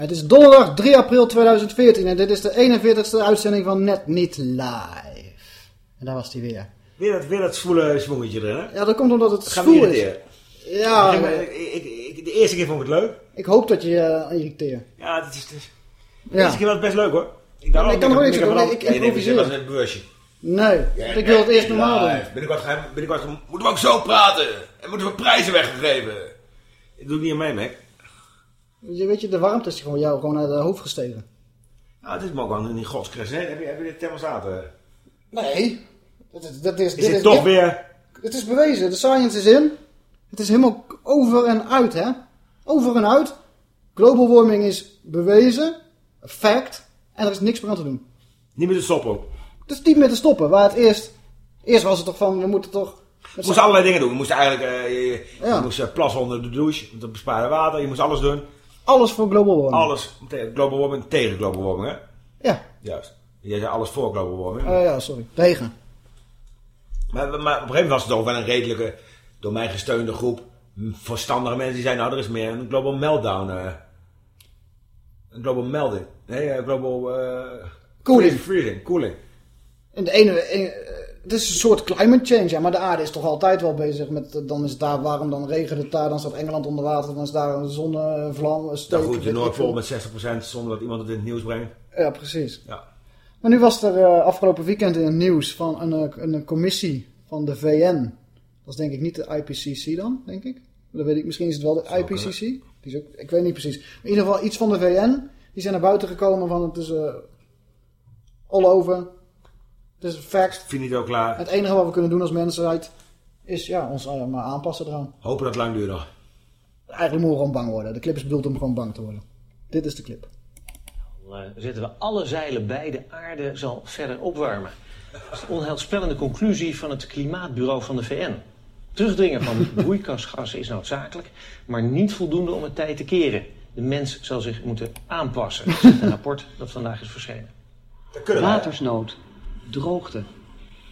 Het is donderdag 3 april 2014 en dit is de 41ste uitzending van Net Niet Live. En daar was hij weer. Weer dat, weer dat zwoele zwongetje erin, hè? Ja, dat komt omdat het me zwoel is. Ja, Ik- ik, de eerste keer vond ik het leuk. ik hoop dat je je irriteert. Ja, het is, het is, de Ja. eerste keer was het best leuk, hoor. Ik, maar ik kan er ook niks aan doen, ik improviseer. was een. Nee, ik wil het eerst normaal doen. Binnenkort, gaan, binnenkort gaan- moeten we ook zo praten. En moeten we prijzen weggegeven. Ik doe het niet aan mij, Mac. Je weet je, de warmte is gewoon jou gewoon naar de hoofd gestegen. Nou, het is me ook wel een godskres, hè? Heb je, heb je dit thermostaat? eh? Nee, dat is, dat is, Is dit dit is toch dit- weer... Het is bewezen, de science is in. Het is helemaal over en uit, hè? Over en uit. Global warming is bewezen, fact, en er is niks meer aan te doen. Niet meer te stoppen. Het is niet meer te stoppen, waar het eerst... Eerst was het toch van, we moeten toch... We moesten allerlei dingen doen. We moesten eigenlijk... eh, je, je- Ja. je moest eh, plassen onder de douche. Want dat bespaarde water. Je moest alles doen. Alles voor global warming. Alles. Tegen global warming. Tegen global warming, hè? Ja, Juist. Jij zei alles voor global warming. Eh, ja, sorry. Tegen. Maar, maar op een gegeven moment was het ook wel een redelijke, door mij gesteunde groep verstandige mensen die zeiden, nou, er is meer een global meltdown. eh een global melding. Nee, eh, global... Cooling. Freezing, cooling. En de ene, het is een soort climate change, ja, maar de aarde is toch altijd wel bezig met, eh, dan is het daar warm, dan regent het daar, dan staat Engeland onder water, dan is daar een zonnevlam. Nou goed, de Noordpool met 60% zonder dat iemand het in het nieuws brengt. Ja, precies. Ja. Maar nu was er eh, afgelopen weekend in het nieuws van een, eh, een, commissie van de VN. Dat is denk ik niet de IPCC dan, denk ik. Dat weet ik, misschien is het wel de IPCC. Die is ook, ik weet niet precies. Maar in ieder geval iets van de VN. Die zijn naar buiten gekomen van het is eh, all over. Het is een fact. Finito klaar. Het enige wat we kunnen doen als mensheid is ja, ons eh, maar aanpassen eraan. Hopen dat het lang duurt nog. Eigenlijk moeten we gewoon bang worden. De clip is bedoeld om gewoon bang te worden. Dit is de clip. Dan eh, zetten we alle zeilen bij. De aarde zal verder opwarmen. Dat is de onheilspellende conclusie van het Klimaatbureau van de VN. Terugdringen van broeikasgassen is noodzakelijk, maar niet voldoende om het tijd te keren. De mens zal zich moeten aanpassen, zegt een rapport dat vandaag is verschenen. Dat kunnen we. Watersnood, droogte,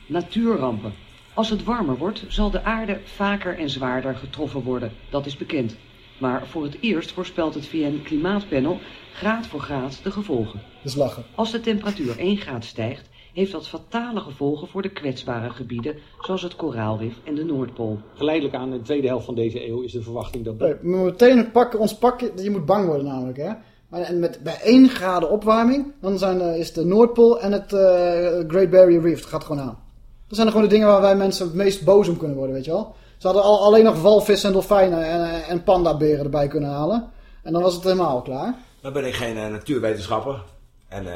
natuurrampen. Als het warmer wordt, zal de aarde vaker en zwaarder getroffen worden. Dat is bekend. Maar voor het eerst voorspelt het VN-klimaatpanel graad voor graad de gevolgen. Dus lachen. Als de temperatuur 1 graad stijgt, heeft dat fatale gevolgen voor de kwetsbare gebieden, zoals het koraalrif en de Noordpool. Geleidelijk aan de tweede helft van deze eeuw is de verwachting dat... Nee, we moeten meteen pakken, ons pakje, je moet bang worden namelijk hè. Maar en met, bij 1 graden opwarming, dan zijn, is de Noordpool en het eh, Great Barrier Reef, dat gaat gewoon aan. Dat zijn gewoon de dingen waar wij mensen het meest boos om kunnen worden, weet je wel. Ze hadden al, alleen nog walvissen en dolfijnen en, eh, en pandaberen erbij kunnen halen. En dan was het helemaal klaar. Dan ben ik geen eh, natuurwetenschapper. En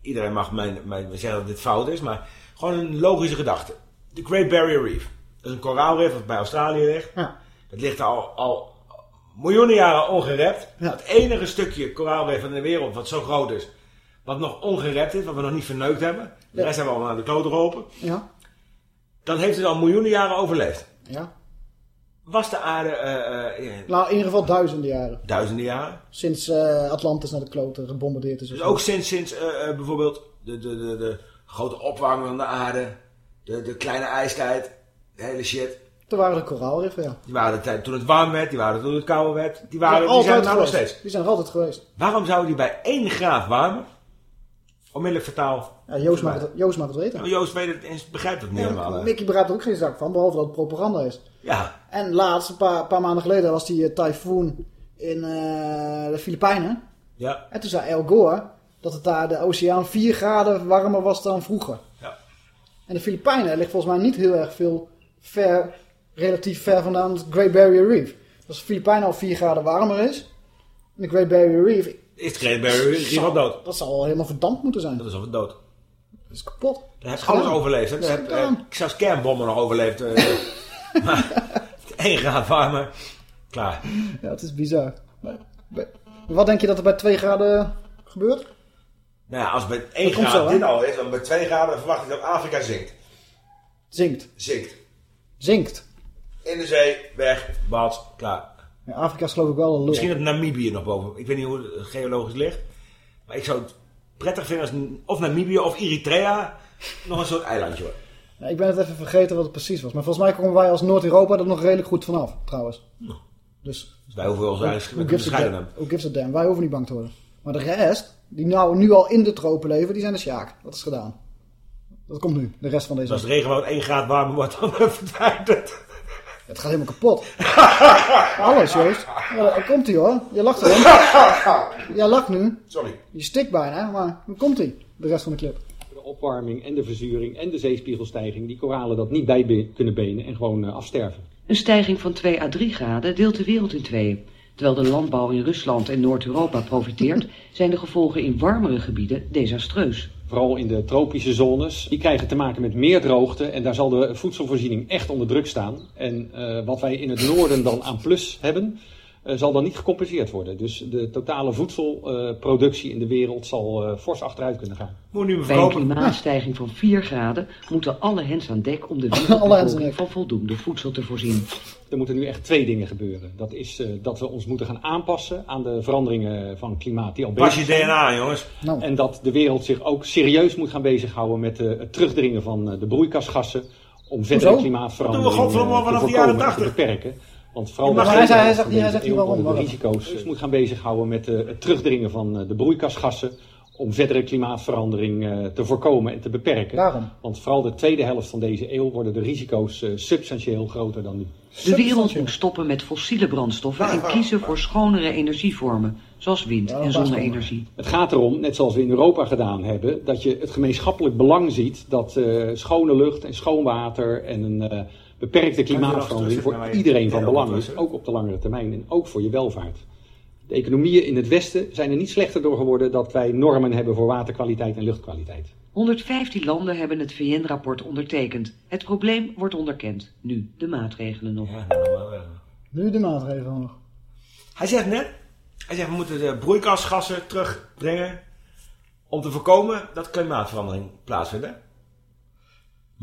iedereen mag mijn, mijn, zeggen dat dit fout is. Maar gewoon een logische gedachte. De Great Barrier Reef. Dat is een koraalrif dat bij Australië ligt. Ja. Dat ligt al, al miljoenen jaren ongerept. Ja. Het enige stukje koraalrif in de wereld wat zo groot is. Wat nog ongerept is, wat we nog niet verneukt hebben. De Ja. rest hebben we al naar de kloot geholpen. Ja. Dan heeft het al miljoenen jaren overleefd. Ja. Was de aarde eh, eh, Nou, in ieder geval duizenden jaren. duizenden jaren? Sinds eh, Atlantis naar de kloten gebombardeerd is. Dus ook sinds, sinds bijvoorbeeld de, de, de, de grote opwarming van de aarde, de, de kleine ijstijd, de hele shit. Toen waren de koraalriffen, ja. Die waren toen het warm werd, die waren er toen het kouder werd. Die, waren, zijn die zijn er nou nog steeds. Die zijn er altijd geweest. Waarom zouden die bij 1 graad warmer, onmiddellijk vertaal... Ja, Joost, mag het, Joost mag het weten. Nou, Joost weet het, begrijpt het niet helemaal. Mickey begrijpt er ook geen zak van, behalve dat het propaganda is. Ja, En laatst, een paar, paar maanden geleden, was die eh, tyfoon in eh, de Filipijnen. ja, En toen zei Al Gore dat het daar de oceaan 4 graden warmer was dan vroeger. ja. En de Filipijnen ligt volgens mij niet heel erg veel ver, relatief ver vandaan het Great Barrier Reef. Als de Filipijnen al 4 graden warmer is, en de Great Barrier Reef, Is de Great Barrier Reef wel dood? dat zal al helemaal verdampt moeten zijn. Dat is al dood. Dat is kapot. Daar heb is ik alles overleefd. Hè. Dat heb, gedaan. eh, ik zelfs kernbommen nog overleefd. eh. maar 1 graad warmer, klaar. Ja, het is bizar. Wat denk je dat er bij 2 graden gebeurt? Nou ja, als bij 1 komt graad zo, dit al is, dan bij 2 graden verwacht ik dat Afrika zinkt. Zinkt. Zinkt. Zinkt. In de zee, weg, bad, klaar. Ja, Afrika is geloof ik wel een lul. Misschien dat Namibië nog boven. Ik weet niet hoe het geologisch ligt. Maar ik zou het prettig vinden als of Namibië of Eritrea nog een soort eilandje wordt. Ja, ik ben het even vergeten wat het precies was. Maar volgens mij komen wij als Noord-Europa er nog redelijk goed vanaf, trouwens. Dus Dus wij hoeven ons eigenlijk scheiden hem. Who gives a damn? Wij hoeven niet bang te worden. Maar de rest, die nou nu al in de tropen leven, die zijn de sjaak. Dat is gedaan. Dat komt nu, de rest van deze... Als het regenwoud 1 graad warmer wordt, dan verdwijnt het. Het gaat helemaal kapot. Alles, Joost. Ja, daar komt hij hoor. Je lacht erom. Jij lacht nu. Sorry. Je stikt bijna, maar hoe komt hij? De rest van de clip. De opwarming en de verzuring en de zeespiegelstijging, die koralen dat niet bij kunnen benen en gewoon eh, afsterven. Een stijging van 2 à 3 graden deelt de wereld in tweeën. Terwijl de landbouw in Rusland en Noord-Europa profiteert, zijn de gevolgen in warmere gebieden desastreus. Vooral in de tropische zones. Die krijgen te maken met meer droogte en daar zal de voedselvoorziening echt onder druk staan. En eh, wat wij in het noorden dan aan plus hebben, zal dan niet gecompenseerd worden. Dus de totale voedselproductie in de wereld zal eh, fors achteruit kunnen gaan. Moet nu me Bij een klimaatstijging van 4 graden moeten alle hens aan dek om de dek. van voldoende voedsel te voorzien. Er moeten nu echt twee dingen gebeuren. Dat is eh, dat we ons moeten gaan aanpassen aan de veranderingen van het klimaat die al Pas bezig je zijn. DNA aan, jongens. Nou, En dat de wereld zich ook serieus moet gaan bezighouden met eh, het terugdringen van eh, de broeikasgassen. Om verdere Hoezo? klimaatverandering eh, te vanaf de voorkomen jaren en te 80. beperken. Want vooral Maar de hij zei- zegt- hij niet waarom, de risico's dus moet gaan bezighouden met eh, het terugdringen van eh, de broeikasgassen. Om verdere klimaatverandering eh, te voorkomen en te beperken. daarom. Want vooral de tweede helft van deze eeuw worden de risico's eh, substantieel groter dan nu. De wereld moet stoppen met fossiele brandstoffen en kiezen voor schonere energievormen, zoals wind- Ja, en zonne-energie. Het gaat erom, net zoals we in Europa gedaan hebben, dat je het gemeenschappelijk belang ziet dat eh, schone lucht en schoon water en een eh, beperkte klimaatverandering voor iedereen van belang is. Ook op de langere termijn en ook voor je welvaart. De economieën in het Westen zijn er niet slechter door geworden dat wij normen hebben voor waterkwaliteit en luchtkwaliteit. 115 landen hebben het VN-rapport ondertekend. Het probleem wordt onderkend. Nu de maatregelen nog. Ja, nou, eh. Nu de maatregelen nog. Hij zegt net, hij zegt we moeten de broeikasgassen terugbrengen om te voorkomen dat klimaatverandering plaatsvindt.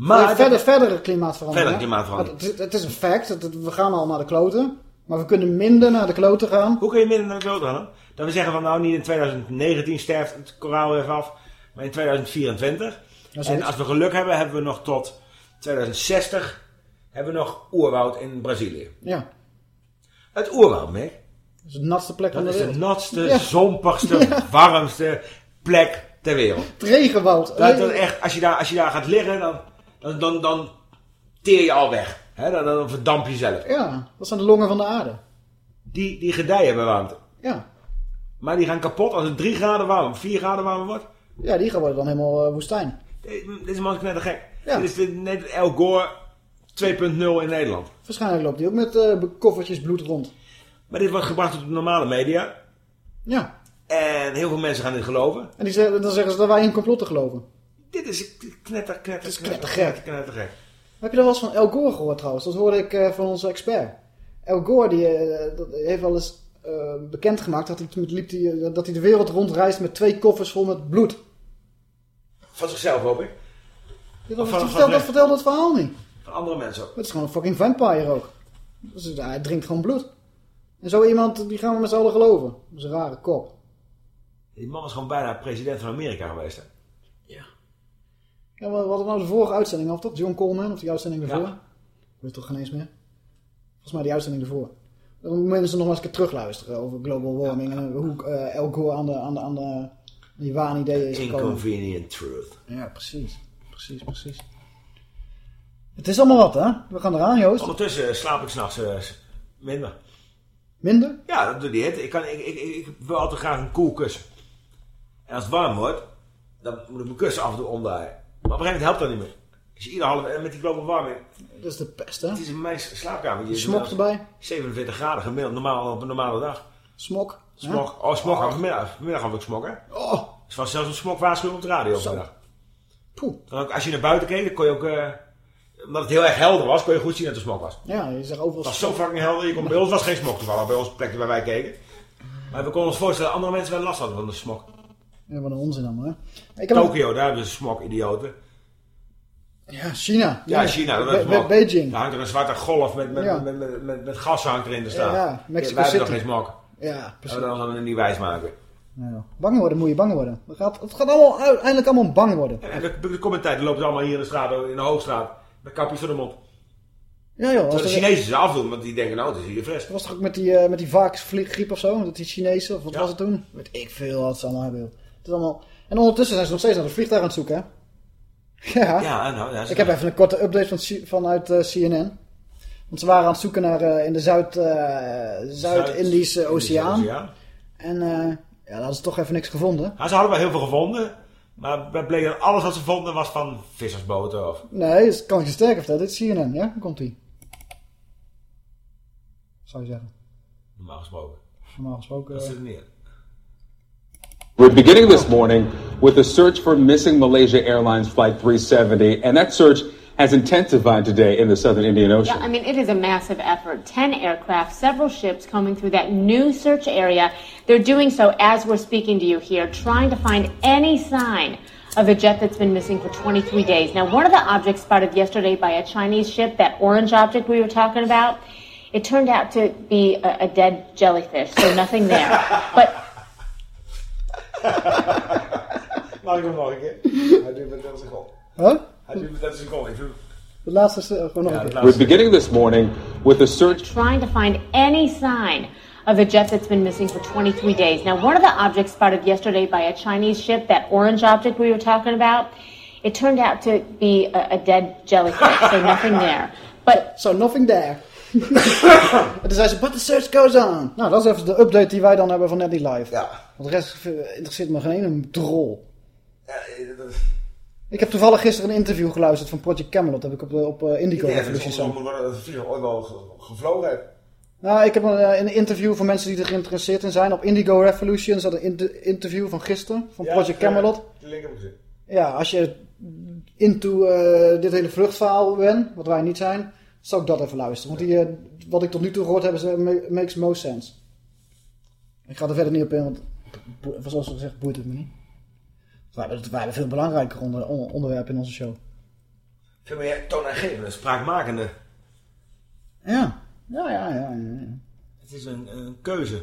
Maar verder, verdere klimaatverandering. Het, het is een fact. Het- het- we gaan al naar de kloten. Maar we kunnen minder naar de kloten gaan. hoe kun je minder naar de kloot gaan? Dat we zeggen van nou niet in 2019 sterft het koraal even af, maar in 2024. Dat is En als we geluk hebben, hebben we nog tot 2060 hebben we nog oerwoud in Brazilië. Ja. Het oerwoud, Mick. Dat is de natste plek van Dat de is de wereld. natste, Ja. zompigste, warmste plek ter wereld. Het regenwoud. Dat, dat echt, als, je daar, als je daar gaat liggen, dan, dan, dan, dan teer je al weg. Hè? Dan, dan verdamp je zelf. Ja, dat zijn de longen van de aarde. Die, die gedijen bij warmte. Ja. Maar die gaan kapot als het 3 graden warm, 4 graden warmer wordt. Ja, die worden dan helemaal eh, woestijn. Dit is man net gek. Ja. Dit is net El Gore 2.0 in Nederland. Waarschijnlijk loopt die ook met eh, koffertjes bloed rond. Maar dit wordt gebracht op de normale media. Ja. En heel veel mensen gaan dit geloven. En die zeggen, dan zeggen ze dat wij in complotten geloven. Dit is knetter, knetter, is knetter, knettergek. knetter, knettergek. Heb je dat wel eens van El Gore gehoord trouwens? Dat hoorde ik eh, van onze expert. El Gore die, eh, dat heeft wel eens eh, bekendgemaakt dat hij, toen liep die, dat hij de wereld rondreist met twee koffers vol met bloed. Van zichzelf hoop ik. Dat, Van- van- vertel, van- dat het verhaal niet. Van andere mensen ook. Het is gewoon een fucking vampire ook. Dus hij drinkt gewoon bloed. En zo iemand, die gaan we met z'n allen geloven. Dat is een rare kop. Die man was gewoon bijna president van Amerika geweest. Hè? Ja, we hadden nou de vorige uitzending af, toch? John Coleman, of die uitzending ervoor? Ja. Ik weet toch geen eens meer? Volgens mij die uitzending ervoor. Dan moeten mensen nog maar eens een keer terugluisteren over global warming en hoe eh El Gore aan de, aan de, aan de aan die waanideeën is gekomen. Inconvenient truth. Ja, precies. Precies, precies. Het is allemaal wat, hè? We gaan eraan, Joost. Ondertussen slaap ik s'nachts uh, minder. Minder? Ja, dat doet die hitte. Ik, kan, ik, ik, ik, ik wil altijd graag een koel kussen. En als het warm wordt, dan moet ik mijn kussen af en toe omdraaien. Maar op een gegeven moment helpt dat niet meer. Je ieder half, en met die global warming, Dat is de pest, hè? het is in mijn slaapkamer. Je Smok erbij. 47 graden gemiddeld, normaal op een normale dag. Smok. Smok, oh smok, oh. vanmiddag, vanmiddag had ik smok hè. Oh, Het was zelfs een smokwaarschuwing op de radio vanmiddag. poeh. Ook, als je naar buiten keek, dan kon je ook, uh, omdat het heel erg helder was, kon je goed zien dat er smok was. Ja, je zegt overal... Het was zo fucking helder, je kon, bij ons was geen smok toevallig, bij onze plek waar wij keken. Maar we konden ons voorstellen dat andere mensen wel last hadden van de smok. Ja, wat een onzin allemaal, hè? Ik heb nog- Tokio, daar hebben ze smok, idioten. Ja, China. Ja, China, dat is Be-. Beijing. Daar hangt er een zwarte golf met, met, Ja. met, met, met, met gas hangt erin te staan. Ja, ja, Mexico wij hebben toch geen smok. Ja, precies. En dan gaan we niet wijs maken. Ja. Bang worden moet je bang worden. Het gaat, het gaat allemaal, uiteindelijk allemaal bang worden. En de, de komende tijd lopen ze allemaal hier in de straat, in de hoogstraat, met kapjes voor de mond. Ja joh. Was de Chinezen ze afdoen, want die denken, nou, het is hier fris. Dat was toch ook met die, eh met die varkensvliegriep of zo? Dat die Chinezen, of wat Ja. was het toen? Weet ik veel wat ze allemaal hebben. Joh. Het is allemaal... En ondertussen zijn ze nog steeds naar de vliegtuig aan het zoeken, hè? Ja. Ja, nou, ja, ze- Ik heb even een korte update van, vanuit eh, CNN. Want ze waren aan het zoeken naar eh, in de Zuid, eh, Zuid-Indische Oceaan. En ja, daar hadden ze toch even niks gevonden. Ja, ze hadden wel heel veel gevonden. Maar het bleek dat alles wat ze vonden was van vissersboten of... Nee, dat kan ik je sterker vertellen. Dit is CNN, ja? Hoe komt die? Zou je zeggen. Normaal gesproken. Normaal gesproken... Dat zit er niet in. We're beginning this morning with a search for missing Malaysia Airlines Flight 370, and that search has intensified today in the southern Indian Ocean. Yeah, I mean, it is a massive effort. 10 aircraft, several ships coming through that new search area. They're doing so as we're speaking to you here, trying to find any sign of a jet that's been missing for 23 days. Now, one of the objects spotted yesterday by a Chinese ship, that orange object we were talking about, it turned out to be a, a dead jellyfish, so nothing there. But Mag ik hem nog een keer? Hij duurt met 30 seconden. Huh? Hij duurt met 30 seconden. Ik doe- De laatste is, gewoon nog Ja, een de keer. We're beginning this morning with a search trying to find any sign of a jet that's been missing for 23 days. Now, one of the objects spotted yesterday by a Chinese ship, that orange object we were talking about, it turned out to be a, a dead jellyfish, so nothing there. But So, nothing there. En toen zei ze, but the search goes on. Nou, dat is even de update die wij dan hebben van Netty Live. Ja. Want de rest eh, interesseert me geen ene drol. Ja, dat- Ik heb toevallig gisteren een interview geluisterd van Project Camelot. Dat heb ik op, op eh, Indigo Ik denk dat worden dat de vlieger ooit wel ge- gevlogen heeft. Nou, ik heb een, eh, een interview van mensen die er geïnteresseerd in zijn. Op Indigo Revolution dat een inter- interview van gisteren van Ja, Project ja, Camelot. De link heb ik gezien. Ja, als je into eh, dit hele vluchtverhaal bent, wat wij niet zijn, zou ik dat even luisteren. Want die, eh, wat ik tot nu toe gehoord heb, is, eh, ma- makes most sense. Ik ga er verder niet op in, want zoals gezegd boeit het me niet. Wij hebben, wij hebben veel belangrijker onder, on- onderwerpen in onze show. Veel meer toonaangevende, spraakmakende. Ja, ja, ja, ja. ja, ja. Het is een, een keuze.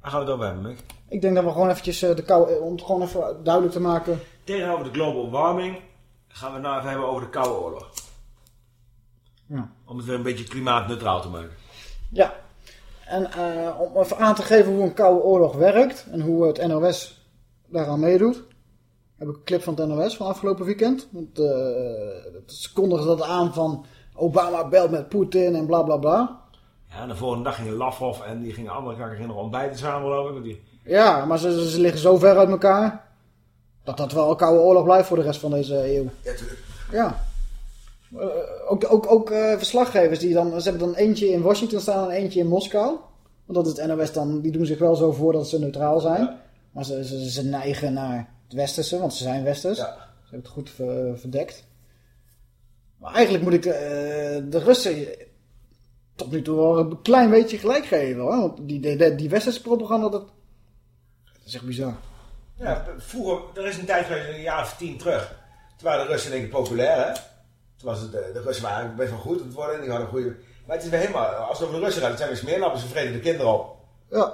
Waar gaan we het over hebben, Mick? Ik denk dat we gewoon eventjes eh, de kou, om het gewoon even duidelijk te maken. Tegenover de global warming gaan we het nou even hebben over de Koude Oorlog. Ja. Om het weer een beetje klimaatneutraal te maken. Ja. En eh, om even aan te geven hoe een koude oorlog werkt en hoe het NOS daaraan meedoet, heb ik een clip van het NOS van afgelopen weekend. Want, eh, ze kondigen dat aan van Obama belt met Poetin en bla bla bla. Ja, en de volgende dag ging Lavrov en die gingen andere kakken nog ontbijten samen geloof ik. want Die... Ja, maar ze, ze liggen zo ver uit elkaar dat dat wel een koude oorlog blijft voor de rest van deze eeuw. Ja, tuurlijk. Ja. Eh, ook ook, ook eh, verslaggevers die dan, ze hebben dan eentje in Washington staan en eentje in Moskou. Want dat is het NOS dan, die doen zich wel zo voor dat ze neutraal zijn. Ja. Maar ze, ze, ze neigen naar het westerse, want ze zijn westers. Ja. Ze hebben het goed ver- verdekt. Maar eigenlijk moet ik de, eh, de Russen tot nu toe wel een klein beetje gelijk geven. Hoor. Want die, die, die westerse propaganda, dat, dat is echt bizar. Ja, vroeger, er is een tijd geweest, een jaar of tien terug. Toen waren de Russen denk ik populair, hè? Toen was het, eh, de Russen waren best wel goed aan het worden en die hadden een goede... Maar het is weer helemaal, als het over de Russen gaat, het zijn weer smeerlappen, ze vreten de kinderen op. Ja,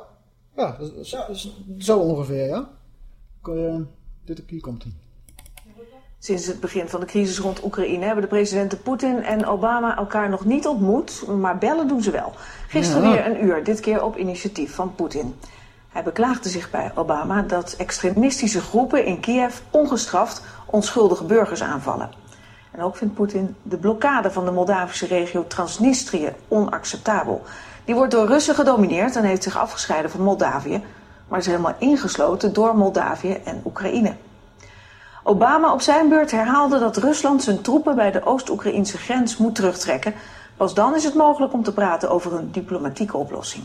ja dat is, zo ongeveer, ja. Kon je, dit, hier komt hij. Sinds het begin van de crisis rond Oekraïne hebben de presidenten Poetin en Obama elkaar nog niet ontmoet, maar bellen doen ze wel. Gisteren Ja. weer een uur, dit keer op initiatief van Poetin. Hij beklaagde zich bij Obama dat extremistische groepen in Kiev ongestraft onschuldige burgers aanvallen. En ook vindt Poetin de blokkade van de Moldavische regio Transnistrië onacceptabel. Die wordt door Russen gedomineerd en heeft zich afgescheiden van Moldavië, maar is helemaal ingesloten door Moldavië en Oekraïne. Obama op zijn beurt herhaalde dat Rusland zijn troepen bij de Oost-Oekraïnse grens moet terugtrekken. Pas dan is het mogelijk om te praten over een diplomatieke oplossing.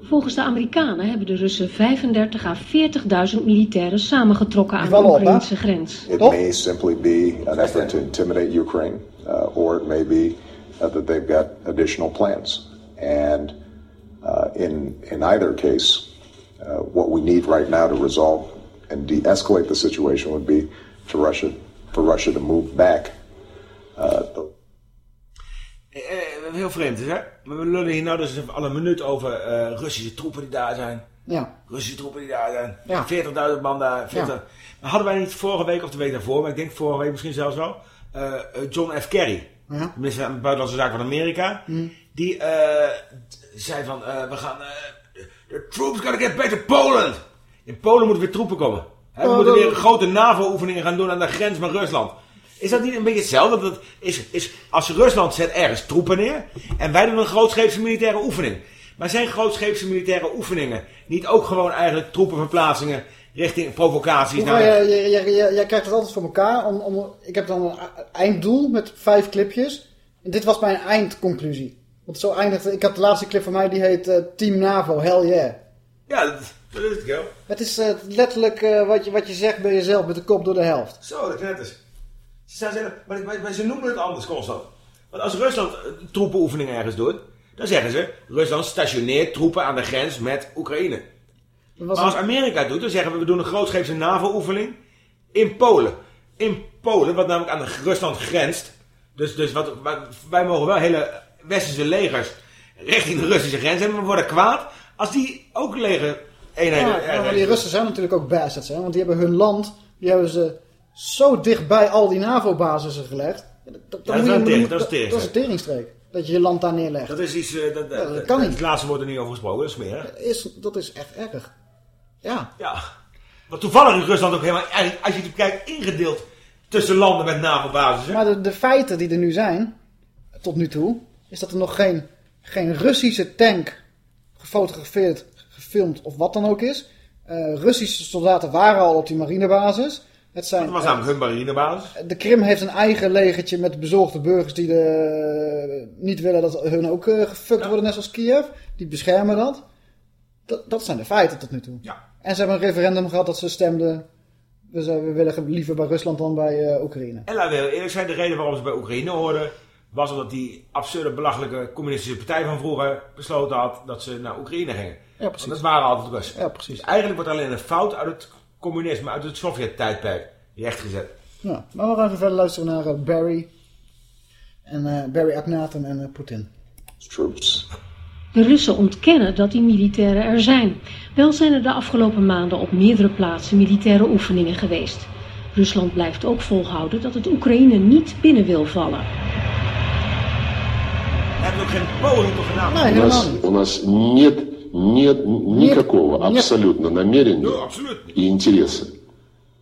Volgens de Amerikanen hebben de Russen 35 à 40.000 militairen samengetrokken aan de? Oekraïnse grens. It may simply be an effort to intimidate Ukraine, uh, or it may be uh, that they've got additional plans. And uh, in in either case, uh, what we need right now to resolve and de-escalate the situation would be for Russia for Russia to move back. Eh, eh, heel vreemd is, hè? Maar we lullen hier nou dus al een minuut over eh, Russische troepen die daar zijn. Ja, Russische troepen die daar zijn. Ja. 40.000 man daar. 40. Ja. Maar hadden wij niet vorige week of de week daarvoor, maar ik denk vorige week misschien zelfs wel, eh, John F. Kerry. Ja. minister van Buitenlandse Zaken van Amerika, die eh, zei van, we gaan, the troops gotta get back to Poland. In Polen moeten weer troepen komen. Hè, we Oh, moeten weer grote NAVO-oefeningen gaan doen aan de grens met Rusland. Is dat niet een beetje hetzelfde? Dat is, is, als Rusland zet ergens troepen neer en wij doen een grootscheepse militaire oefening. Maar zijn grootscheepse militaire oefeningen niet ook gewoon eigenlijk troepenverplaatsingen richting provocaties? Naar- jij krijgt het altijd voor elkaar. Om, om, ik heb dan een e- einddoel met vijf clipjes. En dit was mijn eindconclusie. Want zo eindigde... Ik had de laatste clip van mij, die heet eh, Team NAVO, hell yeah. Ja, dat, dat is het. Het is eh, letterlijk eh, wat, je, wat je zegt bij jezelf, met de kop door de helft. Zo, dat net is. Ze zeggen, maar, maar, maar ze noemen het anders constant. Want als Rusland eh, troepenoefeningen ergens doet, dan zeggen ze, Rusland stationeert troepen aan de grens met Oekraïne. Maar als Amerika doet, dan zeggen we, we doen een grootscheepse NAVO-oefening in Polen. In Polen, wat namelijk aan de Rusland grenst. Dus, dus wat, wij mogen wel hele westerse legers richting de Russische grens hebben. We worden kwaad als die ook leger eenheden... Ja, maar die Russen zijn natuurlijk ook bastards, hè? want die hebben hun land, die hebben ze zo dichtbij al die NAVO-basissen gelegd. Dat, dat, Ja, dat is tering- dat is een dat is een teringstreek. Dat je je land daar neerlegt. Dat is iets... eh, dat, Ja, dat dat- kan niet. Het laatste wordt er niet over gesproken, dat is. Is, dat is echt erg. Ja. Ja. Maar toevallig is Rusland ook helemaal, als je het kijkt, ingedeeld tussen landen met NAVO-basis. Maar de, de feiten die er nu zijn, tot nu toe, is dat er nog geen, geen Russische tank gefotografeerd, gefilmd of wat dan ook is. Eh, Russische soldaten waren al op die marinebasis. Het zijn, Dat was namelijk hun marinebasis. De Krim heeft een eigen legertje met bezorgde burgers die de, niet willen dat hun ook eh, gefukt worden, net zoals Kiev. Die beschermen dat. dat. Dat zijn de feiten tot nu toe. Ja. En ze hebben een referendum gehad dat ze stemden. We, willen liever bij Rusland dan bij eh, Oekraïne. En laten we heel eerlijk zijn, de reden waarom ze bij Oekraïne hoorden, was omdat die absurde, belachelijke communistische partij van vroeger besloten had dat ze naar Oekraïne gingen. Ja, precies. Want dat waren altijd Russen. Ja, precies. Dus eigenlijk wordt alleen een fout uit het communisme, uit het Sovjet-tijdperk. Die echt gezet. Ja, maar we gaan even verder luisteren naar eh, Barry. En eh, Barry Akhenaten en uh, Poetin. Troops. De Russen ontkennen dat die militairen er zijn. Wel zijn er de afgelopen maanden op meerdere plaatsen militaire oefeningen geweest. Rusland blijft ook volhouden dat het Oekraïne niet binnen wil vallen. Hebben ook geen poging gedaan? Nee, helemaal niet у нас нет, нет никакого нет. абсолютно намерения Nee, absoluut niet. и интереса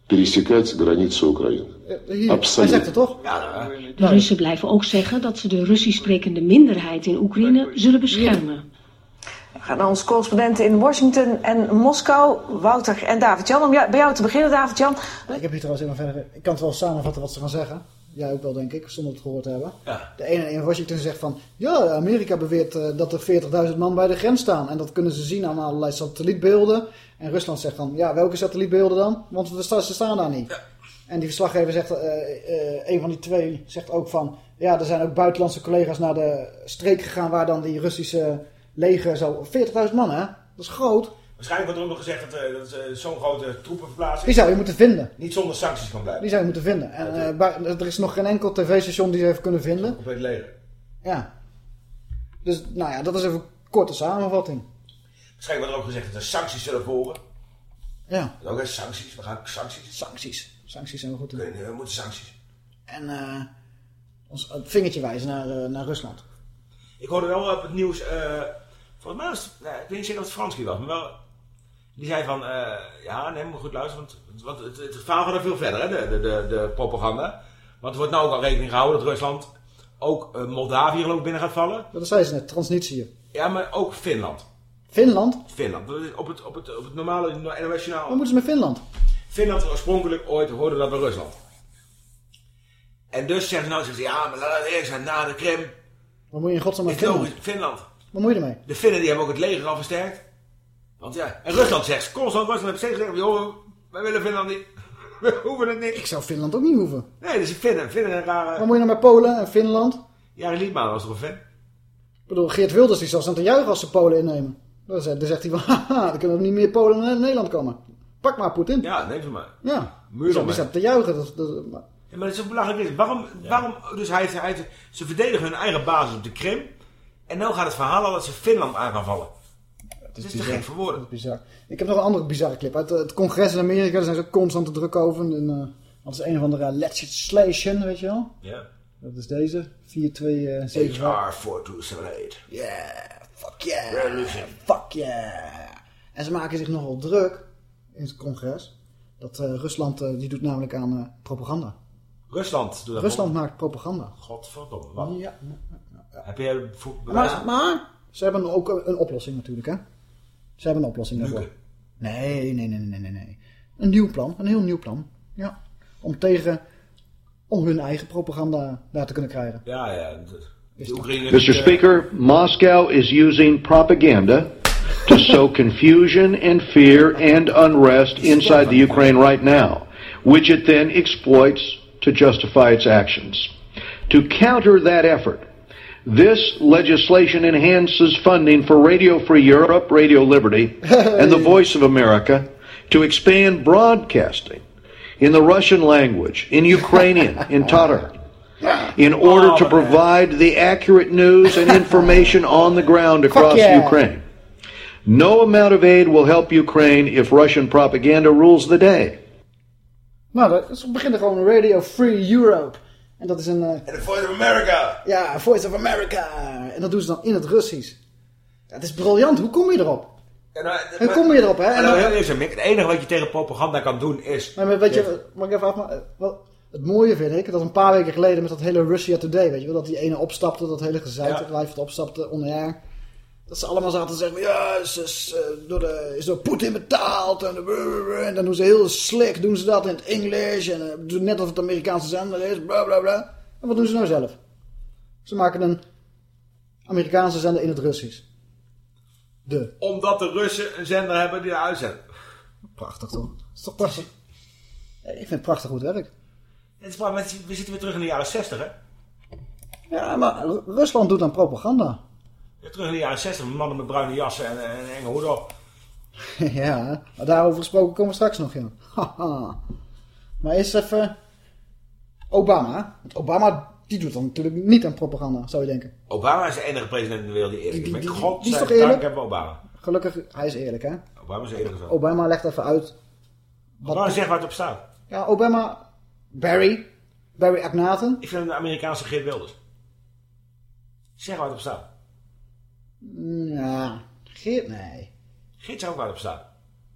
пересекать границу Украины. Eh, Hier, hij Absoluut. zegt het toch? Ja, De Russen blijven ook zeggen dat ze de Russisch sprekende minderheid in Oekraïne zullen beschermen. We gaan naar onze correspondenten in Washington en Moskou, Wouter en David-Jan. Om jou- bij jou te beginnen, David-Jan. Ik heb hier trouwens helemaal verder. Ik kan het wel samenvatten wat ze gaan zeggen. Jij ook wel, denk ik, zonder het gehoord te hebben. Ja. De ene in Washington zegt van... Ja, Amerika beweert eh, dat er 40.000 man bij de grens staan. En dat kunnen ze zien aan allerlei satellietbeelden. En Rusland zegt van... Ja, welke satellietbeelden dan? Want we ze staan daar niet. En die verslaggever zegt... eh, eh, een van die twee zegt ook van... Ja, er zijn ook buitenlandse collega's naar de streek gegaan... waar dan die Russische leger zo... 40.000 man, hè? Dat is groot. Waarschijnlijk wordt er ook nog gezegd dat, eh, dat eh, zo'n grote troepenverplaatsing Die zou je moeten vinden. niet zonder sancties kan blijven. Die zou je moeten vinden. En eh, er is nog geen enkel tv-station die ze heeft kunnen vinden. Op het leger. Ja. Dus, nou ja, dat is even een korte samenvatting. Waarschijnlijk wordt er ook gezegd dat er sancties zullen volgen. Ja. Dat ook hè, sancties. We gaan sancties. Sancties. Sancties zijn we goed in. Nee, nee, we moeten sancties. En eh ons vingertje wijzen naar, naar Rusland. Ik hoorde wel op het nieuws, eh volgens mij was het, nou, ik weet niet zeker of het Franski was, maar wel, die zei van, eh, ja, nee, moet goed luisteren, want, want het, het verhaal gaat er veel verder, hè, de, de, de, de propaganda. Want er wordt nou ook al rekening gehouden dat Rusland ook eh, Moldavië geloof ik binnen gaat vallen. Dat zei ze net, Transnistrië. Ja, maar ook Finland. Finland? Finland. Dat is op het, op het, op het normale NOS-journaal. Wat moeten ze met Finland? Finland oorspronkelijk ooit hoorde dat bij Rusland. En dus zeggen ze nou, zeggen ze, ja, maar laat het eerlijk zijn, na de Krim, Wat moet je in godsnaam met Finland? Finland. Wat moet je ermee? De Finnen die hebben ook het leger al versterkt. Want ja, en Rusland zegt, constant Rusland heeft steeds gezegd, joh, wij willen Finland niet. We hoeven het niet. Ik zou Finland ook niet hoeven. Nee, dus Finnen, Finnen een rare... Wat moet je nou met Polen en Finland? Jari Liedman was toch een Fin? Ik bedoel, Geert Wilders die zal staan te juichen als ze Polen innemen. Dan zegt, dan zegt hij van, haha, dan kunnen er niet meer Polen naar Nederland komen. Pak maar Poetin. Ja, neem ze maar. Ja. Muur Die staat- te juichen. Dat, dat, maar- Ja, maar het is zo belangrijk. Is. Waarom, waarom, dus hij, hij, ze verdedigen hun eigen basis op de Krim. En nu gaat het verhaal al dat ze Finland aan gaan vallen. Het is te gek voor woorden. Dat is bizar. Ik heb nog een andere bizarre clip. Uit eh, het congres in Amerika, daar zijn ze constant te druk over. En, eh, dat is een of andere legislation, weet je wel. Ja. Dat is deze. 4278. HR 4278. Yeah, fuck yeah. Revolution. Fuck yeah. En ze maken zich nogal druk in het congres. Dat eh, Rusland, eh, die doet namelijk aan eh, propaganda. Rusland doet dat Rusland maakt propaganda. Godverdomme. Wat? Ja. Heb bewijs? Maar, maar ze hebben ook een oplossing natuurlijk, hè. Ze hebben een oplossing daarvoor. Nee, nee, nee, nee, nee, nee. Een nieuw plan, een heel nieuw plan. Ja. Om tegen, om hun eigen propaganda daar te kunnen krijgen. Ja, ja. Mr. Speaker, Moscow is using propaganda to sow confusion and fear and unrest inside the Ukraine right now, which it then exploits to justify its actions. To counter that effort, this legislation enhances funding for Radio Free Europe, Radio Liberty, and the Voice of America to expand broadcasting in the Russian language, in Ukrainian, in Tatar, in order to oh, provide the accurate news and information on the ground across yeah. Ukraine. No amount of aid will help Ukraine if Russian propaganda rules the day. Nou, dat, ze beginnen gewoon Radio Free Europe. En dat is een... eh, En de Voice of America. ja, Voice of America. En dat doen ze dan in het Russisch. Ja, het is briljant. Hoe kom je erop? Dan- Hoe kom je erop, hè? En heel eerlijk, Mick, het enige wat je tegen propaganda kan doen is... Maar weet je, mag ik even afmaken? Wat, het mooie vind ik, dat een paar weken geleden met dat hele Russia Today, weet je wel, dat die ene opstapte, dat hele gezeik, Ja. dat live opstapte, on air. Dat ze allemaal zaten te zeggen, ja, is, is, eh, door, de, is door Poetin betaald. En, de- en dan doen ze heel slick, doen ze dat in het Engels. En eh, doen net of het Amerikaanse zender is, bla bla bla. En wat doen ze nou zelf? Ze maken een Amerikaanse zender in het Russisch. De. Omdat de Russen een zender hebben die eruit uitzendt. Prachtig toch? Dat is toch prachtig? Ja, Ik vind het prachtig goed werk. Het is, maar we zitten weer terug in de jaren 60, hè? Ja, maar Ru- Rusland doet aan propaganda. Terug in de jaren 60, mannen met bruine jassen en, en enge hoeden op. ja, maar daarover gesproken komen we straks nog in. Haha. maar eerst even Obama. Want Obama, die doet dan natuurlijk niet aan propaganda, zou je denken. Obama is de enige president in de wereld die eerlijk is. Met die- die- God die is toch dank eerlijk? hebben we Obama. Gelukkig, hij is eerlijk, hè. Obama is de enige zo. Obama legt even uit. Obama zegt waar het op staat. Ja, Obama, Barry, Barry Agnaten. Ik vind hem de Amerikaanse Geert Wilders. Zeg waar het op staat. Ja, Geert, nee. Geert zegt ook op staat.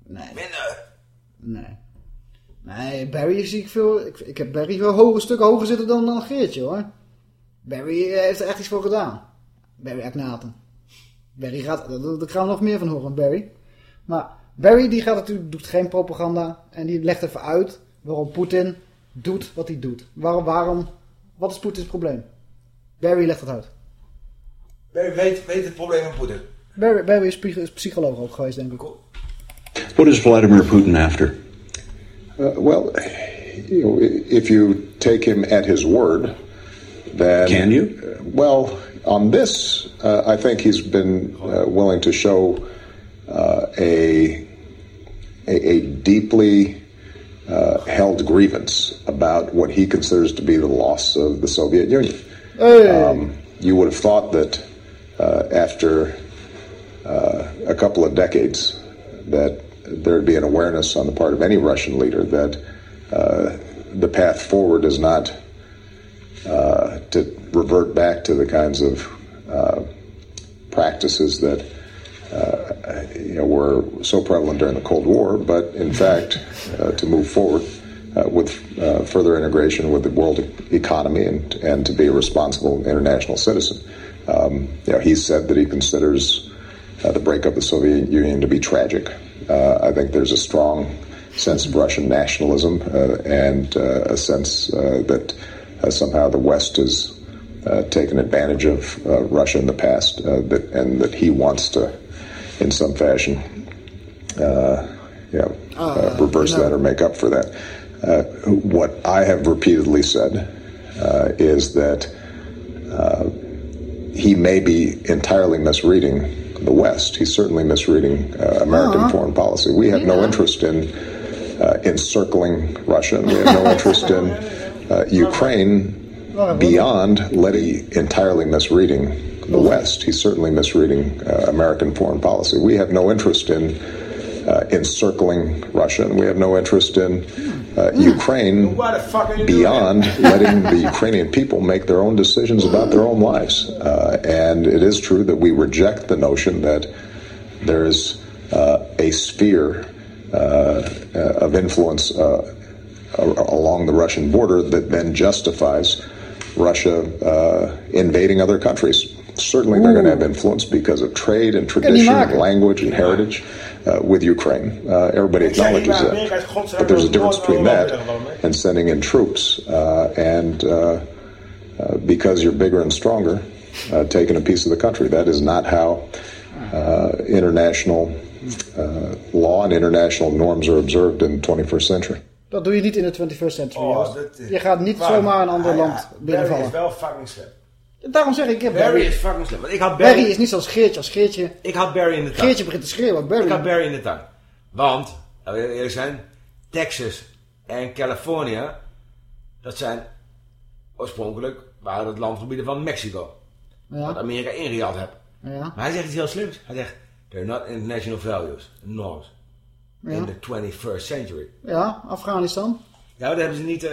Nee. Minder. Nee. Nee, Barry zie ik veel... Ik, ik heb Barry veel hoger, stukken hoger zitten dan, dan Geertje, hoor. Barry eh, heeft er echt iets voor gedaan. Barry Agnaten. Barry gaat... Daar gaan we nog meer van horen, Barry. Maar Barry die gaat natuurlijk, doet geen propaganda. En die legt even uit waarom Poetin doet wat hij doet. Waarom, waarom... Wat is Poetins probleem? Barry legt het uit. Weet, weet, weet het probleem van Poetin. Barry, Barry is psych- is psycholoog ook geweest, denk ik. What is Vladimir Putin after? Uh, well, you know, if you take him at his word, then Can you? Uh, well, on this, uh, I think he's been uh, willing to show uh, a, a a deeply uh, held grievance about what he considers to be the loss of the Soviet Union. Um, you would have thought that after uh, a couple of decades that there'd be an awareness on the part of any Russian leader that uh, the path forward is not uh, to revert back to the kinds of uh, practices that uh, you know were so prevalent during the Cold War, but in fact uh, to move forward uh, with uh, further integration with the world economy and and to be a responsible international citizen. Um, you know, he said that he considers uh, the breakup of the Soviet Union to be tragic. Uh, I think there's a strong sense of Russian nationalism uh, and uh, a sense uh, that uh, somehow the West has uh, taken advantage of uh, Russia in the past, uh, that, and that he wants to, in some fashion, uh, you know, uh, reverse that or make up for that. Uh, what I have repeatedly said uh, is that uh, he may be entirely misreading the West. He's certainly misreading uh, American Uh-huh. foreign policy. We have no interest in uh, encircling Russia. We have no interest in uh, Ukraine beyond Letty entirely misreading the West. He's certainly misreading uh, American foreign policy. We have no interest in uh, encircling Russia, and we have no interest in uh, Ukraine beyond letting the Ukrainian people make their own decisions about their own lives. Uh, and it is true that we reject the notion that there is uh, a sphere uh, of influence uh, along the Russian border that then justifies Russia uh, invading other countries. Certainly, they're going to have influence because of trade and tradition and language and heritage uh, with Ukraine. Uh, everybody acknowledges that. But there's a difference between that and sending in troops. Uh, and uh, uh, because you're bigger and stronger, uh, taking a piece of the country. That is not how international law and international norms are observed in the 21st century. Dat doe je niet in de 21st century. Oh, je gaat niet zomaar een ander land binnenvallen. Barry is wel fucking slim. Daarom zeg ik... Barry, Barry is fucking slim. Want ik had Barry... Barry is niet zoals Geertje. Als Geertje... Ik had Barry in de. Geertje begint te schreeuwen. Barry... Ik had Barry in de tuin. Want, laten we eerlijk zijn... Texas en Californië... Dat zijn... Oorspronkelijk waren het landgebieden van Mexico. Ja. Wat Amerika ingejat heeft. Ja. Maar hij zegt iets heel slims. Hij zegt... They're not international values. Norms. Ja. In the 21st century. Ja, Afghanistan. Ja, dat hebben ze niet uh,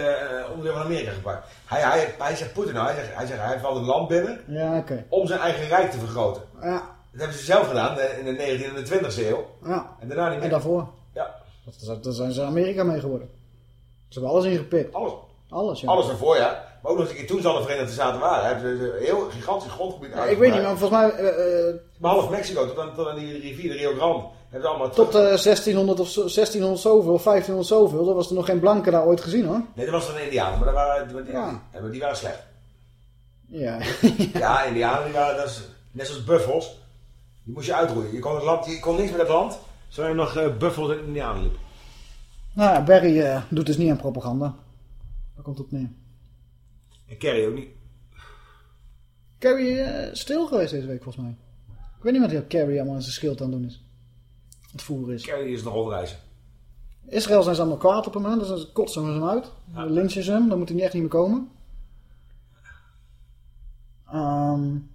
onderdeel van Amerika gepakt. Hij, hij, hij zegt Poetin hij zegt, hij zegt hij valt een land binnen ja, okay. om zijn eigen rijk te vergroten. Ja. Dat hebben ze zelf gedaan in de 19e en de 20e eeuw. Ja. En daarna niet meer. En daarvoor. Ja. Daar zijn ze Amerika mee geworden. Ze hebben alles ingepikt. Alles. Alles, ja. Alles ervoor, ja. Maar ook nog eens een keer toen ze al de Verenigde Staten waren. Hebben ze een heel gigantisch grondgebied ja, Ik weet niet, maar volgens mij... Uh, Behalve Mexico, tot aan, tot aan die rivier, de Rio Grande. Hebben allemaal tot uh, 1600 of 1600 zoveel, of 1500 zoveel. Dat was er nog geen blanke daar ooit gezien hoor. Nee, dat was een Indianen, maar, waren, die, ja. die, waren slecht. Ja. ja, Indianen, die waren dat is, net zoals buffels. Die moest je uitroeien. Je kon, het land, je kon niks met het land, zolang je nog uh, buffels en Indianen liep. Nou ja, Barry uh, doet dus niet aan propaganda. Daar komt het op neer. En Kerry ook niet. Kerry uh, stil geweest deze week volgens mij. Ik weet niet wat hij Kerry allemaal in zijn schild aan doen is. Het voeren is. Kerry is nog rondreizen. Israël zijn ze allemaal kwaad op hem, hè? dus kotsen ze hem uit. Ja. Ze hem, dan moet hij echt niet meer komen. Um,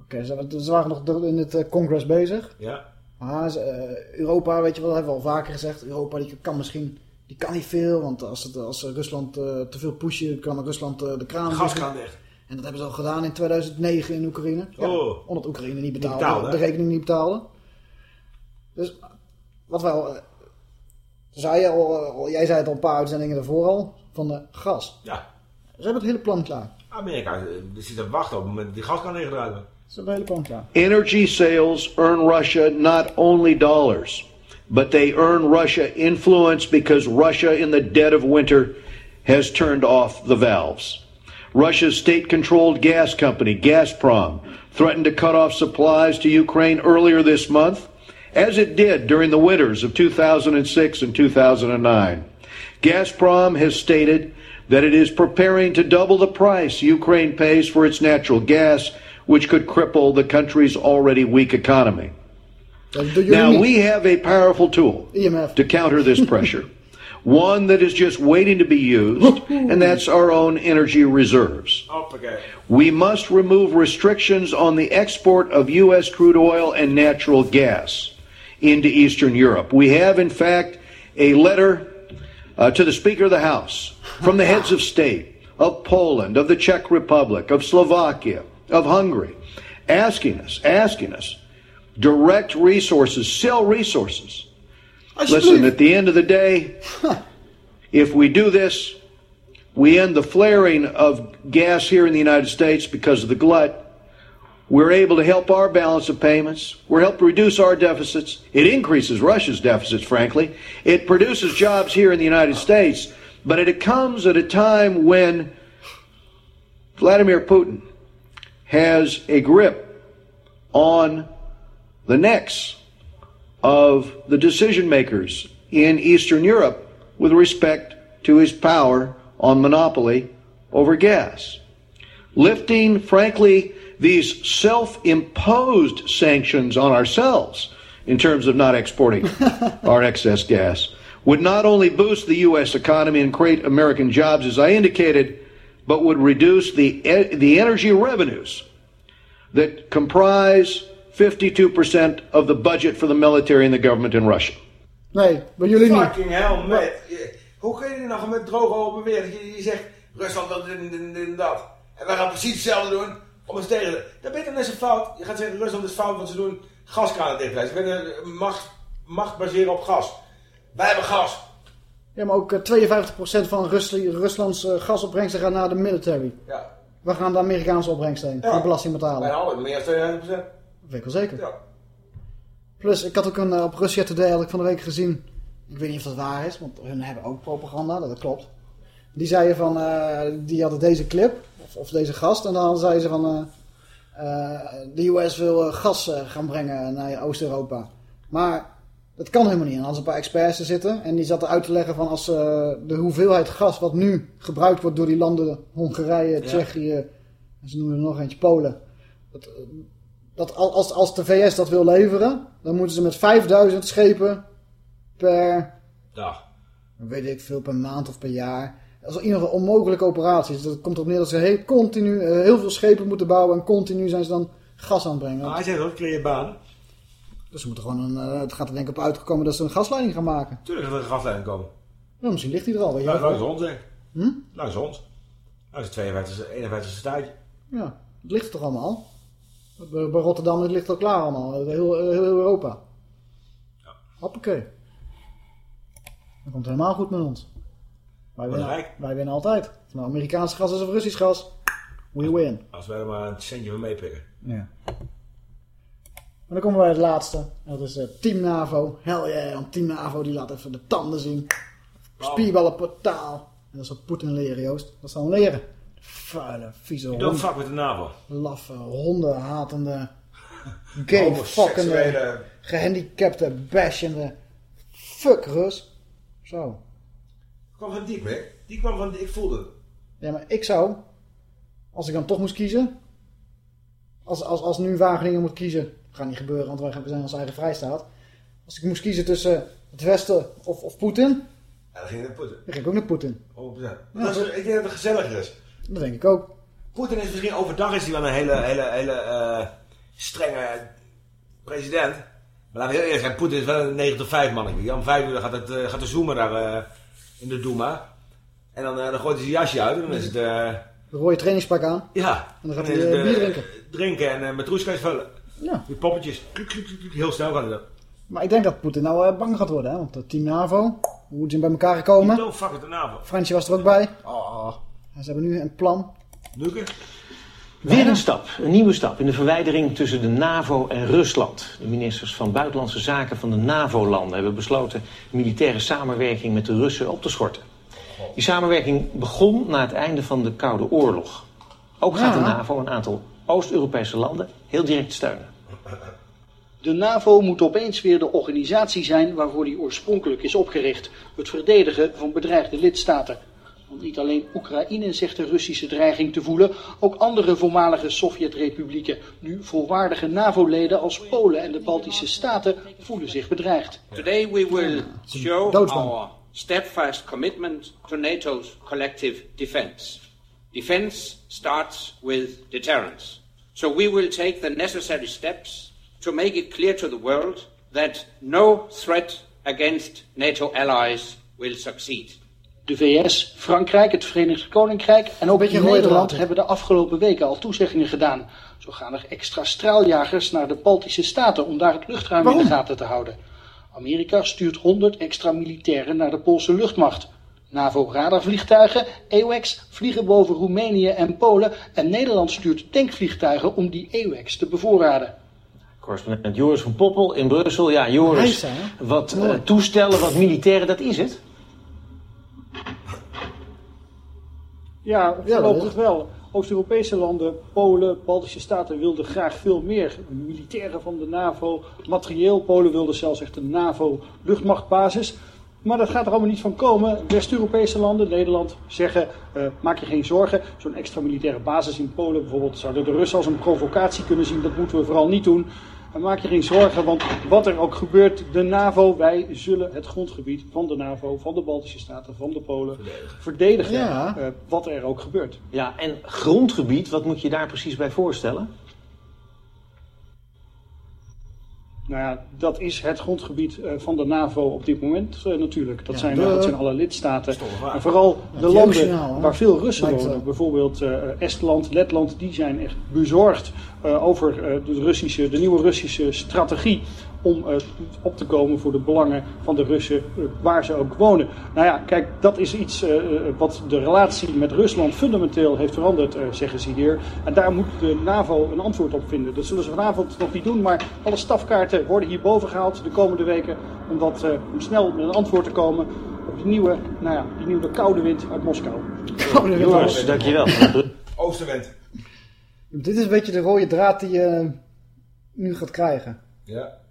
Oké, okay, ze, ze, waren nog in het uh, congres bezig. Ja. Maar uh, Europa, weet je wel, dat hebben we al vaker gezegd. Europa die kan misschien die kan niet veel, want als, het, als Rusland uh, te veel pushen, kan Rusland de kraan... De gaskraan dicht. En dat hebben ze al gedaan in 2009 in Oekraïne. Ja, oh. Omdat Oekraïne niet betaalde, niet betaalde de rekening niet betaalde. Dus wat wel... Uh, zei je al, jij zei het al een paar uitzendingen ervoor al, van de gas. Ja. Ze hebben het hele plan klaar. Amerika zit te wachten op het moment dat die gas kan ingedraaid worden. Ze hebben het hele plan klaar. Energy sales earn Russia not only dollars... but they earn Russia influence because Russia, in the dead of winter, has turned off the valves. Russia's state controlled gas company, Gazprom, threatened to cut off supplies to Ukraine earlier this month, as it did during the winters of 2006 and 2009. Gazprom has stated that it is preparing to double the price Ukraine pays for its natural gas, which could cripple the country's already weak economy. Now, we have a powerful tool EMF. to counter this pressure. One that is just waiting to be used, and that's our own energy reserves. We must remove restrictions on the export of U.S. crude oil and natural gas into Eastern Europe. We have, in fact, a letter uh, to the Speaker of the House from the heads of state of Poland, of the Czech Republic, of Slovakia, of Hungary, asking us, asking us direct resources, sell resources. Listen, at the end of the day, if we do this, we end the flaring of gas here in the United States because of the glut. We're able to help our balance of payments. We're helped reduce our deficits. It increases Russia's deficits, frankly. It produces jobs here in the United States, but it comes at a time when Vladimir Putin has a grip on the necks of the decision makers in Eastern Europe with respect to his power on monopoly over gas. Lifting, frankly, these self imposed sanctions on ourselves in terms of not exporting our excess gas would not only boost the U.S. economy and create American jobs, as I indicated, but would reduce the, the energy revenues that comprise 52% of the budget for the military and the government in Russia. Nee, bij jullie niet. Fucking hell, met. je- Hoe kun je nu nog met droge ogen beweren? Je, je zegt, Rusland dat dit en dit en dit en dat. En wij gaan precies hetzelfde doen om ons tegen... Dat ben je toch net zo fout? Je gaat zeggen, Rusland is fout wat ze doen. Gaskranen dichtwijs. Ze willen macht, macht baseren op gas. Wij hebben gas. Ja, maar ook eh, 52% van Rus Ruslands eh, gasopbrengsten gaat naar de military. Ja. Waar gaan de Amerikaanse opbrengsten heen? Ja. Belasting betalen. Bijna alle, meer dan 52%. Dat weet ik wel zeker. Ja. Plus, ik had ook een, eh, op Russia Today ik van de week gezien. Ik weet niet of dat waar is, want hun hebben ook propaganda, dat klopt. Die zeiden van, eh, die hadden deze clip, of, of deze gast, en dan zeiden ze van, eh, eh, de US wil eh, gas gaan brengen naar Oost-Europa. Maar dat kan helemaal niet. En ze een paar experts er zitten, en die zaten uit te leggen van als de hoeveelheid gas wat nu gebruikt wordt door die landen, Hongarije, Ja. Tsjechië, en ze noemen er nog eentje, Polen. Dat, dat al- als, als de VS dat wil leveren, dan moeten ze met 5000 schepen per, Dag. weet ik veel, per maand of per jaar. Dat is in ieder geval onmogelijke operatie. Dus dat komt erop neer dat ze heel, continu, eh, heel veel schepen moeten bouwen en continu zijn ze dan gas aan het brengen. Maar hij zegt ook, creëer baan. Dus ze moeten gewoon een, eh, het gaat er denk ik op uitgekomen dat ze een gasleiding gaan maken. Tuurlijk gaat er een gasleiding komen. Nou, misschien ligt die er al, weet je Langs, ons, zeg. Hm? Langs ons. Langs het 52e, 51e staatje. Ja, het ligt er toch allemaal al? Bij, bij Rotterdam het ligt al klaar allemaal. Heel, heel, heel Europa. Hoppakee. Dan komt helemaal goed met ons. Wij winnen, wij winnen altijd. Of nou Amerikaans gas is of Russisch gas. We win. Als wij er maar een centje van meepikken. Ja. Maar dan komen we bij het laatste. En dat is eh, Team NAVO. Hell yeah, want Team NAVO die laat even de tanden zien. Spierballenportaal. En dat is wat Poetin leren, Joost. Dat zal hem leren. Vuile, vieze You don't hond. fuck with the NAVO. Laffe, hondenhatende, gay, Homoseksuele- fuckende, gehandicapte, bashende. Fuck Rus. Zo. Kwam van diep? Die kwam van, ik voelde het. Ja, maar ik zou, als ik dan toch moest kiezen, als, als, als nu Wageningen moet kiezen, gaat niet gebeuren, want wij zijn als eigen vrijstaat. Als ik moest kiezen tussen het Westen of, of Poetin, Ja, dan ging het Poetin. dan ging ik ook naar Poetin. 100%. Ja, dat is, ik denk dat het gezelliger is. Dat denk ik ook. Poetin is misschien overdag is hij wel een hele, hele, hele eh, strenge president. Maar laten we heel eerlijk zijn, Poetin is wel een 9 tot 5 mannetje. Om 5 uur gaat, het, eh, gaat de zoomer daar eh, in de Duma. En dan, eh, dan gooit hij zijn jasje uit en dan is het... eh, Een rode trainingspak aan. ja. En dan gaat is hij het, eh, eh, bier drinken. Drinken en uh, met roeskijs vullen. Ja. Die poppetjes. Heel snel gaat hij dat. Maar ik denk dat Poetin nou eh, bang gaat worden, hè? want het Team NAVO, hoe moeten ze bij elkaar gekomen? Don't fuck with the NAVO. Fransje was er ook bij. Oh. En ze hebben nu een plan. Nuken? Weer een stap, een nieuwe stap in de verwijdering tussen de NAVO en Rusland. De ministers van Buitenlandse Zaken van de NAVO-landen hebben besloten militaire samenwerking met de Russen op te schorten. Die samenwerking begon na het einde van de Koude Oorlog. Ook gaat de NAVO een aantal Oost-Europese landen heel direct steunen. De NAVO moet opeens weer de organisatie zijn waarvoor die oorspronkelijk is opgericht. Het verdedigen van bedreigde lidstaten. Want niet alleen Oekraïne zegt de Russische dreiging te voelen, ook andere voormalige Sovjet-republieken, nu volwaardige NAVO-leden als Polen en de Baltische Staten, voelen zich bedreigd. Today we will show our steadfast commitment to NATO's collective defense. Defense starts with deterrence. So we will take the necessary steps to make it clear to the world that no threat against NATO allies will succeed. De VS, Frankrijk, het Verenigd Koninkrijk en ook Nederland hebben de afgelopen weken al toezeggingen gedaan. Zo gaan er extra straaljagers naar de Baltische Staten om daar het luchtruim in de gaten te houden. Amerika stuurt 100 extra militairen naar de Poolse luchtmacht. NAVO-radarvliegtuigen, AWACS vliegen boven Roemenië en Polen en Nederland stuurt tankvliegtuigen om die AWACS te bevoorraden. Correspondent Joris van Poppel in Brussel. Ja, Joris, wat eh, toestellen, wat militairen, dat is het? Ja, voorlopig wel. Oost-Europese landen, Polen, Baltische Staten wilden graag veel meer militairen van de NAVO, materieel. Polen wilde zelfs echt een NAVO-luchtmachtbasis. Maar dat gaat er allemaal niet van komen. West-Europese landen, Nederland, zeggen: eh, maak je geen zorgen. Zo'n extra militaire basis in Polen bijvoorbeeld zouden de Russen als een provocatie kunnen zien. Dat moeten we vooral niet doen. En maak je geen zorgen, want wat er ook gebeurt, de NAVO, wij zullen het grondgebied van de NAVO, van de Baltische Staten, van de Polen verdedigen. Ja. eh, wat er ook gebeurt. Ja, en grondgebied, wat moet je daar precies bij voorstellen? Nou ja, dat is het grondgebied eh, van de NAVO op dit moment eh, natuurlijk. Dat, Ja, zijn, de- dat zijn alle lidstaten. En vooral Ja, de landen waar veel Russen Lijkt wonen. zo. Bijvoorbeeld eh, Estland, Letland. Die zijn echt bezorgd eh, over eh, de, Russische, de nieuwe Russische strategie om eh, op te komen voor de belangen van de Russen eh, waar ze ook wonen. Nou ja, kijk, dat is iets eh, wat de relatie met Rusland fundamenteel heeft veranderd, eh, zeggen ze hier. En daar moet de NAVO een antwoord op vinden. Dat zullen ze vanavond nog niet doen, maar alle stafkaarten worden hierboven gehaald de komende weken. Om, dat, eh, om snel met een antwoord te komen op die nieuwe, nou ja, die nieuwe koude wind uit Moskou. Jongens, dankjewel. Oostenwind. Dit is een beetje de rode draad die je nu gaat krijgen. Ja.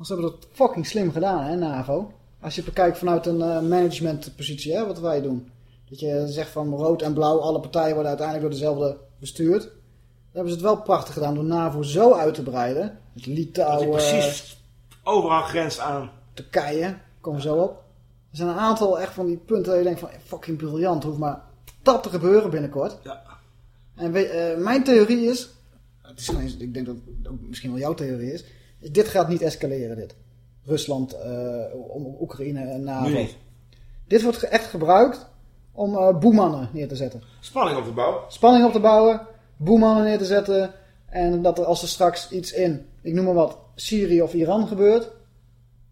Want ze hebben dat fucking slim gedaan, hè, NAVO. Als je bekijkt vanuit een eh, managementpositie, hè, wat wij doen. Dat je zegt van rood en blauw, alle partijen worden uiteindelijk door dezelfde bestuurd. Dan hebben ze het wel prachtig gedaan door NAVO zo uit te breiden. Die Litouwen, precies overal grenst aan. Turkije, we zo op. Er zijn een aantal echt van die punten dat je denkt van fucking briljant, hoeft maar dat te gebeuren binnenkort. Ja. En weet- eh, mijn theorie is, het is geen, ik denk dat het misschien wel jouw theorie is dit gaat niet escaleren dit. Rusland, om Oekraïne en NAVO. Dit wordt echt gebruikt om eh boemannen neer te zetten. Spanning op de bouw. Spanning op te bouwen, boemannen neer te zetten. En dat er als er straks iets in, ik noem maar wat, Syrië of Iran gebeurt,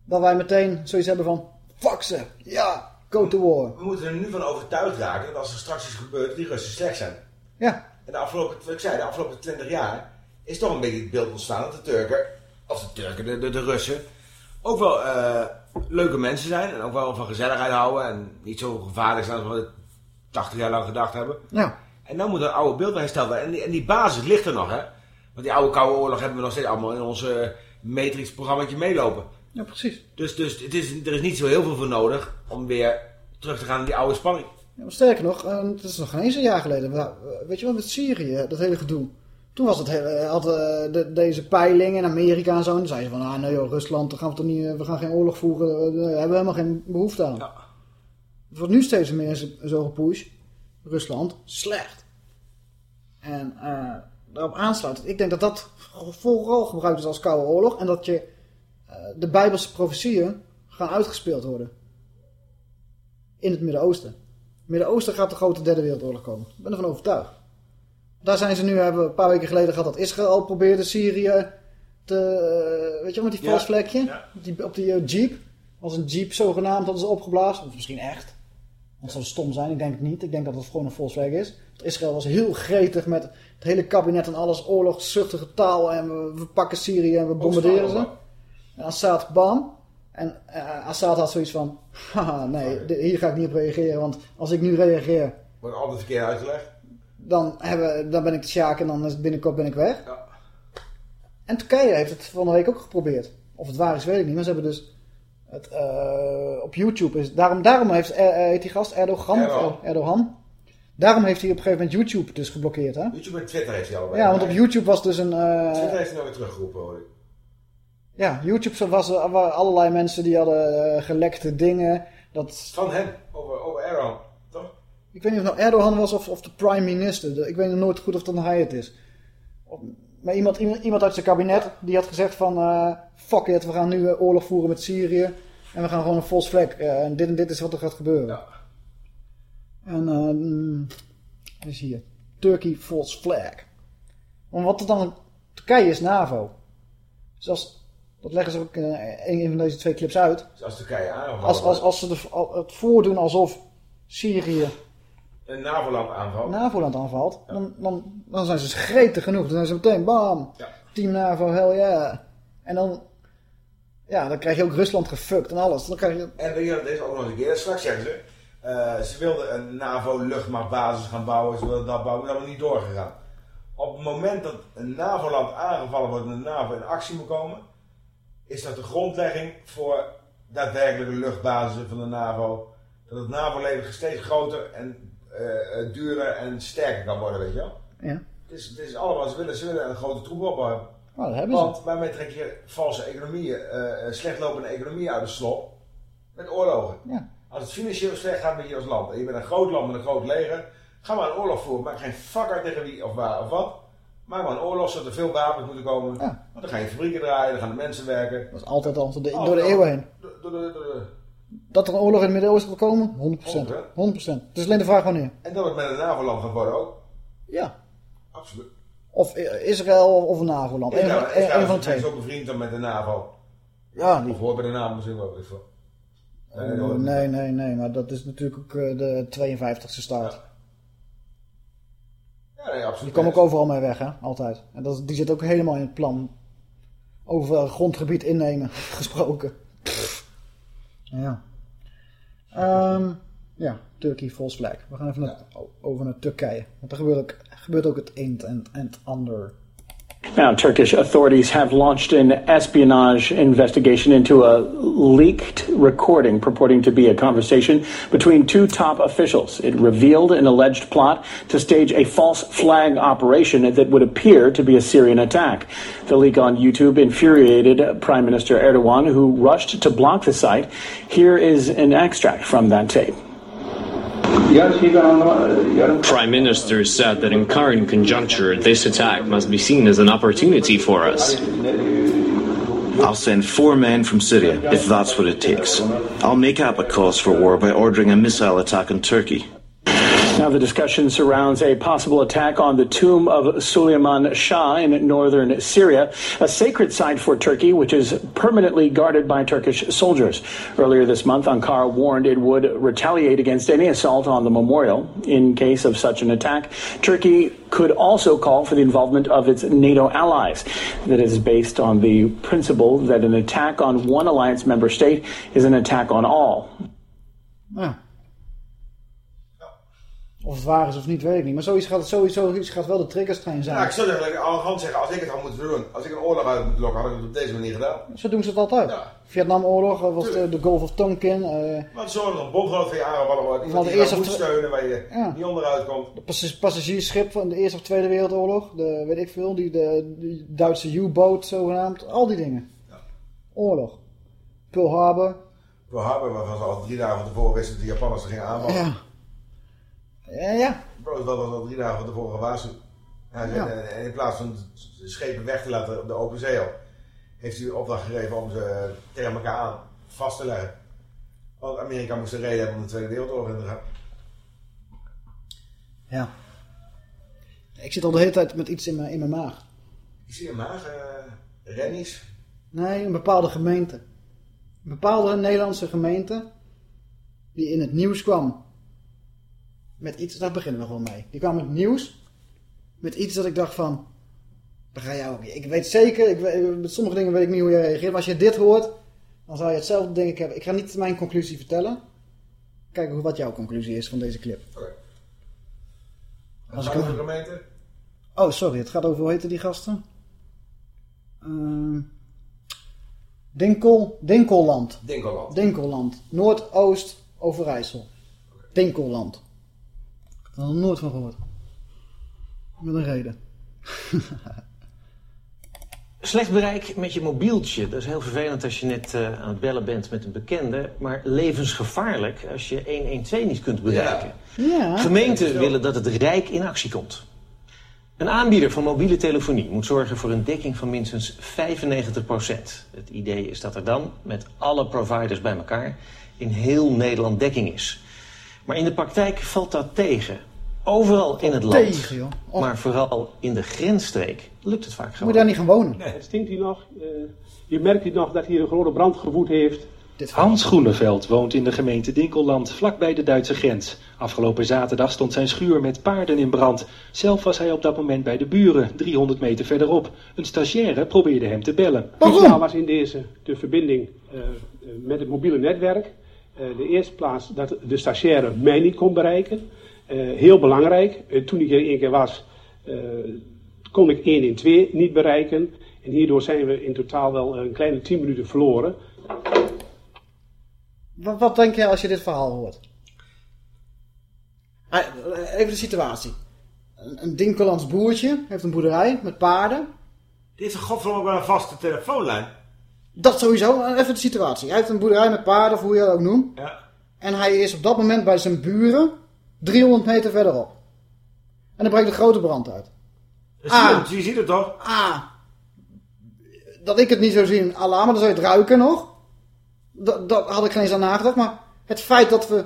dat wij meteen zoiets hebben van, fuck ze, ja, go to war. We moeten er nu van overtuigd raken dat als er straks iets gebeurt, die Russen slecht zijn. Ja. En de afgelopen, ik zei, de afgelopen 20 jaar is toch een beetje het beeld ontstaan dat de Turken, of de Turken, de, de, de Russen, ook wel eh, leuke mensen zijn. En ook wel van gezelligheid houden en niet zo gevaarlijk zijn als we 80 jaar lang gedacht hebben. Ja. En dan moet dat oude beeld weer hersteld worden. En die, en die basis ligt er nog, hè. Want die oude koude oorlog hebben we nog steeds allemaal in ons eh, Matrix-programmaatje meelopen. Ja, precies. Dus, dus het is, er is niet zo heel veel voor nodig om weer terug te gaan naar die oude spanning. Ja, maar sterker nog, eh, het is nog geen eens een jaar geleden. We- Weet je wel, met Syrië, dat hele gedoe. Toen was het had eh, de, deze peiling in Amerika en zo. En dan zeiden ze van, ah nee joh, Rusland, dan gaan we, toch niet, eh, we gaan geen oorlog voeren. eh, Daar hebben we helemaal geen behoefte aan. Het wordt nu steeds meer zo- gepusht. Rusland, slecht. En daarop aansluitend, ik denk dat dat vooral gebruikt is als koude oorlog. En dat je de Bijbelse profetieën gaan uitgespeeld worden. In het Midden-Oosten. Midden-Oosten gaat de grote derde wereldoorlog komen. Ik ben ervan overtuigd. Daar zijn ze nu, hebben we een paar weken geleden gehad dat Israël probeerde Syrië te, eh, weet je wel, met die Ja, vals vlekje. ja. Die, op die eh, jeep. Als een jeep zogenaamd hadden ze opgeblazen. Of misschien echt. Dat zou stom zijn, ik denk het niet. Ik denk dat het gewoon een vals vlek is. Want Israël was heel gretig met het hele kabinet en alles. Oorlogszuchtige taal. En we, we pakken Syrië en we bombarderen ze. En Assad, bam. En eh, Assad had zoiets van... Haha, nee, hier ga ik niet op reageren. Want als ik nu reageer, Wordt altijd verkeerd uitgelegd. Dan, hebben, dan ben ik de sjaak en dan is het binnenkort ben ik weg. En Turkije heeft het van de week ook geprobeerd. Of het waar is, weet ik niet. Maar ze hebben dus... Het, eh, op YouTube is... Daarom, daarom heeft, eh, heet die gast Erdogan, Erdogan. Daarom heeft hij op een gegeven moment YouTube dus geblokkeerd, hè? YouTube en Twitter heeft hij allebei. Ja, want op YouTube was dus een... Twitter heeft hij nog weer teruggeroepen, hoor. Ja, YouTube was er waren allerlei mensen die hadden gelekte dingen. Dat, Van hem, over, over Erdogan? Ik weet niet of het nou Erdogan was of, of de prime minister. Ik weet nog nooit goed of dat nou hij het is. Maar iemand, iemand, iemand uit zijn kabinet die had gezegd van... eh, fuck it, we gaan nu eh, oorlog voeren met Syrië. En we gaan gewoon een false flag. eh, en dit en dit is wat er gaat gebeuren. En wat is hier. Turkey false flag. Want wat er dan... Turkije is NAVO. Dus als, dat leggen ze ook in een, van deze twee clips uit. Dus als Turkije aanvalt, Als, als, als ze de, het voordoen alsof Syrië een NAVO-land aanvalt. NAVO-land aanvalt, dan, dan, dan zijn ze gretig genoeg. Dan zijn ze meteen, bam, team NAVO, hell yeah. En dan, ja, dan krijg je ook Rusland gefukt en alles. Dan krijg je, En weet je wat het is ook nog eens een keer? Straks zeggen ze, eh, ze wilden een NAVO-luchtmachtbasis gaan bouwen, ze wilden dat bouwen, maar dat is niet doorgegaan. Op het moment dat een NAVO-land aangevallen wordt en de NAVO in actie moet komen, is dat de grondlegging voor daadwerkelijke luchtbasissen van de NAVO. Dat het NAVO-leger steeds groter en duurder en sterker kan worden, weet je wel. ja. Het is, het is allemaal, ze willen, ze willen een grote troep opbouwen. Nou, dat hebben ze. Want waarmee trek je valse economieën, eh, eh, slechtlopende economieën uit de slop? Met oorlogen. Ja. Als het financieel slecht gaat met je als land, en je bent een groot land met een groot leger, ga maar een oorlog voeren. Maak geen fuck uit tegen wie of waar of wat. Maak maar een oorlog, zodat er veel wapens moeten komen. Want dan gaan je fabrieken draaien, dan gaan de mensen werken. Dat is altijd al door de, door de eeuwen heen. Door, door, door, door- Dat er een oorlog in het Midden-Oosten wil komen? 100%. 100%. Het is alleen de vraag wanneer. En dat het met een NAVO-land gaat worden ook. Ja. Absoluut. Of Israël of een NAVO-land. Eén Israël, van, één- Israël één van de is ook bevriend dan met de NAVO. Ja, die- Of hoort bij de NAVO misschien wel. Nee. Nee, nee, nee. Maar dat is natuurlijk ook eh, de 52e staat. Ja, nee, absoluut. Die komen ook overal mee weg, hè? Altijd. En dat, die zit ook helemaal in het plan. Over grondgebied innemen gesproken. Pff. Ja. Ehm, ja, Turkey false flag. We gaan even naar, over naar Turkije. Want er gebeurt ook, gebeurt ook het een en het ander. Now, Turkish authorities have launched an espionage investigation into a leaked recording purporting to be a conversation between two top officials. It revealed an alleged plot to stage a false flag operation that would appear to be a Syrian attack. The leak on YouTube infuriated Prime Minister Erdogan, who rushed to block the site. Here is an extract from that tape. Prime Minister said that in current conjuncture, this attack must be seen as an opportunity for us. I'll send four men from Syria, if that's what it takes. I'll make up a cause for war by ordering a missile attack on Turkey. Now, the discussion surrounds a possible attack on the tomb of Suleiman Shah in northern Syria, a sacred site for Turkey, which is permanently guarded by Turkish soldiers. Earlier this month, Ankara warned it would retaliate against any assault on the memorial. In case of such an attack, Turkey could also call for the involvement of its NATO allies. That is based on the principle that an attack on one alliance member state is an attack on all. Ja. Of het waar is of niet, weet ik niet. Maar zoiets gaat, sowieso iets gaat wel de triggerstrein zijn. Ja, ik zou zeggen, arrogant zeggen, als ik het had moeten doen, als ik een oorlog uit moet lokken, had ik het op deze manier gedaan. Zo doen ze het altijd. Vietnamoorlog, dat was de, de Gulf of Tonkin. eh, Maar een bomgroot van je aangevallen wordt. Iemand die eerste moet steunen waar je Ja. niet onderuit komt. Het pas- passagiersschip van de Eerste of Tweede Wereldoorlog. De, weet ik veel, die, de, die Duitse U-boot zogenaamd. Al die dingen. Oorlog. Pearl Harbor. Pearl Harbor, waarvan ze al drie dagen van tevoren wisten dat de Japanners er gingen aanvallen. Ja. Ja, ja. Roosevelt was al drie dagen van tevoren gewaarschuwd. Hij zei, Ja. eh, in plaats van de schepen weg te laten op de open zee al, heeft hij de opdracht gegeven om ze tegen elkaar aan vast te leggen. Want Amerika moest een reden hebben om de Tweede Wereldoorlog in te gaan. Ja. Ik zit al de hele tijd met iets in mijn, in mijn maag. Ik zie een maag, eh rennies. Nee, een bepaalde gemeente. Een bepaalde Nederlandse gemeente. Die in het nieuws kwam. Met iets, daar beginnen we gewoon mee. Die kwam het nieuws. Met iets dat ik dacht van. Daar ga jij ook. Ik weet zeker, ik weet, met sommige dingen weet ik niet hoe jij reageert. Maar als je dit hoort, dan zou je hetzelfde denk ik hebben. Ik ga niet mijn conclusie vertellen. Kijken hoe- wat jouw conclusie is van deze clip. Oké. Als Als ik ik hem- gemeente? Oh, sorry. Het gaat over, hoe heten die gasten? Ehm Dinkel, Dinkelland. Dinkelland. Dinkelland. Noordoost Overijssel. Dinkelland. Nog nooit van gehoord. Met een reden. Slecht bereik met je mobieltje. Dat is heel vervelend als je net eh, aan het bellen bent met een bekende. Maar levensgevaarlijk als je 112 niet kunt bereiken. Ja. Gemeenten willen dat het Rijk in actie komt. Een aanbieder van mobiele telefonie moet zorgen voor een dekking van minstens 95%. Het idee is dat er dan, met alle providers bij elkaar, in heel Nederland dekking is. Maar in de praktijk valt dat tegen. Overal in het land, Tegen, joh. Maar vooral in de grensstreek, lukt het vaak Moet gewoon. je daar niet gaan wonen? Het stinkt hier nog. eh, je merkt hier nog dat hier een grote brand gewoed heeft. Hans Groeneveld woont in de gemeente Dinkelland, vlakbij de Duitse grens. Afgelopen zaterdag stond zijn schuur met paarden in brand. Zelf was hij op dat moment bij de buren, 300 meter verderop. Een stagiaire probeerde hem te bellen. Cruciaal was in deze de verbinding eh, eh, met het mobiele netwerk. Eh, de eerste plaats dat de stagiaire mij niet kon bereiken. Eh, heel belangrijk. Eh, toen ik er één keer was, eh, kon ik 112 niet bereiken. En hierdoor zijn we in totaal wel een kleine 10 minuten verloren. Wat, wat denk je als je dit verhaal hoort? Ah, Even de situatie. Een, een Dinkelands boertje heeft een boerderij met paarden. Dit is een godverdomme wel een vaste telefoonlijn. Dat sowieso. Even de situatie. Hij heeft een boerderij met paarden, of hoe je dat ook noemt. Ja. En hij is op dat moment bij zijn buren 300 meter verderop. En dan breekt een grote brand uit. Dat zie je, ziet het toch? Ah, dat ik het niet zou zien, Allah, maar dan zou je het ruiken nog. Dat, dat had ik geen eens aan nagedacht. Maar het feit dat we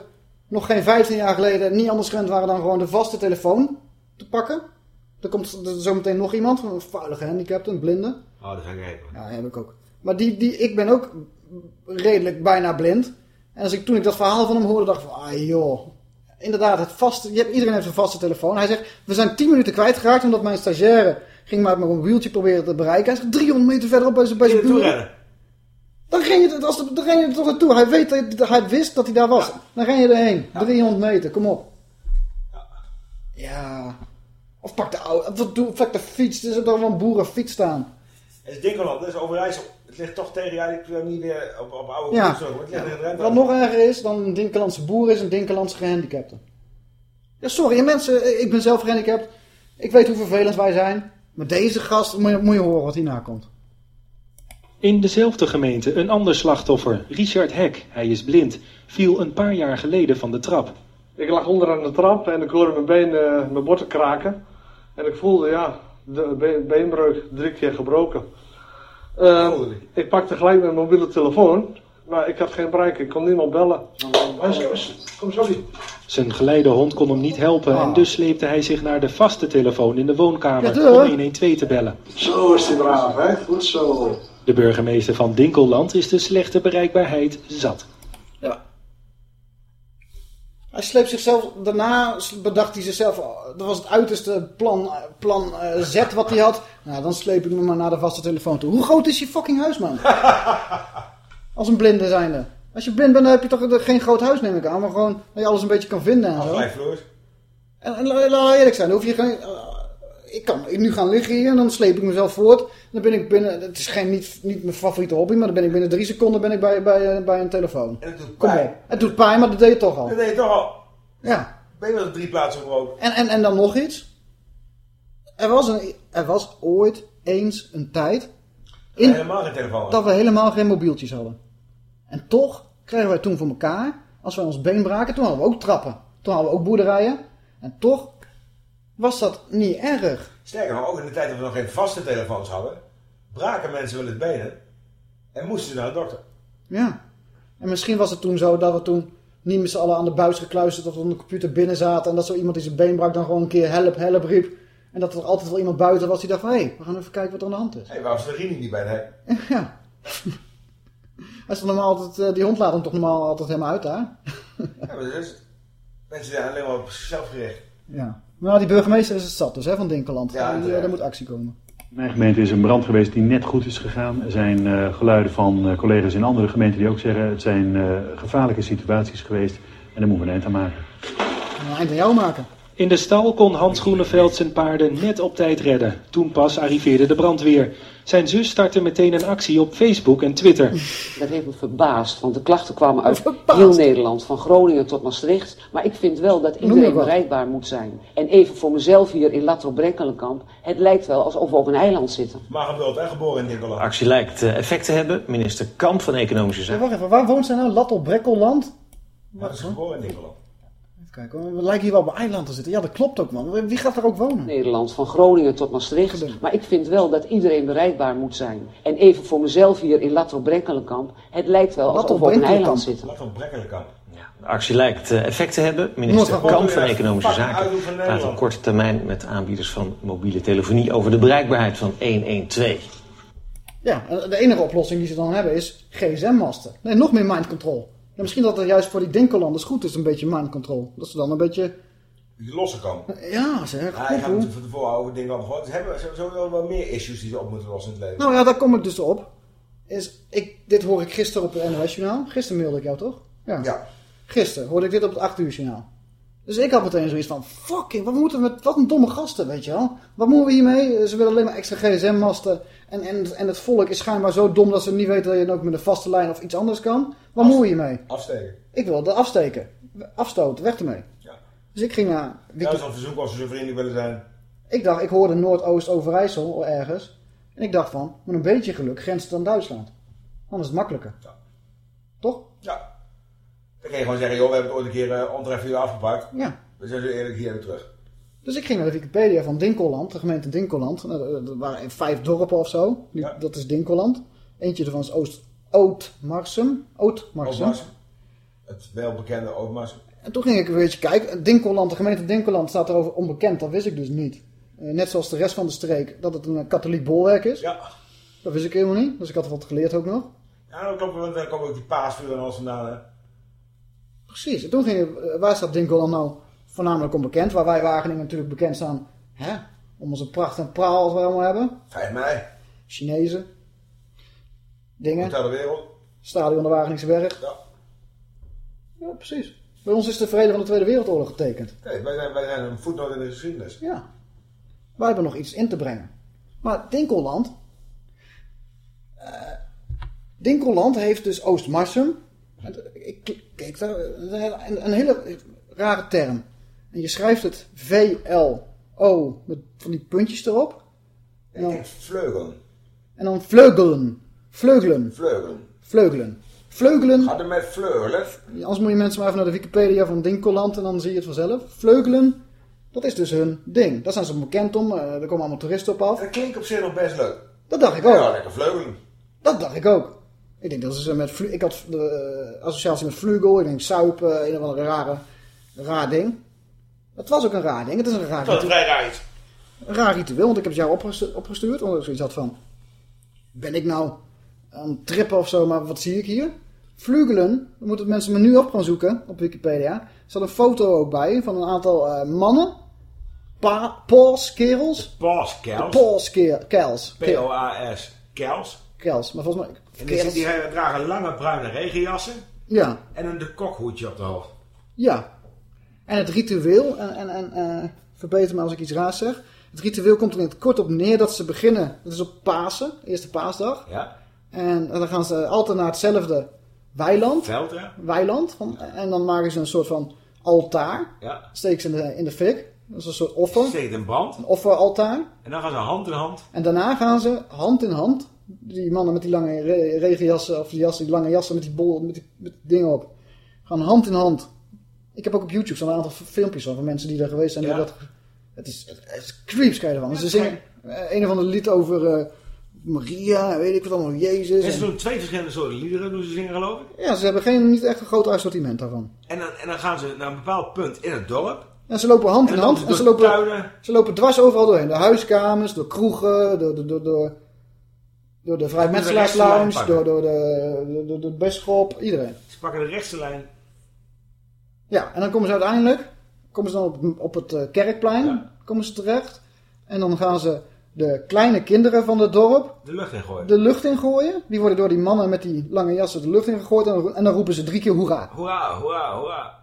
nog geen 15 jaar geleden niet anders gewend waren dan gewoon de vaste telefoon te pakken. Er komt er zometeen nog iemand, een vuile gehandicapte, een blinde. Oh, dat ga ik even. Ja, heb ik ook. Maar die, die, ik ben ook redelijk bijna blind. En als ik, toen ik dat verhaal van hem hoorde, dacht ik van, ah joh. Inderdaad, het vaste, je hebt, iedereen heeft een vaste telefoon. Hij zegt, we zijn 10 minuten kwijtgeraakt omdat mijn stagiaire ging maar met mijn wieltje proberen te bereiken. Hij zegt, 300 meter verderop bij zijn, bij zijn buren. Dan ging je, als de, dan ging je er toch naartoe. Hij, weet, hij wist dat hij daar was. Dan ging je erheen. 300 meter, kom op. Ja. Of pak de oude, of doe- pak de fiets. Er is toch wel een boerenfiets staan. Het is Dinkeland, dat is Overijssel. Het ligt toch tegen jou. Ik wil niet weer op, op oude Ja. koers. Het ligt. Wat nog erger is dan een Dinkelandse boer is een Dinkelandse gehandicapte. Ja, sorry mensen, ik ben zelf gehandicapt. Ik weet hoe vervelend wij zijn. Maar deze gast, moet je, moet je horen wat hierna komt. In dezelfde gemeente een ander slachtoffer, Richard Hek, hij is blind, viel een paar jaar geleden van de trap. Ik lag onder aan de trap en ik hoorde mijn been, eh, mijn botten kraken. En ik voelde, ja, de be- beenbreuk drie keer gebroken. Eh, ik pakte gelijk mijn mobiele telefoon, maar ik had geen bereik. Ik kon niemand bellen. Kom, sorry. Zijn geleidehond kon hem niet helpen en dus sleepte hij zich naar de vaste telefoon in de woonkamer Ja, om 112 te bellen. Zo is die braaf, hè? Goed zo. De burgemeester van Dinkelland is de slechte bereikbaarheid zat. Hij sleept zichzelf, daarna bedacht hij zichzelf, oh, dat was het uiterste plan, plan eh, Z wat hij had. Nou, dan sleep ik me maar naar de vaste telefoon toe. Hoe groot is je fucking huis, man? Als een blinde zijnde. Als je blind bent, dan heb je toch geen groot huis, neem ik aan. Maar gewoon dat je alles een beetje kan vinden en zo. En, en la- laat eerlijk zijn, hoef je geen... ik kan nu gaan liggen hier en dan sleep ik mezelf voort. Dan ben ik binnen... Het is geen, niet, niet mijn favoriete hobby, maar dan ben ik binnen drie seconden ben ik bij, bij, eh, bij een telefoon. En het doet Kom pijn. op. Het doet pijn, maar dat deed je toch al. Dat deed je toch al. Ja. Ben je wel drie plaatsen gebroken? En, en, en dan nog iets. Er was, een, er was ooit eens een tijd... In, helemaal geen telefoon. dat we helemaal geen mobieltjes hadden. En toch kregen wij toen voor elkaar, als wij ons been braken, toen hadden we ook trappen. Toen hadden we ook boerderijen. En toch was dat niet erg. Sterker nog, ook in de tijd dat we nog geen vaste telefoons hadden, braken mensen wel het benen en moesten ze naar de dokter. Ja. En misschien was het toen zo dat we toen niet met z'n allen aan de buis gekluisterd of op de computer binnen zaten. En dat zo iemand die zijn been brak dan gewoon een keer help, help riep. En dat er altijd wel iemand buiten was die dacht van, hé, hey, we gaan even kijken wat er aan de hand is. Hé, hey, waarom is de Rini niet bij de hek? Ja. Hij is normaal altijd, eh, die hond laat hem toch normaal altijd helemaal uit daar? Ja, maar dat is, mensen zijn alleen maar op zichzelf gericht. Ja. Nou, die burgemeester is het zat dus, hè, van Dinkeland. Ja, Die, eh, daar moet actie komen. In mijn gemeente is een brand geweest die net goed is gegaan. Er zijn eh, geluiden van eh, collega's in andere gemeenten die ook zeggen... het zijn eh, gevaarlijke situaties geweest en daar moeten we een eind aan maken. Een eind aan jou maken. In de stal kon Hans Groeneveld zijn paarden net op tijd redden. Toen pas arriveerde de brandweer. Zijn zus startte meteen een actie op Facebook en Twitter. Dat heeft me verbaasd, want de klachten kwamen uit heel Nederland, van Groningen tot Maastricht. Maar ik vind wel dat iedereen bereikbaar moet zijn. En even voor mezelf hier in Latro-Brenkelenkamp, het lijkt wel alsof we op een eiland zitten. Maar gebeeld en geboren in Dinkeland. actie lijkt eh, effect te hebben. Minister Kamp van Economische Ja, Zaken. wacht even, waar woont zij nou? Lattel Brekkelland? Dat is geboren in Dinkeland. Hoor. we lijken hier wel op een eiland te zitten. Ja, dat klopt ook, man. Wie gaat daar ook wonen? Nederland, van Groningen tot Maastricht. Maar ik vind wel dat iedereen bereikbaar moet zijn. En even voor mezelf hier in Latro-Brenkelenkamp, het lijkt wel alsof we op een eiland zitten. Laat op Brekkelenkamp. De actie lijkt eh, effect te hebben. Minister. Kamp van Economische Zaken praat op korte termijn met aanbieders van mobiele telefonie over de bereikbaarheid van 112. Ja, de enige oplossing die ze dan hebben is gsm-masten. Nee, nog meer mind control. Ja, misschien dat het juist voor die Dinkelanders goed is, een beetje mind control. Dat ze dan een beetje... Die losse komen. Ja, zeg. Ja, ik het van tevoren over gehoord. Ze hebben sowieso wel meer issues die ze op moeten lossen in het leven. Nou ja, daar kom ik dus op. Is, ik, dit hoor ik gisteren op het NOS-journaal. Gisteren mailde ik jou, toch? Ja. Ja. Gisteren hoorde ik dit op het 8 uur journaal. Dus ik had meteen zoiets van, fucking, wat moeten we met, wat een domme gasten, weet je wel. Wat moeten we hiermee? Ze willen alleen maar extra gsm-masten. En, en, en het volk is schijnbaar zo dom dat ze niet weten dat je ook met een vaste lijn of iets anders kan. Wat moet je hiermee? Afsteken. Ik wil dat afsteken. Afstoten, weg ermee. Ja. Dus ik ging naar... Ja, is een verzoek als ze zo vriendelijk willen zijn. Ik dacht, ik hoorde Noordoost-Overijssel ergens. En ik dacht van, met een beetje geluk grenst het aan Duitsland. Anders is het makkelijker. Toch? Ja. Dan kan je gewoon zeggen, joh, we hebben het ooit een keer uh, ontreffelijk afgepakt. Ja. We zijn zo eerlijk hier weer terug. Dus ik ging naar de Wikipedia van Dinkelland, de gemeente Dinkelland. Nou, Er waren vijf dorpen of zo. Dat is Dinkelland. Eentje ervan is Oost Oud-Marsum. Ootmarsum. Het welbekende Ootmarsum. En toen ging ik een beetje kijken. Dinkelland, de gemeente Dinkelland staat erover onbekend. Dat wist ik dus niet. Eh, net zoals de rest van de streek, dat het een eh, katholiek bolwerk is. Ja. Dat wist ik helemaal niet. Dus ik had er wat geleerd ook nog. Ja, dat klopt, want daar komen ook die paasvuur en alles vandaan. Hè. Precies. En toen ging ik, eh, waar staat Dinkeland nou voornamelijk onbekend? Waar wij Wageningen natuurlijk bekend staan. Hè? Om onze pracht en praal wat we allemaal hebben. 5 mei. Chinezen. Dingen. Hotel de wereld. Stadion de Wageningse Berg. Ja. Ja, precies. Bij ons is de vrede van de Tweede Wereldoorlog getekend. Kijk, wij zijn, wij zijn een voetnoot in de geschiedenis. Ja. Wij hebben nog iets in te brengen. Maar Dinkelland... eh, Dinkelland heeft dus Oostmarsum. Ik keek daar... Een, een hele rare term. En je schrijft het V-L-O met van die puntjes erop. En dan, Vleugelen. en dan vleugelen. Vleugelen. Vleugelen. Vleugelen. Vleugelen. Gaat er met vleugelen? Anders moet je mensen maar even naar de Wikipedia van Dinkelland en dan zie je het vanzelf. Vleugelen, dat is dus hun ding. Daar zijn ze bekend om. eh, er komen allemaal toeristen op af. Dat klinkt op zich nog best leuk. Dat dacht ik ook. Ja, lekker vleugelen. Dat dacht ik ook. Ik denk dat ze met ik had de eh, associatie met vlugel. Ik denk suip, eh, een of andere rare, raar ding. Het was ook een raar ding. Het is een raar, Dat is ritu- vrij raar iets. een raar ritueel. Want ik heb het jou opgestu- opgestuurd. Omdat ik zoiets had van... Ben ik nou aan het trippen of zo? Maar wat zie ik hier? Vlugelen. Dan moeten mensen me nu op gaan zoeken. Op Wikipedia. Er staat een foto ook bij. Van een aantal eh, mannen. Pa Paus kerels. Paus kerels. Paus ke- kels. P-O-A-S. Kels. Kels. Maar volgens mij... En die, die dragen lange bruine regenjassen. Ja. En een de kokhoedje op de hoofd. Ja. En het ritueel, en, en, en eh, verbeter me als ik iets raars zeg. Het ritueel komt er in het kort op neer dat ze beginnen, dat is op Pasen, eerste paasdag. Ja. En dan gaan ze altijd naar hetzelfde weiland. Veld, ja. Weiland. Van, en dan maken ze een soort van altaar. Ja. Steken ze in de, in de fik. Dat is een soort offer. Steekt in brand. Een offeraltaar. En dan gaan ze hand in hand. En daarna gaan ze hand in hand, die mannen met die lange re- regenjassen, of die jassen, die lange jassen met die, bol, met die, met die dingen op, gaan hand in hand. Ik heb ook op YouTube zo'n aantal filmpjes van, van mensen die daar geweest zijn. Ja. dat, het, is, het, is creeps krijg je ervan. ze zingen een of ander lied over eh, Maria, weet ik wat allemaal, Jezus. En ze En, doen twee verschillende soorten liederen doen ze zingen geloof ik. ja, ze hebben geen, niet echt een groot assortiment daarvan. En dan, en dan gaan ze naar een bepaald punt in het dorp. En ze lopen hand in hand. door En ze lopen, tuinen. ze lopen dwars overal doorheen. De huiskamers, door kroegen, door, door, door, door, door de vrijmetselaarslounge, door, door, de, door, door de bisschop, iedereen. Ze pakken de rechtse lijn. Ja, en dan komen ze uiteindelijk komen ze dan op, op het eh, kerkplein komen ze terecht. En dan gaan ze de kleine kinderen van het dorp De lucht in gooien. de lucht in gooien. Die worden door die mannen met die lange jassen de lucht in gegooid. En, dan- en dan roepen ze drie keer hoera. Hoera, hoera, hoera.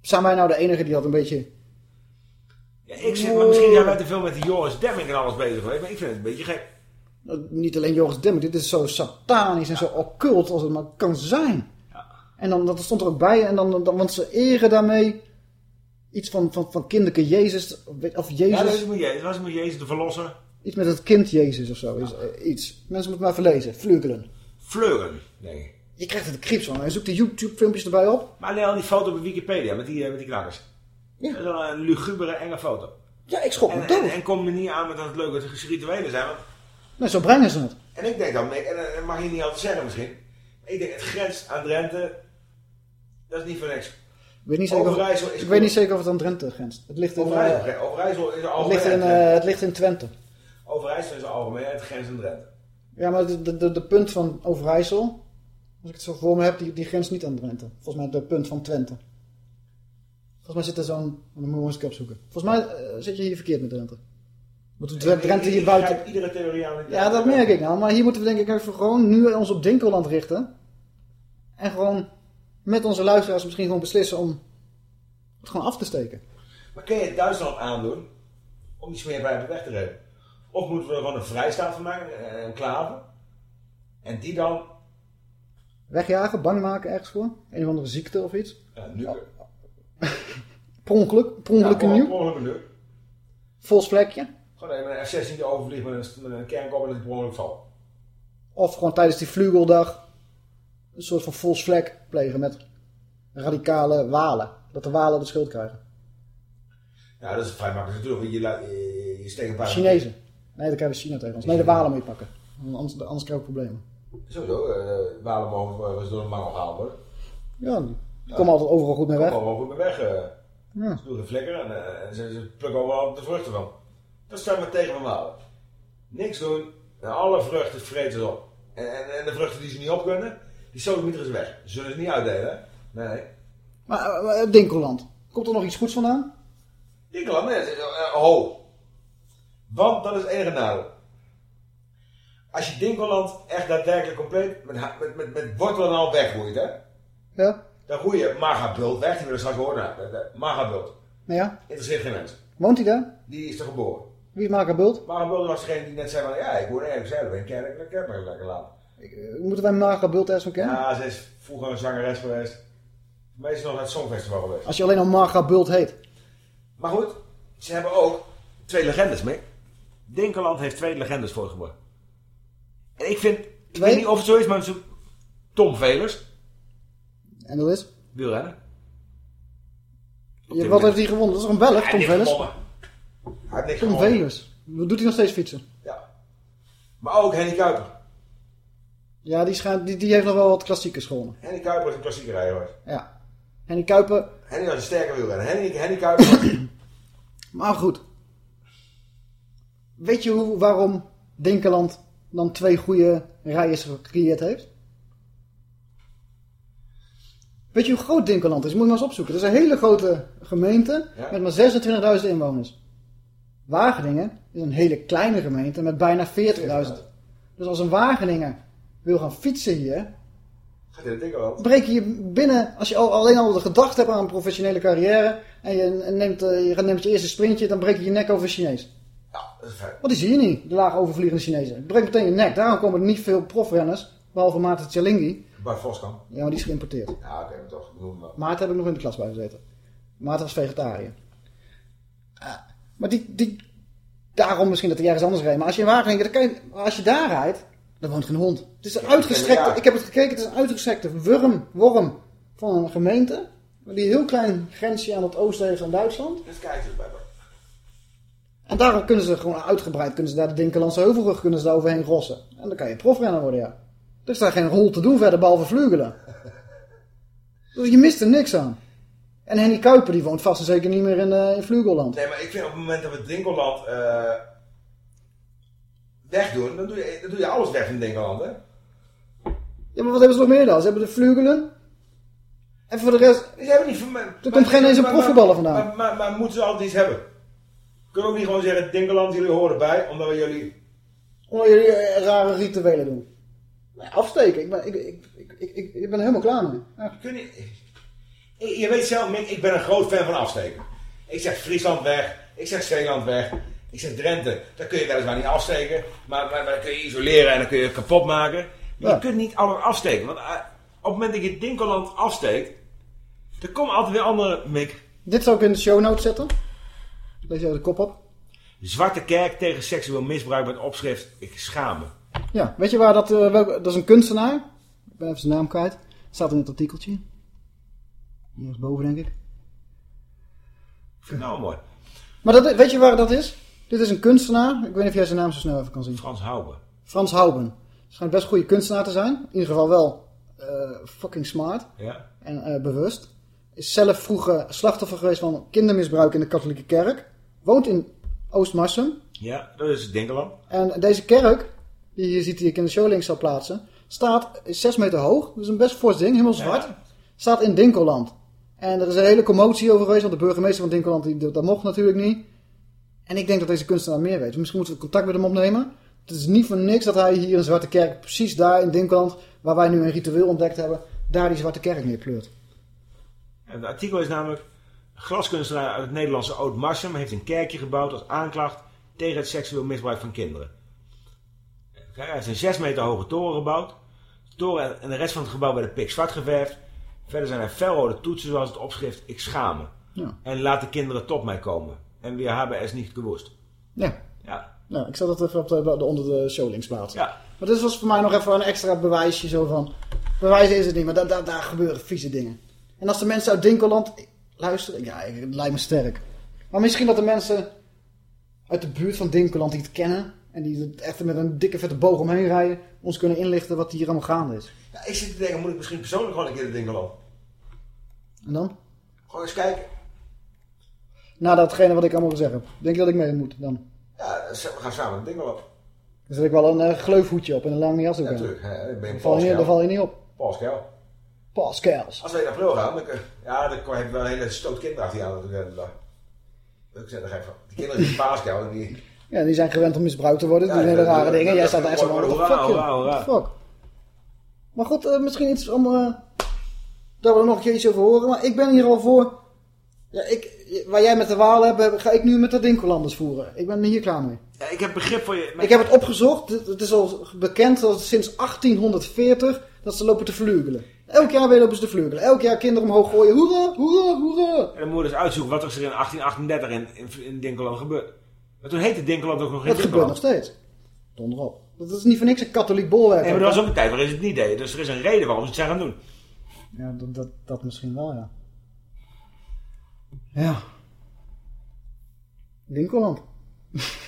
Zijn wij nou de enige die dat een beetje... Ja, ik zit, maar misschien zijn wij te veel met die Joris Demming en alles bezig geweest. Maar ik vind het een beetje gek. Nou, Niet alleen Joris Demming, dit is zo satanisch en zo occult als het maar kan zijn. En dan, dat stond er ook bij, en dan, dan, want ze eren daarmee iets van, van, van kinderke Jezus, of Jezus, Ja, dat is met Jezus. Dat is met Jezus de verlosser. iets met het kind Jezus of zo, is, eh, iets. Mensen moeten maar verlezen, vleugelen. Vleuren, denk ik. Je krijgt er de krips van, je zoekt de YouTube filmpjes erbij op. Maar alleen al die foto op Wikipedia met die, eh, met die knakkers. Ja. Dat is wel een lugubere, enge foto. Ja, ik schrok me En, dood. en, en kom me niet aan met dat het leuke rituelen zijn. Want, Nou, zo brengen ze het. en ik denk dan, en dat mag je niet altijd zeggen misschien. Maar ik denk, het grenst aan Drenthe. Dat is niet voor niks. Ik weet niet zeker, of, Overijssel is ik weet niet zeker of het aan Drenthe grenst. Het ligt in, eh, Overijssel, Overijssel is het een algemeen. ligt in, eh, het ligt in Twente. Overijssel is een algemeen, het grenst aan Drenthe. Ja, maar de, de, de, de punt van Overijssel, als ik het zo voor me heb, die, die grenst niet aan Drenthe. Volgens mij de punt van Twente. Volgens mij zit er zo'n... Dan moet ik eens opzoeken. Volgens mij eh, zit je hier verkeerd met Drenthe. Want Drenthe hier buiten... Iedere theorie aan. Ja, dat merk ik nou. Maar hier moeten we denk ik even gewoon nu ons op Dinkeland richten. En gewoon met onze luisteraars misschien gewoon beslissen om het gewoon af te steken. Maar kun je het Duitsland aandoen om die smeerpijpen weg te geven? Of moeten we er gewoon een vrijstaat van maken, een enclave? En die dan, Wegjagen, bang maken ergens voor. Een of andere ziekte of iets. ja, nu. Per ongeluk, per ongeluk ja, nu. per ongeluk nu. Vols vlekje. Gewoon even een F-16 overvliegen met een, met een kernkop en dat het per ongeluk valt. Of gewoon tijdens die vlugeldag een soort van vols vlek plegen met radicale walen. Dat de walen de schuld krijgen. Ja, dat is vrij makkelijk natuurlijk. want Je, je, je steekt een paar... Chinezen. Nee, dan krijgen we China tegen ons. Nee, de Walen moet je pakken. Anders, anders krijg je problemen. Sowieso, eh Walen mogen was door een mangel gehaald worden. Ja, die komen altijd overal goed mee weg. Kom gewoon goed mee weg. eh. Ja. Ze doen geen flikker en, eh, en ze, ze plukken overal de vruchten van. Dat staat me tegen van Walen. Niks doen. En alle vruchten vreten ze op. En, en, en de vruchten die ze niet op kunnen, die sodemieter is weg. Ze zullen ze niet uitdelen? Nee, nee. Maar eh, eh, Dinkeland. Komt er nog iets goeds vandaan? Dinkeland, nee, eh, ho. Want dat is enige nadeel. Als je Dinkeland echt daadwerkelijk compleet met, met, met, met wortelen en al weggroeit, hè? Ja. Dan groei je Magabult weg, die willen straks horen. Magabult. Ja. Interesseert geen mens. Woont hij daar? Die is er geboren. Wie is Marco Bult? Magabult was degene die net zei van, ja, ik woon ergens, hè, dat ben ik kerk, ik heb me lekker laten. Eh, Moeten wij Bult ergens van kennen? Ja, ze is vroeger een zangeres geweest. Meestal nog naar het Songfestival geweest. Als je alleen al Marga Bult heet. Maar goed, ze hebben ook twee legendes mee. Dinkeland heeft twee legendes voortgebracht. En ik vind, ik weet niet of het zo is, maar zo Tom Velers, En dat is? wielrenner. Je, wat heeft hij gewonnen? Dat is een Belg, Tom Velers? Hij heeft niks Tom gewonnen. Velers. Doet hij nog steeds fietsen? Maar ook Henny Kuiper. Ja, die, schijnt, die, die heeft nog wel wat klassiekers gewonnen. Henny Kuiper is een klassieke rijder geweest. Ja. Henny Kuiper. Henny was een sterke wielrenner. Henny, Henny Kuiper was... Maar goed. Weet je hoe, waarom Dinkeland dan twee goede rijders gecreëerd heeft? Weet je hoe groot Dinkeland is? Moet je maar eens opzoeken. Het is een hele grote gemeente Ja. met maar 26.000 inwoners. Wageningen is een hele kleine gemeente met bijna 40.000. Dus als een Wageninger wil gaan fietsen hier, breek je binnen, als je al, alleen al de gedachte hebt aan een professionele carrière en je neemt, eh, je neemt je eerste sprintje, dan breek je je nek over Chinees. Dat is die zie je niet, de laag overvliegende Chinezen. Breek meteen je nek. Daarom komen er niet veel profrenners, behalve Maarten Tjalingi. Bart Voskamp. Ja, maar die is geïmporteerd. Ja, oké, maar toch. Maar. Maarten heb ik nog in de klas bij gezeten. Maarten was vegetariër. Ah, maar die, die, daarom misschien dat hij ergens anders reed. Maar als je in Wageningen, dan kan je, als je daar rijdt, dan woont geen hond. Het is een uitgestrekte, ik heb het gekeken, het is een uitgestrekte wurm, worm van een gemeente. Die een heel klein grensje aan het oosten heeft van Duitsland. Dus kijk eens bij En daarom kunnen ze gewoon uitgebreid, kunnen ze daar de Dinkelandse Heuvelrug, kunnen ze daar overheen rossen. En dan kan je profrenner worden, ja. Er is daar geen rol te doen verder, behalve vleugelen. Dus je mist er niks aan. En Henny Kuiper, die woont vast en zeker niet meer in, eh in Vlugelland. Nee, maar ik vind op het moment dat we Dinkeland eh wegdoen, dan doe, je, dan doe je alles weg in Dinkeland, hè? Ja, maar wat hebben ze nog meer dan? Ze hebben de vleugelen. En voor de rest... Ze hebben niet... Maar, Er komt geen eens een maar- profvoetballer maar- vandaan. Maar, maar, maar moeten ze altijd iets hebben? Kunnen we ook niet gewoon zeggen, Dinkeland, jullie horen erbij, omdat we jullie... Omdat jullie eh, rare rituelen doen. Nee, afsteken. Ik ben, ik, ik, ik, ik, ik, ben helemaal klaar mee. Ja. Kun je, je je weet zelf, Mick, ik ben een groot fan van afsteken. Ik zeg Friesland weg, ik zeg Zeeland weg, ik zeg Drenthe. Daar kun je weliswaar niet afsteken, maar, maar, maar dan kun je isoleren en dan kun je kapot maken. Maar Ja. je kunt niet alles afsteken, want eh, op het moment dat je Dinkeland afsteekt, er komen altijd weer andere, Mick. Dit zou ik in de show notes zetten. Lees je de kop op. Zwarte kerk tegen seksueel misbruik met opschrift, ik schaam me. Ja, weet je waar dat... welke- dat is een kunstenaar. Ik ben even zijn naam kwijt. Staat in het artikeltje. Hier boven denk ik. Ik vind het nou mooi. Maar dat, weet je waar dat is? Dit is een kunstenaar. Ik weet niet of jij zijn naam zo snel even kan zien. Frans Houben. Frans Houben. Schijnt best een goede kunstenaar te zijn. In ieder geval wel eh, fucking smart. Ja. En eh, bewust. Is zelf vroeger slachtoffer geweest van kindermisbruik in de katholieke kerk. Woont in Oostmarsum. Ja, dat is Dinkeland. En deze kerk, die je ziet die ik in de showlink zal plaatsen, staat is 6 meter hoog. Dus een best fors ding, helemaal zwart. Staat in Dinkeland. En er is een hele commotie over geweest, want de burgemeester van Dinkeland, die, dat mocht natuurlijk niet. En ik denk dat deze kunstenaar meer weet. Misschien moeten we contact met hem opnemen. Het is niet voor niks dat hij hier in Zwarte Kerk, precies daar in Dinkeland, waar wij nu een ritueel ontdekt hebben, daar die Zwarte Kerk neerpleurt. En het artikel is namelijk... Glaskunstenaar uit het Nederlandse Oud-Marsum heeft een kerkje gebouwd als aanklacht tegen het seksueel misbruik van kinderen. Hij heeft een 6 meter hoge toren gebouwd. De toren en de rest van het gebouw werden pikzwart geverfd. Verder zijn er felrode toetsen zoals het opschrift Ik schaam me. Ja. En laat de kinderen tot mij komen. En we hebben es niet gewoest. Ja. Ja. Nou, ik zal dat even op de, de- onder de showlinks plaatsen. Ja. Maar dit was voor mij nog even een extra bewijsje zo van... Bewijzen is het niet, maar da- da- daar gebeuren vieze dingen. En als de mensen uit Dinkeland luisteren... Ja, het lijkt me sterk. Maar misschien dat de mensen uit de buurt van Dinkeland die het kennen... en die het echt met een dikke vette boog omheen rijden... ons kunnen inlichten wat hier allemaal gaande is. Ja, ik zit te denken, moet ik misschien persoonlijk gewoon een keer de Dinkeland? En dan? Gewoon eens kijken. Na datgene wat ik allemaal gezegd heb. Denk je dat ik mee moet dan? Ja, we gaan samen naar Dinkeland. Dan zet ik wel een uh, gleufhoedje op en een lange jas ook Ja, natuurlijk. Dan je val je, dan val je niet op. Pascal. Pascals. Als we in april gaan, dan, ja, dan heeft wel een hele stoot kinderen achter je aan. Ik zeg er even, die kinderen die Pascal, en die... Ja, die zijn gewend om misbruikt te worden. Die doen hele dat- rare dat- dingen. dat- Jij staat dat- echt zo van, what fuck, joh? fuck? Maar goed, eh, misschien iets om... eh, daar we er nog een keer iets over horen. Maar ik ben hier al voor... Ja, ik, waar jij met de Walen hebt, ga ik nu met de Dinkelanders voeren. Ik ben er hier klaar mee. Ja, ik heb begrip voor je. Ik heb het opgezocht. Het- is al bekend dat sinds 1840 dat ze lopen te vleugelen. Elk jaar weer lopen ze te vleugelen. Elk jaar kinderen omhoog gooien. Hoera, hoera, hoera. En dan moet je dus uitzoeken wat er in 1838 in, in, in Dinkeland gebeurt. Maar toen heette Dinkeland ook nog geen Dat gebeurt nog steeds. Donder op. Dat is niet voor niks een katholiek bolwerk. Nee, maar er was ook een tijd waarin ze het niet deden. Dus er is een reden waarom ze het zijn gaan doen. Ja, dat, dat, dat misschien wel, ja. Ja. Winkelland.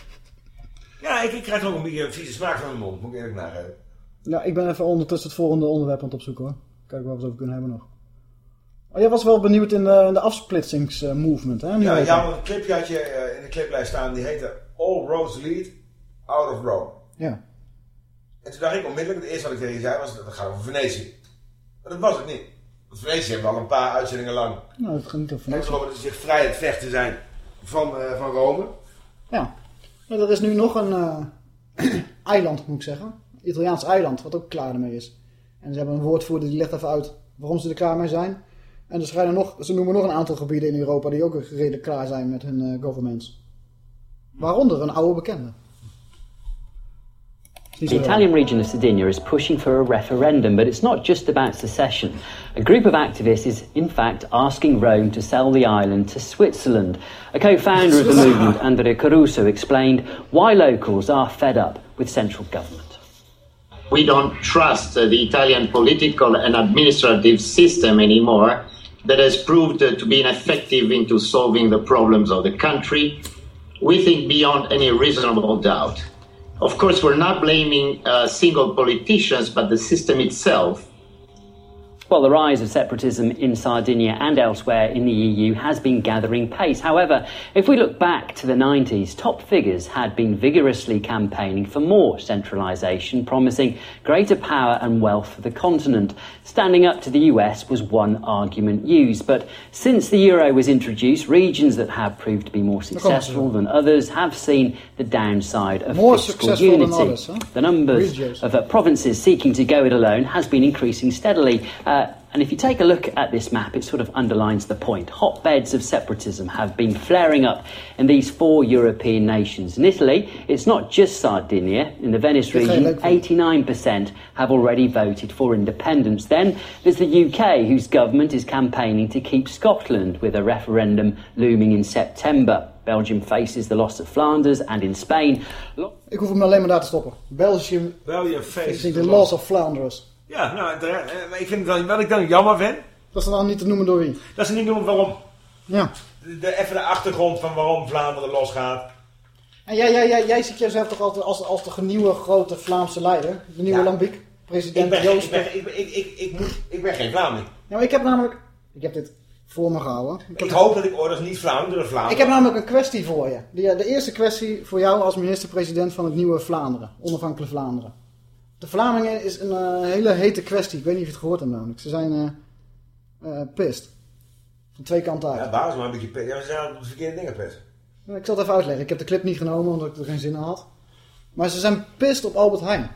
Ja, ik, ik krijg ook een beetje een vieze smaak van mijn mond. Moet ik eerlijk nageven. Nou, ik ben even ondertussen het volgende onderwerp aan het opzoeken hoor. Kijken waar we het over kunnen hebben nog. Oh, jij was wel benieuwd in de, in de afsplitsingsmovement, hè? Nu Ja, ja, een clipje had je eh, in de cliplijst staan. Die heette All Roads Lead Out of Rome. Ja. En toen dacht ik onmiddellijk, het eerste wat ik tegen je zei was, dat gaat over Venetië. Maar dat was het niet. Want Venetië hebben we al een paar uitzendingen lang. Nou, het gaat niet over dat ze zich vrij het vechten zijn van, eh, van Rome. Ja. Maar er is nu nog een eh, eiland, moet ik zeggen. Italiaans eiland, wat ook klaar ermee is. En ze hebben een woordvoerder die legt even uit waarom ze er klaar mee zijn. En er nog, ze noemen nog een aantal gebieden in Europa die ook redelijk klaar zijn met hun eh, governments. Waaronder een oude bekende. The Italian region of Sardinia is pushing for a referendum, but it's not just about secession. A group of activists is, in fact, asking Rome to sell the island to Switzerland. A co founder of the movement, Andrea Caruso, explained why locals are fed up with central government. We don't trust the Italian political and administrative system anymore that has proved to be ineffective into solving the problems of the country. We think beyond any reasonable doubt. Of course, we're not blaming uh, single politicians, but the system itself. Well, the rise of separatism in Sardinia and elsewhere in the EU has been gathering pace. However, if we look back to the 90s, top figures had been vigorously campaigning for more centralisation, promising greater power and wealth for the continent. Standing up to the US was one argument used. But since the euro was introduced, regions that have proved to be more successful than others have seen the downside of More fiscal unity. others, huh? The numbers Regions. of uh, provinces seeking to go it alone has been increasing steadily. Uh, Uh, and if you take a look at this map, it sort of underlines the point. Hotbeds of separatism have been flaring up in these four European nations. In Italy, it's not just Sardinia. In the Venice region, 89% have already voted for independence. Then there's the UK, whose government is campaigning to keep Scotland with a referendum looming in September. Belgium faces the loss of Flanders, and in Spain, Ik hoef hem alleen maar daar te stoppen. Belgium Belgium faces the the loss loss. of Flanders. Ja, nou, terecht. Eh, ik vind dan, wat ik dan jammer vind, Dat is dan niet te noemen door wie? dat ze niet noemen waarom. Ja. De, even de achtergrond van waarom Vlaanderen losgaat. En jij, jij, jij, jij ziet jezelf toch altijd als, als de nieuwe grote Vlaamse leider? De nieuwe Ja. Lambiek? President Ik ben, Joost. ik, ben, ik, ben, ik, ik, ik, moet, ik ben geen Vlaming. Ja, maar ik heb namelijk... Ik heb dit voor me gehouden. Ik hoop dat ik ooit niet de Vlaming. ik heb namelijk een kwestie voor je. De, de eerste kwestie voor jou als minister-president van het nieuwe Vlaanderen. Onafhankelijk Vlaanderen. De Vlamingen is een eh, hele hete kwestie. Ik weet niet of je het gehoord hebt namelijk. Ze zijn eh eh pist. Van twee kanten uit. Ja, waar is maar een beetje pit. Ja, ze zijn op de verkeerde dingen. Ja, Ik zal het even uitleggen. Ik heb de clip niet genomen omdat ik er geen zin in had. Maar ze zijn pist op Albert Heijn. Heb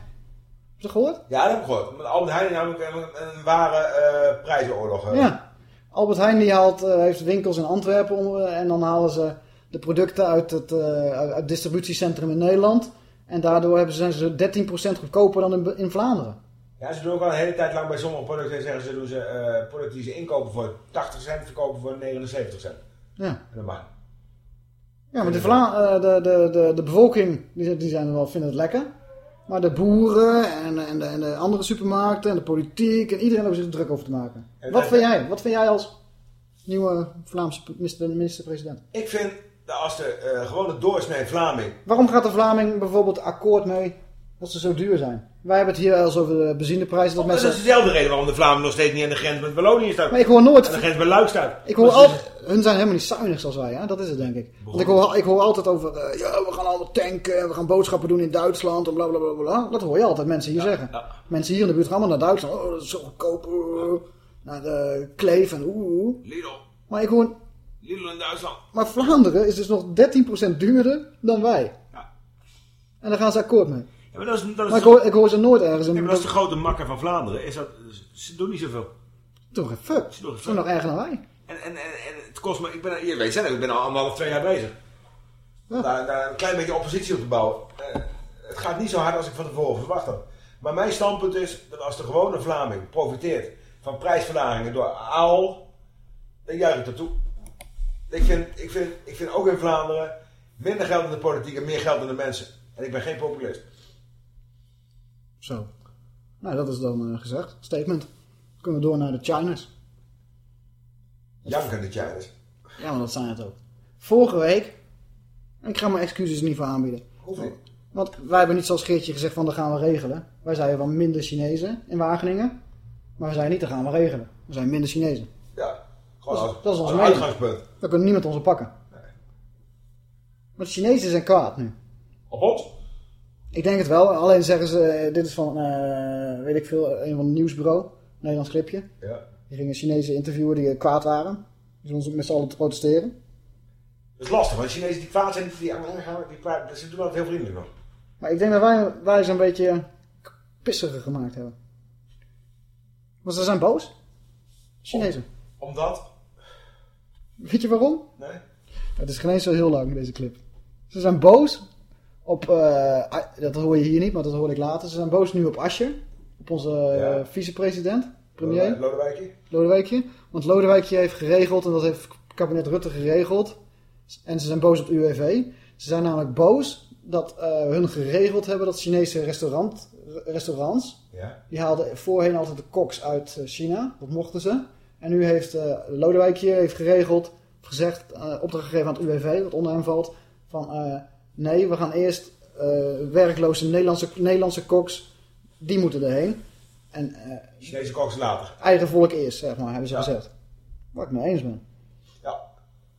je dat gehoord? Ja, dat heb ik gehoord. Met Albert Heijn namelijk een, een ware prijzenoorlog. Ja. Albert Heijn die haalt, heeft winkels in Antwerpen om, en dan halen ze de producten uit het, uit uit het distributiecentrum in Nederland. En daardoor hebben ze, zijn ze 13% goedkoper dan in, in Vlaanderen. Ja, ze doen ook al een hele tijd lang bij sommige producten zeggen ze, doen ze eh, producten die ze inkopen voor 80 cent, verkopen voor 79 cent. Ja. En dat mag. Ja, maar de, Vla eh, de, de, de, de bevolking die, die zijn wel, vinden het lekker. Maar de boeren en, en, de, en de andere supermarkten en de politiek en iedereen heeft er druk over te maken. En Wat vind jij? Wat vind jij als nieuwe Vlaamse minister- minister-president? Ik vind dat als de eh, gewone doorsnee Vlaming... Waarom gaat de Vlaming bijvoorbeeld akkoord mee dat ze zo duur zijn? Wij hebben het hier wel eens over de benzineprijzen. Dat Dat mensen... is dezelfde reden waarom de Vlaming nog steeds niet aan de grens met Wallonië staat. Maar ik hoor nooit... Aan de grens met Luik staat. Ik hoor Dat is- altijd... Hun zijn helemaal niet zuinig zoals wij, hè? dat is het denk ik. Want ik hoor, ik hoor altijd over, eh, ja, we gaan allemaal tanken, en we gaan boodschappen doen in Duitsland en bla bla bla bla. Dat hoor je altijd mensen hier zeggen. Mensen hier in de buurt gaan allemaal naar Duitsland, oh dat is zo goedkoop, naar de Kleef en oeh, oeh. Lidl. Maar ik hoor, Lidl in Duitsland. maar Vlaanderen is dus nog 13% duurder dan wij. En daar gaan ze akkoord mee. Ja, maar dat is, dat is Maar ik hoor, ik hoor ze nooit ergens in. Ja, maar dat is de grote makker van Vlaanderen. Is dat, ze doen niet zoveel. Toch een fuck. Ze doen Ze nog erger dan wij. En, en, en, en het kost me... Ik ben, je weet zelf, ik ben al anderhalf, twee jaar bezig. Daar, daar een klein beetje oppositie op te bouwen. Eh, het gaat niet zo hard als ik van tevoren verwacht had. Maar mijn standpunt is dat als de gewone Vlaming profiteert van prijsverlagingen door AAL, dan juich ik dat toe. Ik vind, ik, vind, ik vind ook in Vlaanderen minder geld in de politiek en meer geld in de mensen. En ik ben geen populist. Zo. Nou, dat is dan eh, gezegd. Statement. Dan kunnen we door naar de Chinese. Jankende Chinese. Ja, maar dat zijn het ook. Vorige week, en ik ga mijn excuses niet voor aanbieden. Hoeft niet. Want wij hebben niet zoals Geertje gezegd van dat gaan we regelen. Wij zeiden van minder Chinezen in Wageningen. Maar we zeiden niet dat gaan we regelen. We zijn minder Chinezen. Ja, gewoon Dat is, dat ons mening. uitgangspunt. Dan kan niemand ons pakken. Maar de Chinezen zijn kwaad nu. Op ons? Ik denk het wel. Alleen zeggen ze, eh, dit is van, eh, weet ik veel, een van het nieuwsbureau. Nederlands clipje. Ja. Die gingen Chinezen interviewen die eh, kwaad waren. Die stonden met z'n allen te protesteren. Dat is lastig, want Chinezen die kwaad zijn, die, die, die, kwaad- ze doen altijd heel vriendelijk nog. Maar ik denk dat wij, wij zo'n beetje pissiger gemaakt hebben. Want ze zijn boos. Chinezen. Omdat? Weet je waarom? Nee. Het is geen eens zo heel lang, deze clip. Ze zijn boos op, eh, dat hoor je hier niet, maar dat hoor ik later. Ze zijn boos nu op Asje, op onze eh, vicepresident, premier. Lodewijkje? Lodewijkje. Want Lodewijkje heeft geregeld, en dat heeft kabinet Rutte geregeld. En ze zijn boos op UWV. Ze zijn namelijk boos dat eh, hun geregeld hebben dat Chinese restaurant, restaurants... Ja. Die haalden voorheen altijd de koks uit China. Dat mochten ze. En nu heeft eh Lodewijkje heeft geregeld, gezegd, eh, opdracht gegeven aan het UWV, wat onder hem valt. Van eh, nee, we gaan eerst werkloze Nederlandse, Nederlandse koks, die moeten erheen. En Chinese koks later. eigen volk eerst, zeg maar, hebben ze gezegd. Waar ik mee eens ben. Ja.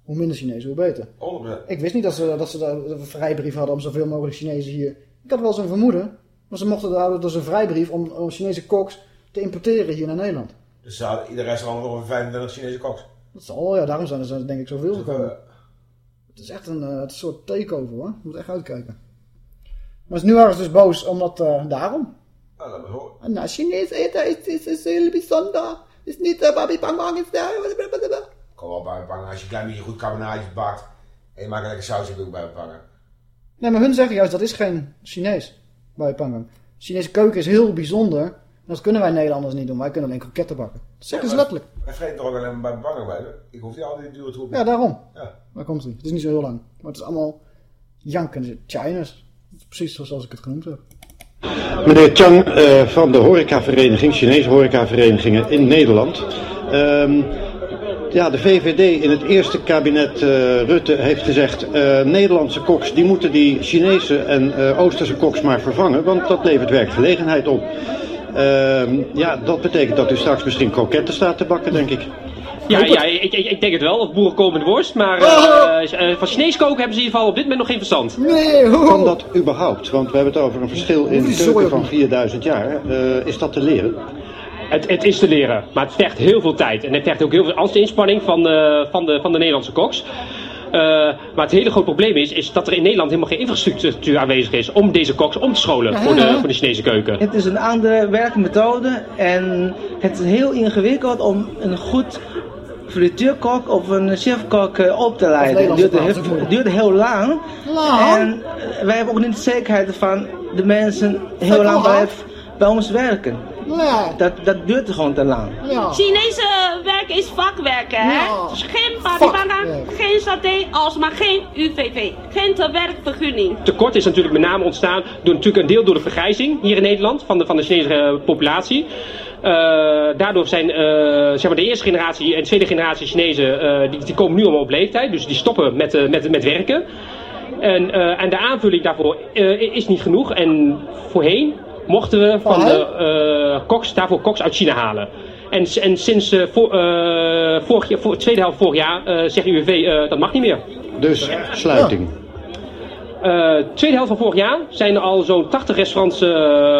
Hoe minder Chinezen, hoe beter. 100%. Ik wist niet dat ze, dat ze daar een vrijbrief hadden om zoveel mogelijk Chinezen hier. Ik had wel zo'n vermoeden. Maar ze mochten daar dus een vrijbrief om, om Chinese koks te importeren hier naar Nederland. Dus ze hadden ieder restaurant ongeveer 25 Chinese koks. Dat zal, ja, daarom zijn er denk ik zoveel gekomen. eh, Het is echt een, eh, het is een soort takeover hoor. Je moet echt uitkijken. Maar nu waren ze dus boos omdat eh, daarom. Nou, dat was hoor. Nou, Chinees eten is, is, is heel bijzonder. Is niet uh, babi bang bang is daar. Kom wel bij me pangen. Als je een klein beetje goed carbonaatjes bakt. En je maakt een lekker sausje ook bij me pangen. Nee, maar hun zeggen juist dat is geen Chinees bij Pangang. Chinese keuken is heel bijzonder. Dat kunnen wij Nederlanders niet doen. Wij kunnen alleen kroketten bakken. Dat ze letterlijk. Wij vreten toch ook alleen maar pangen bij. Ik hoef niet altijd die dure troep. Ja, daarom. Ja. Daar komt hij. Het is niet zo heel lang. Maar het is allemaal janken. Is precies zoals ik het genoemd heb. Meneer Chang eh, van de horecavereniging, Chinese horecaverenigingen in Nederland. Ehm, ja, de VVD in het eerste kabinet eh, Rutte heeft gezegd... eh, Nederlandse koks die moeten die Chinese en eh, Oosterse koks maar vervangen... want dat levert werkgelegenheid op. Ehm, ja, dat betekent dat u straks misschien kroketten staat te bakken, denk ik. Ja, ja ik, ik, ik denk het wel. Of boerenkomende worst. Maar eh, eh, van Chinees koken hebben ze in ieder geval op dit moment nog geen verstand. Nee, Kan dat überhaupt? Want we hebben het over een verschil in keuken van 4000 jaar. Eh, is dat te leren? Het, het is te leren, maar het vergt heel veel tijd. En het vergt ook heel veel als de inspanning van, eh, van, de, van de Nederlandse koks. Eh, maar het hele groot probleem is, is dat er in Nederland helemaal geen infrastructuur aanwezig is om deze koks om te scholen voor de, voor de Chinese keuken. Het is een andere werkmethode en het is heel ingewikkeld om een goed frituurkok of een chefkok eh, op te leiden. Het duurde, heel, duurde heel lang. Lang? En eh, wij hebben ook niet de zekerheid van de mensen heel lang blijven bij ons werken. Dat, dat duurt gewoon te lang. Chinese werk is vakwerk, hè? Dus geen padibanga, geen saté, alsmaar geen UVV. Geen tewerkvergunning. tekort is natuurlijk met name ontstaan door natuurlijk een deel door de vergrijzing hier in Nederland van de, van de Chinese populatie. Eh, daardoor zijn eh, zeg maar de eerste generatie en tweede generatie Chinezen, eh, die, die komen nu allemaal op leeftijd. Dus die stoppen met, met, met werken. En, eh, en de aanvulling daarvoor eh, is niet genoeg. En voorheen mochten we van de eh, koks, daarvoor koks uit China halen. En, s- en sinds eh, voor, eh, vorig jaar, voor, tweede helft vorig jaar eh, zegt UWV eh, dat mag niet meer. Dus sluiting. Eh, tweede helft van vorig jaar zijn er al zo'n 80 restaurants, eh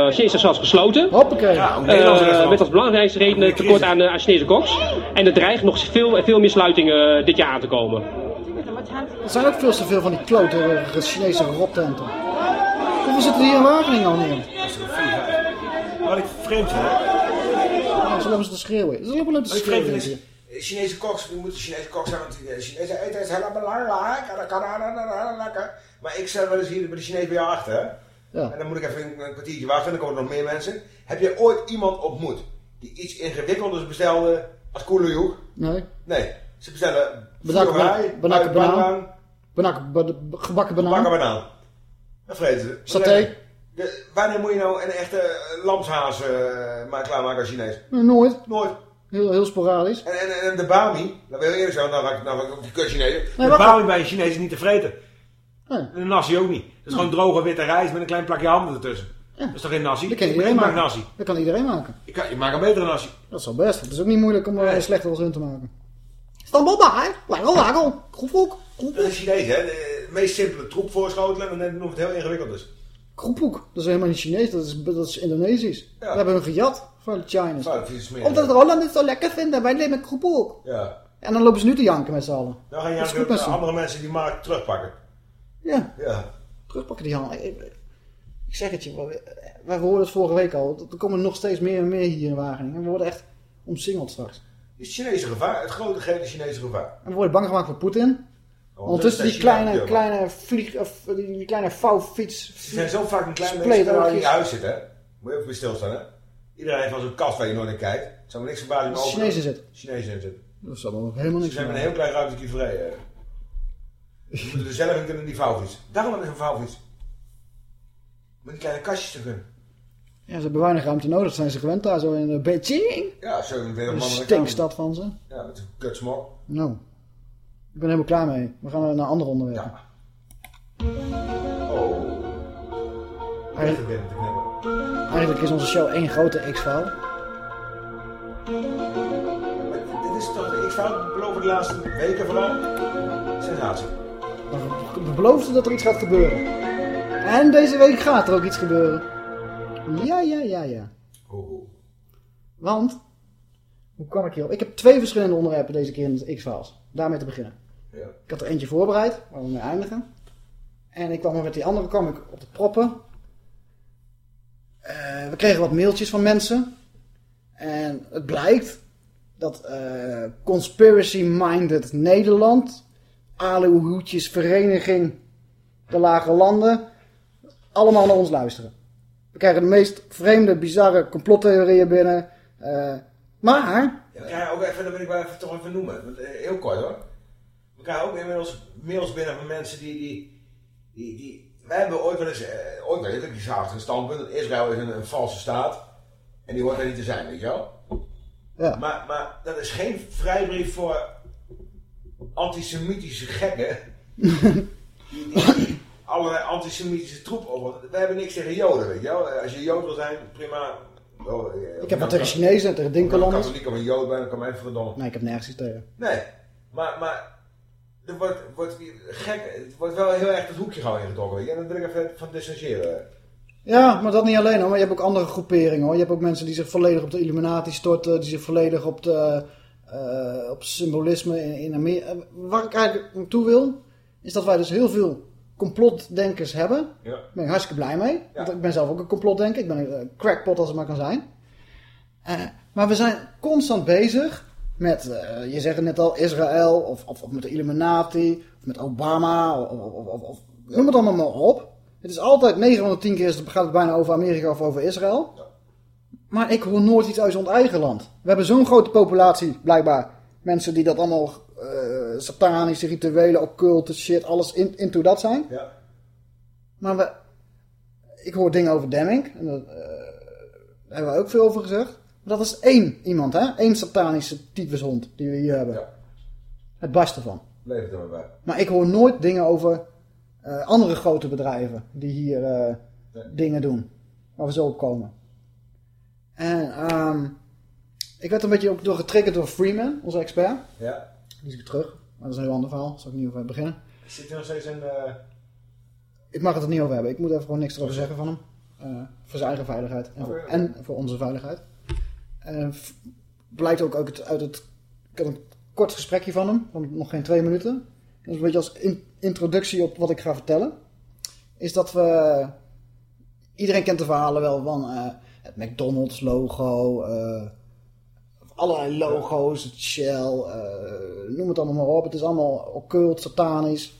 Chinese restaurants gesloten. Hoppakee. Ja, Eh, met als belangrijkste reden het tekort aan, eh, aan Chinese koks. En er dreigen nog veel, veel meer sluitingen eh, dit jaar aan te komen. Er zijn ook veel te veel van die kloterige Chinese rottenten. Hoeveel zitten hier in Wageningen al neer? Wat ik vreemd vind? Ja, zo lopen ze te schreeuwen. Ze lopen te schreeuwen. is, Chinese koks, we moeten Chinese koks zijn, want de Chinese eten is dat heel lekker. Maar ik zit wel eens hier bij de Chinees bij jou achter? Ja. En dan moet ik even een, een kwartiertje wachten en dan komen er nog meer mensen. Heb je ooit iemand ontmoet die iets ingewikkelders bestelde als koelenjoek? Nee. Nee, ze bestellen benakken buitenbanaan, banaan. Gebakken banaan. bakken banaan. Dat vreten ze. Saté. De, wanneer moet je nou een echte eh, lamshaas eh, maar klaarmaken als Chinees? Nee, Nooit. Nooit. Heel, heel sporadisch. En, en, en de bami, dat wil ik eerlijk zeggen, nou nou op die kut Chinezen. Nee, de bami bij een Chinees is niet te vreten. Nee. En de nasi ook niet. Dat is gewoon droge witte rijst met een klein plakje handen ertussen. Dat is toch geen nasi? Dat kan Ik iedereen maak maken. nasi. Dat kan iedereen maken. Ik, kan, ik maak een betere nasi. Dat is wel best. Het is ook niet moeilijk om er slechter als hun te maken. Stambo bij. Wagel, wagel. Groephoek. Dat is Chinees, hè? De meest simpele troep voorschotelen en dan noemt het heel ingewikkeld dus. Groephoek. Dat is helemaal niet Chinees. Dat is, dat is Indonesisch. Ja. We hebben hun gejat van de Chinese. Nou, is. Omdat het Holland het zo lekker vinden. Wij nemen groephoek. Ja. En dan lopen ze nu te janken met z'n allen. Dan gaan is aan met andere mensen die markt terugpakken. Ja. Ja. Terugpakken die hand. Ik, zeg het je. we- Wij hoorden het vorige week al. Er komen nog steeds meer en meer hier in Wageningen. We worden echt omsingeld straks. Het Chinese gevaar, het grote gele Chinese gevaar. En we worden bang gemaakt voor Poetin. Oh, Ondertussen dat die kleine, kleine vlieg, of die, die kleine vouwfiets. Ze zijn zo vaak een klein in ook je is. huis zit, hè? Moet je even bij stilstaan, hè? Iedereen heeft wel zo'n kast waar je nooit naar kijkt. Het zou me niks verbazen Als als Chinezen zit. Chinezen in zitten. Dat is allemaal helemaal Ze niks. zijn met een heel klein ruimtje vrij. hè. Je moet er zelf in kunnen, die vouwfiets. Daarom is een vouwfiets. Met die kleine kastjes te kunnen. Ja, ze hebben weinig ruimte nodig. Dat zijn ze gewend daar zo in eh, Beijing. Ja, 27 Een man aan de stinkstad van ze. Ja, met een kutsmok. Nou, ik ben helemaal klaar mee. We gaan naar andere onderwerpen. Oh. Eigenlijk- Echt binnen te knippen. Eigenlijk is onze show één grote X-file. Dit is toch de X-fout beloven de laatste weken vooral. Sensatie. We- We beloofden dat er iets gaat gebeuren. En deze week gaat er ook iets gebeuren. Ja, ja, ja, ja. Oh. Want, hoe kwam ik hierop? Ik heb twee verschillende onderwerpen deze keer in de X-Files. Daarmee te beginnen. Ja. Ik had er eentje voorbereid, waar we mee eindigen. En ik kwam er met die andere kwam ik op de proppen. Eh, we kregen wat mailtjes van mensen. En het blijkt dat eh, Conspiracy Minded Nederland, Aluhoedjes Vereniging de Lage Landen, allemaal naar ons luisteren. We krijgen de meest vreemde, bizarre complottheorieën binnen. Eh, maar, Ja, ook even, dat wil ik wel even, toch even noemen. Heel kort hoor. Krijgen ook inmiddels mails binnen van mensen die... die, die, die wij hebben ooit wel eens... eh, ooit wel eens, die zagen een standpunt. dat Israël is een, een valse staat. En die hoort er niet te zijn, weet je wel. Ja. Maar, maar dat is geen vrijbrief voor antisemitische gekken. die, die allerlei antisemitische troep over. We hebben niks tegen Joden, weet je wel. Als je Jood wil zijn, prima. Oh, eh, ik heb wat tegen Chinezen en tegen Dinkelanders. katholiek of een Jood bent, dan kan mij verdomme. Nee, ik heb nergens iets tegen. Nee, maar, maar er wordt, wordt gek, het wordt wel heel erg het hoekje gauw ingetrokken. En dan wil ik even van distancieren. Ja, maar dat niet alleen hoor. Maar je hebt ook andere groeperingen hoor. Je hebt ook mensen die zich volledig op de Illuminati storten. Die zich volledig op, de, eh, op symbolisme in, in Amerika... Waar ik eigenlijk naartoe wil, is dat wij dus heel veel complotdenkers hebben. Ja. Daar ben ik hartstikke blij mee. Want ik ben zelf ook een complotdenker. Ik ben een eh, crackpot als het maar kan zijn. Eh, maar we zijn constant bezig met, eh, je zegt het net al, Israël of, of, of met de Illuminati of met Obama of, of, of, of- noem het allemaal maar op. Het is altijd 9 van de 10 keer is het- gaat het bijna over Amerika of over Israël. Maar ik hoor nooit iets uit ons eigen land. We hebben zo'n grote populatie, blijkbaar. Mensen die dat allemaal eh, satanische rituelen, occulte shit, alles in, into dat zijn. Ja. Maar we, ik hoor dingen over Demming. En dat, eh, daar hebben we ook veel over gezegd. Dat is één iemand, hè? Eén satanische tyfushond die we hier hebben. Het barst ervan. Leef er maar bij. Maar ik hoor nooit dingen over eh, andere grote bedrijven die hier eh, dingen doen. Waar we zo op komen. En ehm, ik werd een beetje ook door getriggerd door Freeman, onze expert. Ja. Die is weer terug. Maar dat is een heel ander verhaal. Daar zal ik niet over beginnen. Zit er nog steeds een... eh, Ik mag het er niet over hebben. Ik moet even gewoon niks erover zeggen van hem. Eh, voor zijn eigen veiligheid. En voor, Oké. en voor onze veiligheid. F- blijkt ook uit het, uit het... Ik had een kort gesprekje van hem. Van nog geen twee minuten. Dat is een beetje als in- introductie op wat ik ga vertellen. Is dat we... Iedereen kent de verhalen wel van eh, het McDonald's logo. eh, allerlei logo's. Het Shell. noem het allemaal maar op. Het is allemaal occult, satanisch.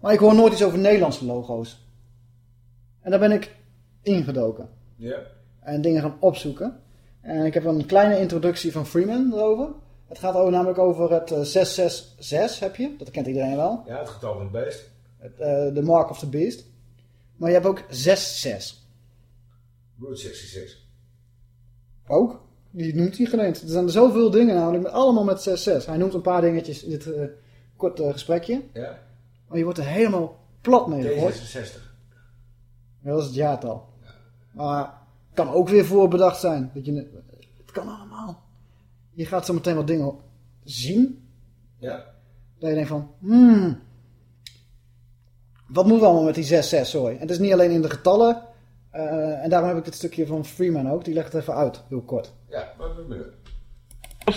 Maar ik hoor nooit iets over Nederlandse logo's. En daar ben ik ingedoken. Ja. En dingen gaan opzoeken. En ik heb een kleine introductie van Freeman erover. Het gaat over, namelijk over het eh, 666 heb je. Dat kent iedereen wel. Ja, het getal van het beest. Het, eh, De Mark of the Beast. Maar je hebt ook 66. Route 66. Ook. Die noemt hij geleend. Er zijn er zoveel dingen namelijk. Met, allemaal met 66. Hij noemt een paar dingetjes in dit eh, korte gesprekje. Ja. Maar je wordt er helemaal plat mee. D66. Ja, dat is het jaartal. Maar kan ook weer voorbedacht zijn. Dat je, het kan allemaal. Je gaat zo meteen wat dingen zien. Ja. Dat je denkt van, hmm, wat moeten we allemaal met die 6, 6, sorry. En het is niet alleen in de getallen. eh, en daarom heb ik het stukje van Freeman ook. Die legt het even uit, heel kort. Ja, maar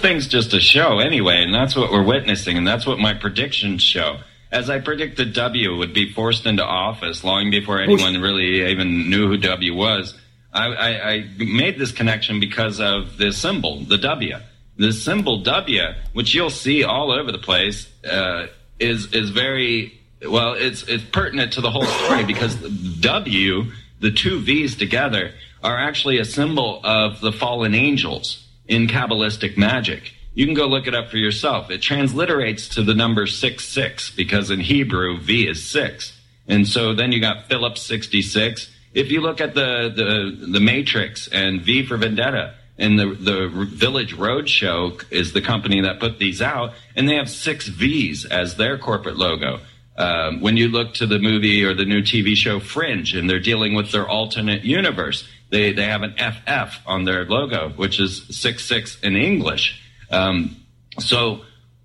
thing's just a show anyway, and that's what we're witnessing, and that's what my predictions show. As I predicted W would be forced into office long before anyone really even knew who W was, I, I, I made this connection because of the symbol, the W. The symbol W, which you'll see all over the place, uh, is is very well. It's it's pertinent to the whole story because W, the two V's together, are actually a symbol of the fallen angels in Kabbalistic magic. You can go look it up for yourself. It transliterates to the number six six because in Hebrew, V is 6. And so then you got Phillips 66. If you look at the, the, the Matrix and V for Vendetta, and the, the Village Roadshow is the company that put these out, and they have six V's as their corporate logo. Um, when you look to the movie or the new TV show Fringe, and they're dealing with their alternate universe, they they have an FF on their logo, which is six six in English. Um, so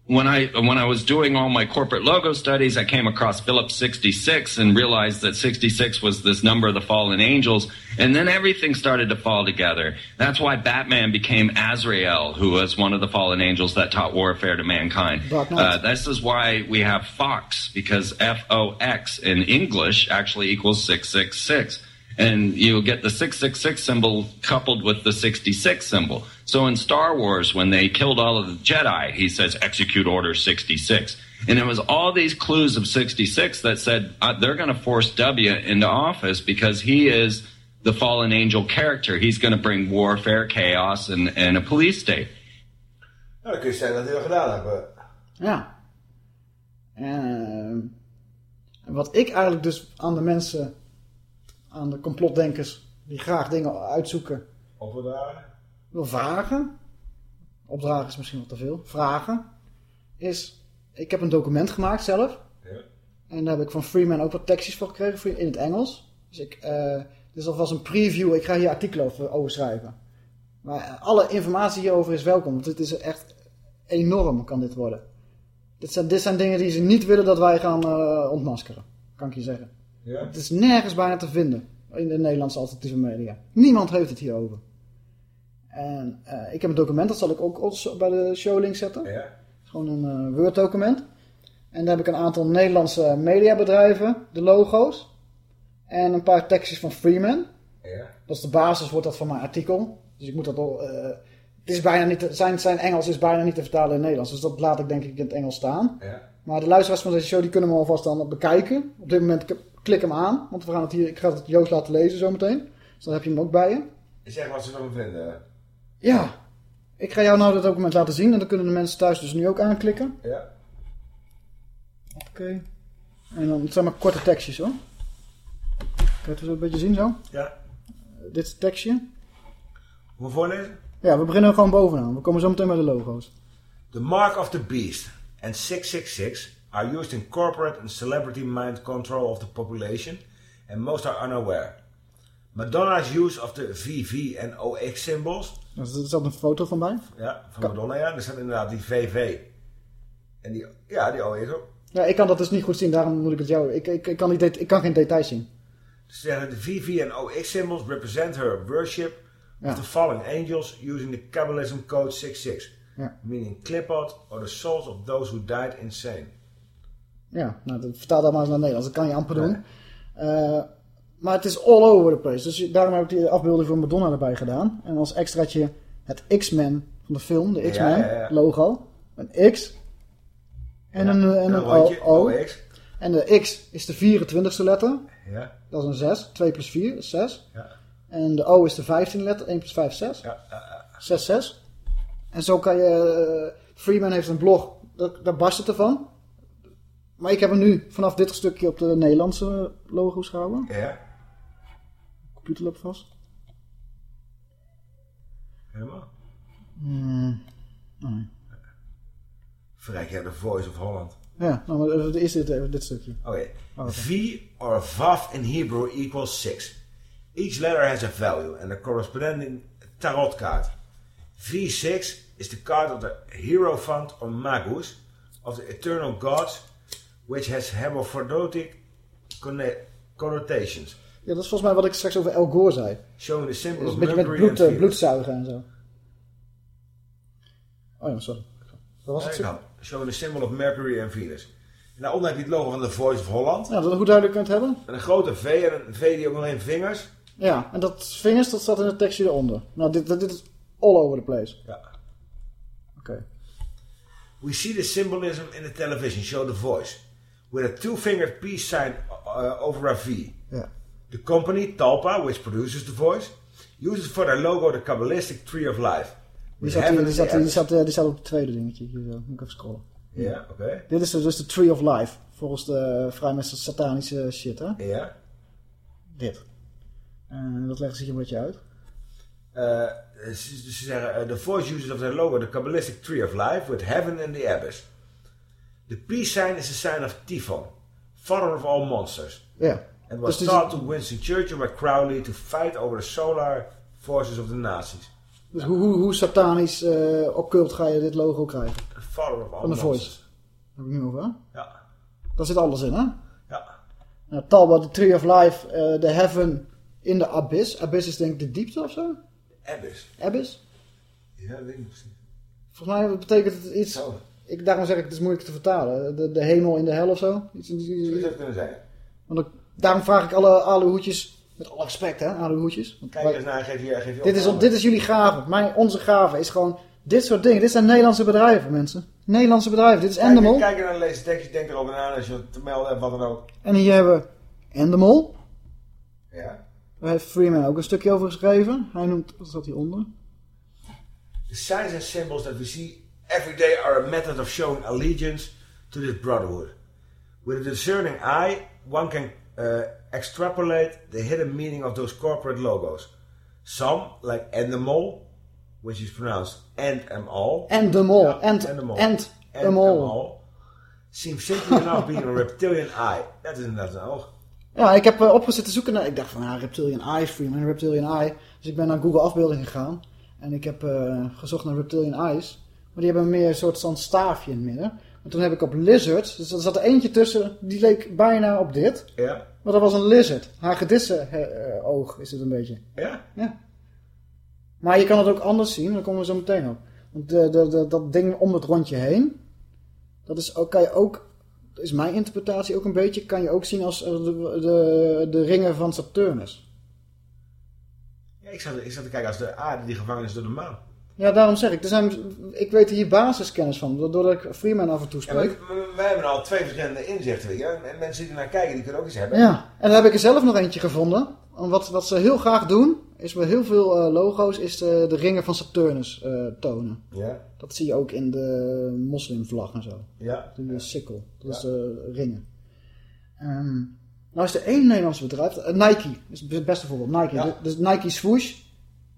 when I when I was doing all my corporate logo studies, I came across Phillips 66 and realized that 66 was this number of the fallen angels, and then everything started to fall together. That's why Batman became Azrael, who was one of the fallen angels that taught warfare to mankind. Uh, this is why we have Fox because F O X in English actually equals 666 and you'll get the 666 symbol coupled with the 66 symbol. So in Star Wars, when they killed all of the Jedi, he says, execute order 66. And it was all these clues of 66 that said uh, they're going to force W into office because he is the fallen angel character. He's going to bring warfare, chaos, and, and a police state. Nou, dan kun je zeggen dat hij dat gedaan hebben. Ja. En eh, wat ik eigenlijk dus aan de mensen, aan de complotdenkers, die graag dingen uitzoeken, Opdragen. Wil vragen. Opdragen is misschien wat te veel. Vragen. Is, ik heb een document gemaakt zelf. Ja. En daar heb ik van Freeman ook wat tekstjes voor gekregen in het Engels. Dus ik, eh dit is alvast een preview. Ik ga hier artikelen over, over schrijven. Maar alle informatie hierover is welkom. Want dit is echt enorm kan dit worden. Dit zijn, dit zijn dingen die ze niet willen dat wij gaan eh, ontmaskeren. Kan ik je zeggen. Ja. Het is nergens bijna te vinden in de Nederlandse alternatieve media. Niemand heeft het hierover. En eh, ik heb een document, dat zal ik ook ons bij de showlink zetten. Ja. Gewoon een eh, Word document. En daar heb ik een aantal Nederlandse mediabedrijven, de logo's. En een paar tekstjes van Freeman. Ja. Dat is de basis, wordt dat van mijn artikel. Dus ik moet dat al... eh, het is bijna niet, te- zijn, zijn Engels is bijna niet te vertalen in het Nederlands. Dus dat laat ik denk ik in het Engels staan. Ja. Maar de luisteraars van deze show die kunnen me alvast dan bekijken. Op dit moment klik hem aan. Want we gaan het hier, ik ga het Joost laten lezen zometeen. Dus dan heb je hem ook bij je. Zeg wat ze ervan vinden. Ja. Ik ga jou nou dat document laten zien. En dan kunnen de mensen thuis dus nu ook aanklikken. Ja. Oké. En dan het zijn maar korte tekstjes hoor. Kan je het zo een beetje zien zo? Ja. Eh, dit is het tekstje. Ik voorlezen? Ja, we beginnen gewoon bovenaan. We komen zo meteen bij de logo's. The mark of the beast and 666 are used in corporate and celebrity mind control of the population and most are unaware. Madonna's use of the VV en OX symbols. Er zat een foto van bij. Ja, van Madonna ja. Er staat inderdaad die VV. En die, ja, die OX ook. Ja, ik kan dat dus niet goed zien, daarom moet ik het jou... Ik, ik, ik, kan, niet ik kan geen details zien. Ze zeggen de VV en OX symbols represent her worship Ja. of the fallen angels using the Kabbalism code 66. Ja. Meaning clipot or the souls of those who died insane. Ja, nou, dat vertaal dat maar eens naar Nederlands. Dat kan je amper doen. Eh, maar het is all over the place. Dus daarom heb ik die afbeelding van Madonna erbij gedaan. En als extraatje het X-Men van de film, de X-Men ja, ja. logo. Een X. En een, en een O. En de X is de 24ste letter. Ja. Dat is een 6. 2 plus 4 is 6. Ja. En de O is de 15e letter. 1 plus 5 is 6. Ja, ja, ja. 6, 6. En zo kan je... eh, Freeman heeft een blog. Daar, daar barst het ervan. Maar ik heb hem nu vanaf dit stukje op de Nederlandse logo's gehouden. Ja. Computer loopt vast. Helemaal. Hmm. Nee. Verrijk, ja, de Voice of Holland. Ja, nou, maar even- eerst dit, even dit stukje. Oké. Oh, oké. V or Vav in Hebrew equals 6. Each letter has a value and a corresponding tarot card. V6 is the card of the Hierophant or Magus of the eternal gods, which has hermaphroditic connotations. Ja, dat is volgens mij wat ik straks over El Gore zei. Showing the symbol Dus of beetje met Mercury bloed, and eh, bloedzuigen en zo. Oh ja, sorry. Dat was het nou, Showing the symbol of Mercury and Venus. En daaronder heb je het logo van de Voice of Holland. Ja, dat hoe duidelijk kunt hebben. Met een grote V en een V die ook nog in vingers. Ja, en dat vingers, dat staat in het tekstje eronder. Nou, dit, dit is all over the place. Ja. Oké. We see the symbolism in the television show The Voice, with a two-fingered peace sign uh, over a V. Ja. The company, Talpa, which produces The Voice, uses for their logo the Kabbalistic Tree of Life. Die staat, die, die, eh, die op het tweede dingetje. Hier, moet ik even scrollen. Ja, oké. Dit is dus de Tree of Life. Volgens de vrijmester satanische shit, hè? Ja. Dit. En dat leggen ze hier een beetje uit. Uh, ze, ze zeggen, uh, The Voice uses of their logo the Kabbalistic Tree of Life, with heaven in the abyss. The peace sign is a sign of Typhon, father of all monsters. Ja. And was Dus taught to Winston Churchill by Crowley to fight over the solar forces of the Nazis. Dus hoe, hoe, hoe satanisch eh occult ga je dit logo krijgen? Father of all Van de Voice. Daar heb ik nu over, hè? Ja. Daar zit alles in, hè? Ja. Nou, Talbot, the Tree of Life, eh, the Heaven in the Abyss. Abyss is denk ik de diepte of zo? Abyss. Abyss? Ja, dat weet ik niet precies. Volgens mij betekent het iets... Ik, daarom zeg ik, het is moeilijk te vertalen. De, de hemel in de hel of zo. Iets, iets, iets- dat kunnen zeggen? Want ik- daarom vraag ik alle aluhoedjes, met alle respect hè, aluhoedjes. Want Kijk eens naar, geef je, geef je dit, is, dit is jullie gave. Mijn, onze gave is gewoon dit soort dingen. Dit zijn Nederlandse bedrijven, mensen. Nederlandse bedrijven. Dit is Kijk, Endemol. kijk naar deze tekst, denk erover na als je te melden hebt, wat dan ook. En hier hebben we Endemol. Ja. Daar heeft Freeman ook een stukje over geschreven. Hij noemt, wat staat hieronder? The signs and symbols that we see every day are a method of showing allegiance to this brotherhood. With a discerning eye, one can uh, extrapolate the hidden meaning of those corporate logos. Some, like Endemol, which is pronounced. Endemol. Ja, End- Endemol. Endemol. Endemol. Seems simply enough being a reptilian eye. Dat is inderdaad een oog. Ja, ik heb uh, opgezet te zoeken naar... Ik dacht van, ja, Reptilian Eye, Freeman, Reptilian Eye. Dus ik ben naar Google afbeelding gegaan. En ik heb eh, gezocht naar Reptilian Eyes. Maar die hebben meer een soort van staafje in het midden. Maar toen heb ik op Lizard... Dus er zat er eentje tussen, die leek bijna op dit. Ja. Maar dat was een lizard. Hagedissen eh, oog is het een beetje. Ja? Ja. Maar je kan het ook anders zien, daar komen we zo meteen op. Want de, de, de- dat ding om het rondje heen, dat is ook, kan je ook, is mijn interpretatie ook een beetje, kan je ook zien als eh, de, de, de ringen van Saturnus. Ja, ik, zat, ik zat te kijken als de aarde die gevangen is door de maan. Ja, daarom zeg ik, er zijn, ik weet hier basiskennis van, doordat ik Freeman af en toe Ja, spreek. maar wij hebben al twee verschillende inzichten. Weet je? En, en mensen die ernaar kijken, die kunnen ook iets hebben. Ja, en dan heb ik er zelf nog eentje gevonden. En wat, wat ze heel graag doen, is bij heel veel eh, logo's, is de, de ringen van Saturnus eh, tonen. Ja. Dat zie je ook in de moslimvlag en zo. Ja. De sikkel, dat is de ringen. Ehm, nou is er één Nederlands bedrijf, eh, Nike, is het beste voorbeeld. Nike, Ja. De- dus Nike swoosh.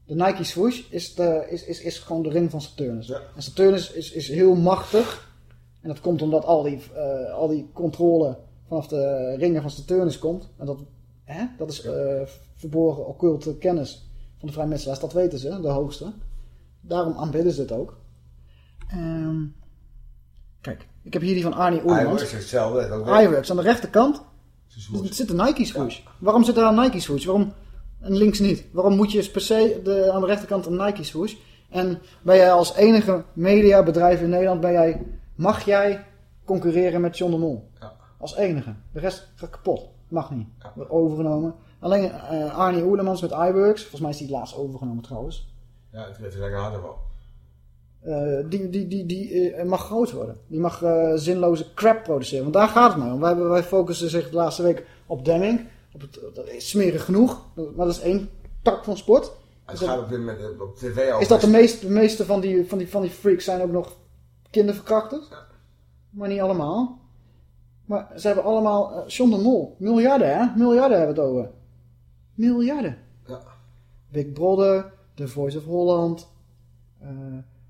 De Nike swoosh is, de, is, is, is gewoon de ring van Saturnus. En Saturnus is, is heel machtig. En dat komt omdat al die, eh, al die controle vanaf de ringen van Saturnus komt. En dat, hè? dat is eh, verborgen occulte kennis van de vrijmetselaars. Dat weten ze, de hoogste. Daarom aanbidden ze het ook. Ehm, kijk, ik heb hier die van Arnie Oermans. iWorks is hetzelfde. iWorks aan de rechterkant er zit een Nike swoosh. Waarom zit daar een Nike swoosh? Waarom en links niet? Waarom moet je per se de, aan de rechterkant een Nike swoosh? En ben jij als enige mediabedrijf in Nederland, ben jij, mag jij concurreren met John de Mol? Als enige. De rest gaat kapot. Mag niet. Wordt overgenomen. Alleen eh, Arnie Oerlemans met iWorks, volgens mij is die laatst overgenomen trouwens. Ja, het er lekker harder van. Eh, die die, die, die eh, mag groot worden. Die mag zinloze crap produceren. Want daar gaat het mij om. Wij, wij focussen zich de laatste week op Demming. Op het, dat is smerig genoeg. Maar dat is één tak van sport. Het Is dat- gaat op moment op tv over. is dat de meeste, de meeste van, die, van, die, van die freaks zijn ook nog kinderverkrachters? Maar niet allemaal. Maar ze hebben allemaal... eh, John de Mol. Miljarden, hè? Miljarden hebben we het over. Miljarden. Ja. Big Brother. The Voice of Holland. eh,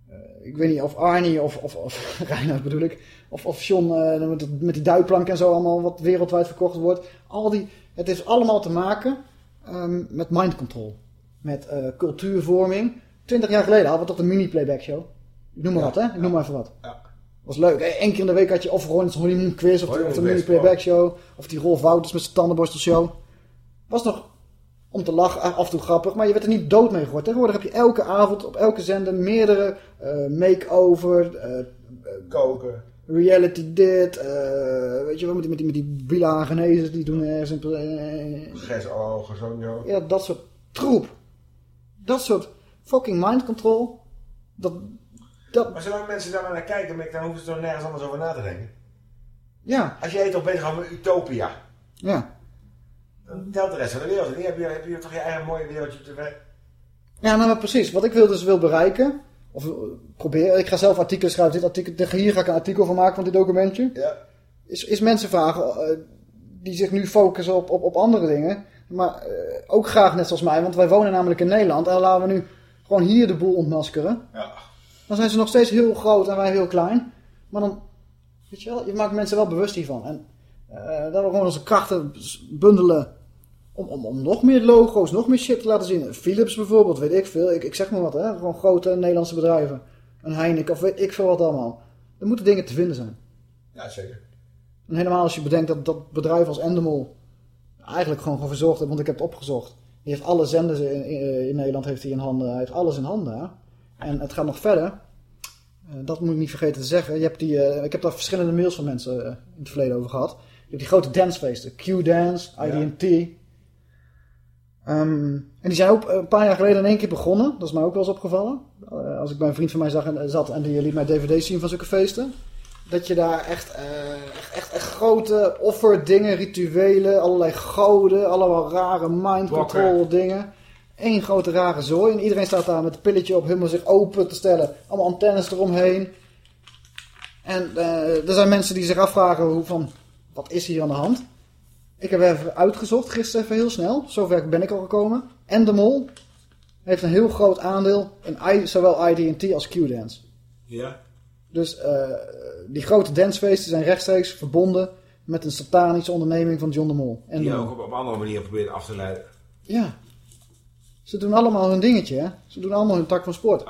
eh, ik weet niet of Arnie of, of, of Reinhard bedoel ik. Of, of John eh, met, met die duikplank en zo allemaal wat wereldwijd verkocht wordt. Al die, het heeft allemaal te maken ehm, met mind control. Met eh, cultuurvorming. Twintig jaar geleden hadden we toch de mini-playback show. Ik noem maar wat, hè? Ik noem maar even wat. Was leuk. Eén keer in de week had je of Ron's Honeymoon Quiz of, de- of de Honeymoon mini Quiz, playback show. Of die Rolf Wouters met zijn tandenborstelshow. Was nog om te lachen, af en toe grappig. Maar je werd er niet dood mee gegooid. Tegenwoordig heb je elke avond op elke zender meerdere eh make-over. eh, Koken. Reality dit. eh, weet je wel, met die, met die, met die die doen ergens in... eh, Gers ogen, zo'n joh. ja, dat soort troep. Dat soort fucking mind control. Dat, dat, Maar zolang mensen daar maar naar kijken, dan hoeven ze er nergens anders over na te denken. ja, Als jij toch bezig houdt met utopia, ja. dan telt de rest van de wereld. niet. heb je, heb je toch je eigen mooie wereldje te. Ja, nou maar precies. Wat ik wil dus wil bereiken, of eh, proberen, ik ga zelf artikelen schrijven, dit artikel, hier ga ik een artikel van maken van dit documentje. Ja. Is, is mensen vragen eh, die zich nu focussen op, op, op andere dingen, maar eh, ook graag net zoals mij, want wij wonen namelijk in Nederland en laten we nu gewoon hier de boel ontmaskeren. Ja. Dan zijn ze nog steeds heel groot en wij heel klein. Maar dan, weet je wel, je maakt mensen wel bewust hiervan. En dat we gewoon onze krachten bundelen om, om, om nog meer logo's, nog meer shit te laten zien. Philips bijvoorbeeld, weet ik veel. Ik, ik zeg maar wat, hè. Gewoon grote Nederlandse bedrijven. Een Heineken of weet ik veel wat allemaal. Er moeten dingen te vinden zijn. Ja, zeker. En helemaal als je bedenkt dat dat bedrijf als Endemol eigenlijk gewoon gewoon verzorgd heeft, want ik heb het opgezocht. Die heeft alle zenders in, in, in Nederland heeft hij in handen. Hij heeft alles in handen. hè. En het gaat nog verder. Eh, dat moet ik niet vergeten te zeggen. Je hebt die, eh, ik heb daar verschillende mails van mensen eh, in het verleden over gehad. Je hebt die grote dancefeesten. Q-Dance, IDT. Ehm, en die zijn ook een paar jaar geleden in één keer begonnen. Dat is mij ook wel eens opgevallen. Eh, als ik bij een vriend van mij zag en, zat en die liet mij dvd's zien van zulke feesten. Dat je daar echt, eh, echt, echt, echt grote offerdingen, rituelen, allerlei goden, allemaal rare mind control dingen. Eén grote rare zooi. En iedereen staat daar met een pilletje op, helemaal zich open te stellen. Allemaal antennes eromheen. En eh, er zijn mensen die zich afvragen hoe van, wat is hier aan de hand? Ik heb even uitgezocht, gisteren even heel snel. Zover ben ik al gekomen. En de Mol heeft een heel groot aandeel in I- zowel ID&T als Q-Dance. Ja. Dus eh, die grote dancefeesten zijn rechtstreeks verbonden met een satanische onderneming van John de Mol. En Die de ook op, op andere manieren probeert af te leiden. Ja. Ze doen allemaal hun dingetje, hè. Ze doen allemaal hun tak van sport.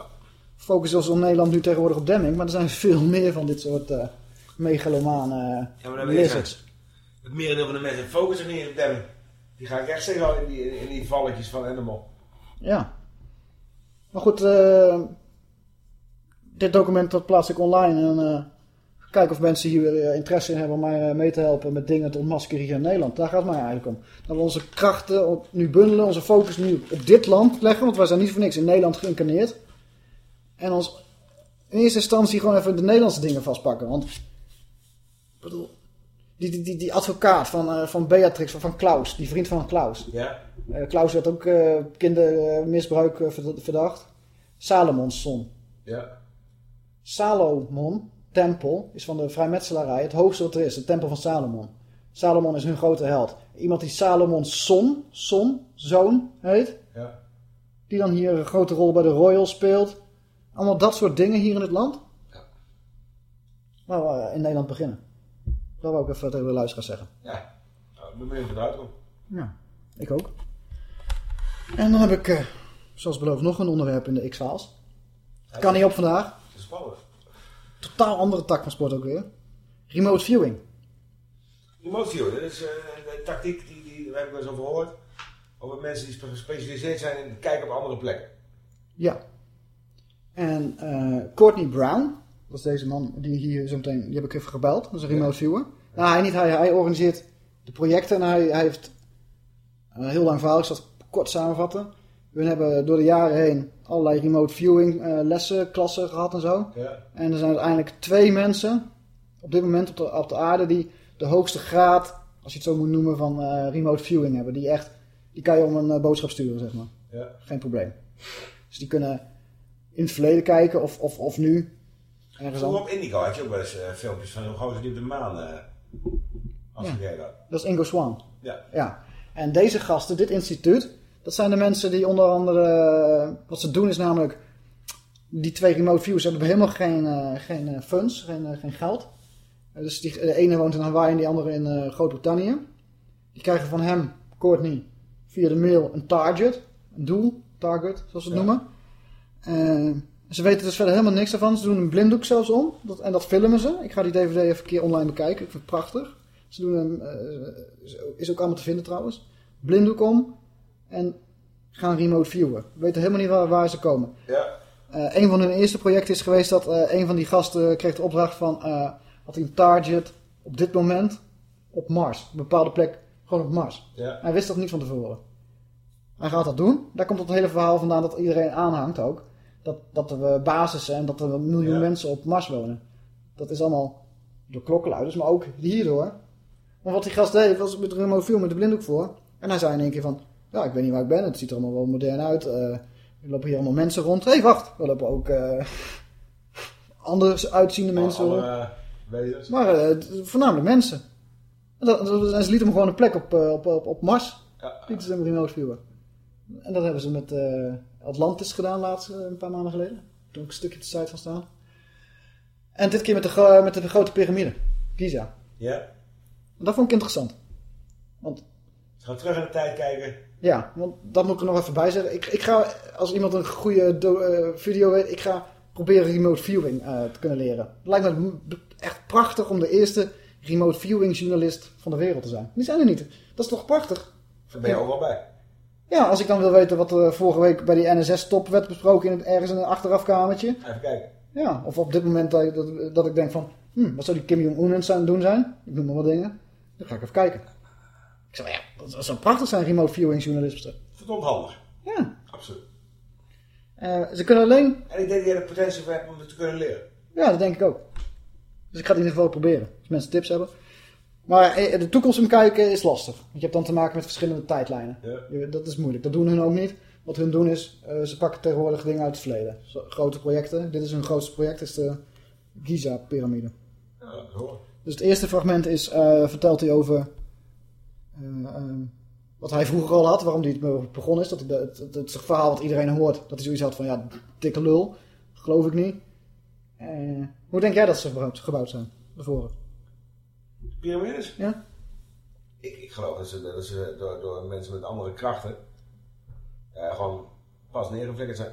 Focussen ons in Nederland nu tegenwoordig op Demming, maar er zijn veel meer van dit soort eh megalomane Ja, maar uh, je lizards. Het merendeel van de mensen focussen niet op Devin. Die gaan rechtstreeks al in die, in die valletjes van Animal. Ja. Maar goed, eh, dit document dat plaats ik online en eh kijken of mensen hier eh, interesse in hebben om mij mee te helpen met dingen te ontmaskeren hier in Nederland. Daar gaat het mij eigenlijk om. Dat we onze krachten op, nu bundelen, onze focus nu op dit land leggen, want wij zijn niet voor niks in Nederland geïncarneerd. En ons in eerste instantie gewoon even de Nederlandse dingen vastpakken. Want, bedoel, die, die, die, die advocaat van, eh, van Beatrix, van, van Klaus, die vriend van Klaus. Ja. Eh, Klaus werd ook eh, kindermisbruik verd- verdacht. Salomons zon. Ja. Salomon, tempel, is van de vrijmetselarij het hoogste wat er is. De tempel van Salomon. Salomon is hun grote held. Iemand die Salomons zon, zon, zoon heet. Ja. Die dan hier een grote rol bij de Royals speelt. Allemaal dat soort dingen hier in het land. Maar we in Nederland beginnen. Dat ik even tegen de luisteraars zeggen. Ja, nou, ben benieuwd wat eruit komt. Ja, ik ook. En dan heb ik, eh, zoals beloofd, nog een onderwerp in de X-Files. Kan niet op vandaag. Het is spannend. Totaal andere tak van sport ook weer. Remote viewing. Remote viewing, dat is eh, de tactiek die, die daar heb ik wel eens over gehoord. Over mensen die gespecialiseerd zijn in kijken op andere plekken. Ja. En eh, Courtney Brown, dat is deze man die hier zo meteen, die heb ik even gebeld. Dat is een remote viewer. Nou, hij niet, hij, hij organiseert de projecten en hij, hij heeft een heel lang verhaal, ik zal het kort samenvatten. We hebben door de jaren heen allerlei remote viewing eh, lessen, klassen gehad en zo. Ja. En er zijn uiteindelijk twee mensen op dit moment op de, op de aarde die de hoogste graad, als je het zo moet noemen, van eh, remote viewing hebben. Die echt, die kan je om een eh, boodschap sturen, zeg maar. Ja. Geen probleem. Dus die kunnen in het verleden kijken of, of, of nu. Ergens op Indigo had je ook wel eens filmpjes van een gozer die op de maan uh, afgegeven had. Dat is Ingo Swan. Ja. Ja. En deze gasten, dit instituut, dat zijn de mensen die onder andere, wat ze doen is namelijk, die twee remote viewers hebben helemaal geen, eh, geen eh, funds, geen, eh, geen geld. Dus die, de ene woont in Hawaii en die andere in Groot-Brittannië. Die krijgen van hem, Courtney, via de mail een target, een doel, target, zoals ze het noemen. Ze weten dus verder helemaal niks ervan. Ze doen een blinddoek zelfs om. Dat, en dat filmen ze. Ik ga die DVD even een keer online bekijken. Ik vind het prachtig. Ze doen een, eh, is ook allemaal te vinden trouwens. Blinddoek om. En gaan remote viewen. We weten helemaal niet waar, waar ze komen. Ja. Eh, een van hun eerste projecten is geweest dat eh, een van die gasten kreeg de opdracht van... had hij een target op dit moment op Mars. Op een bepaalde plek gewoon op Mars. Ja. Hij wist dat niet van tevoren. Hij gaat dat doen. Daar komt het hele verhaal vandaan dat iedereen aanhangt ook. Dat, dat er eh, basissen en dat er een miljoen Ja. mensen op Mars wonen. Dat is allemaal door klokkenluiders, maar ook hierdoor. Maar wat die gast deed, was met remote view met de blinddoek voor. En hij zei in één keer van, ja, ik weet niet waar ik ben. Het ziet er allemaal wel modern uit. Eh, er lopen hier allemaal mensen rond. Hé, hey, wacht. Er lopen ook eh anders uitziende mensen eh, wezens. Maar voornamelijk mensen. En, dat, en ze lieten hem gewoon een plek op, op, op, op Mars. Lieten ze hem. En dat hebben ze met Atlantis gedaan laatst, eh, een paar maanden geleden. Toen ook een stukje op de site van staan. En dit keer met de, gro- met de grote piramide. Giza. Ja. Dat vond ik interessant. Want Ze gaan terug in de tijd kijken. ja, want dat moet ik er nog even bij zeggen. Ik, ik ga, als iemand een goede do- eh, video weet, ik ga proberen remote viewing eh, te kunnen leren. Het lijkt me echt prachtig om de eerste remote viewing journalist van de wereld te zijn. Die zijn er niet. Dat is toch prachtig? Daar ben je overal bij. Ja, als ik dan wil weten wat er vorige week bij die NSS-top werd besproken in het, ergens in een achterafkamertje. Even kijken. Ja, of op dit moment dat, dat, dat ik denk van, hm, wat zou die Kim Jong-un aan het doen zijn? Ik noem maar wat dingen. Dan ga ik even kijken. Ik zeg, ja, dat zou prachtig zijn, remote viewing journalisten. Verdomd handig. Ja. Absoluut. Eh, ze kunnen alleen, En ik denk dat je de potentie voor hebt om het te kunnen leren. ja, dat denk ik ook. Dus ik ga het in ieder geval proberen, als mensen tips hebben. Maar eh, de toekomst om kijken is lastig. Want je hebt dan te maken met verschillende tijdlijnen. Ja. Dat is moeilijk. Dat doen hun ook niet. Wat hun doen is, eh, ze pakken tegenwoordig dingen uit het verleden. Zo- grote projecten. Dit is hun grootste project, is de Giza-pyramide. Ja, hoor. Dus het eerste fragment is, eh, vertelt hij over eh, ehm, wat hij vroeger al had, waarom hij het begonnen is. Dat hij het, het, het verhaal wat iedereen hoort, dat hij zoiets had van, ja, dikke lul. Geloof ik niet. Hoe denk jij dat ze gebouwd, gebouwd zijn, tevoren? Pyramides? Ja. Ik, ik geloof dat ze, dat ze door, door mensen met andere krachten eh, gewoon pas neergeflikkerd zijn.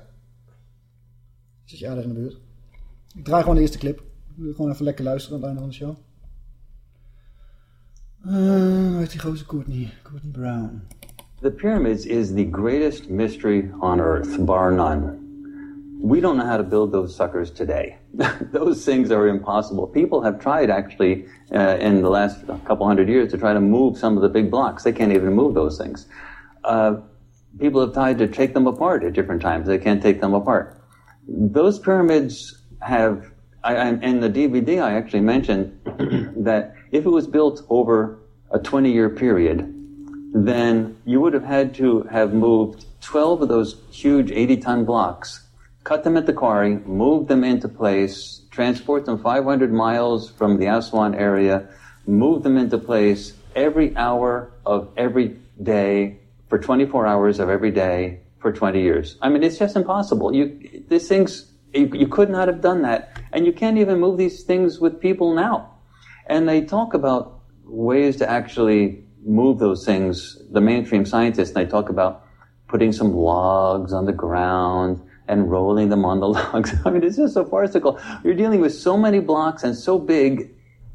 Zit je aardig in de buurt? Ik draai gewoon de eerste clip. Ik wil gewoon even lekker luisteren aan het einde van de show. Eh, hoe heet die gozer Courtney? Courtney Brown. The pyramids is the greatest mystery on earth, bar none. We don't know how to build those suckers today. those things are impossible. People have tried actually uh, in the last couple hundred years to try to move some of the big blocks. They can't even move those things. Uh, people have tried to take them apart at different times. They can't take them apart. Those pyramids have, I, I, in the DVD, I actually mentioned that if it was built over a 20 year period, then you would have had to have moved 12 of those huge 80 ton blocks, cut them at the quarry, move them into place, transport them 500 miles from the Aswan area, move them into place every hour of every day for 24 hours of every day for 20 years. I mean, it's just impossible. You, these things, you, you could not have done that. And you can't even move these things with people now. And they talk about ways to actually move those things. The mainstream scientists, they talk about putting some logs on the ground and rolling them on the logs. I mean, it's just so farcical. You're dealing with so many blocks and so big,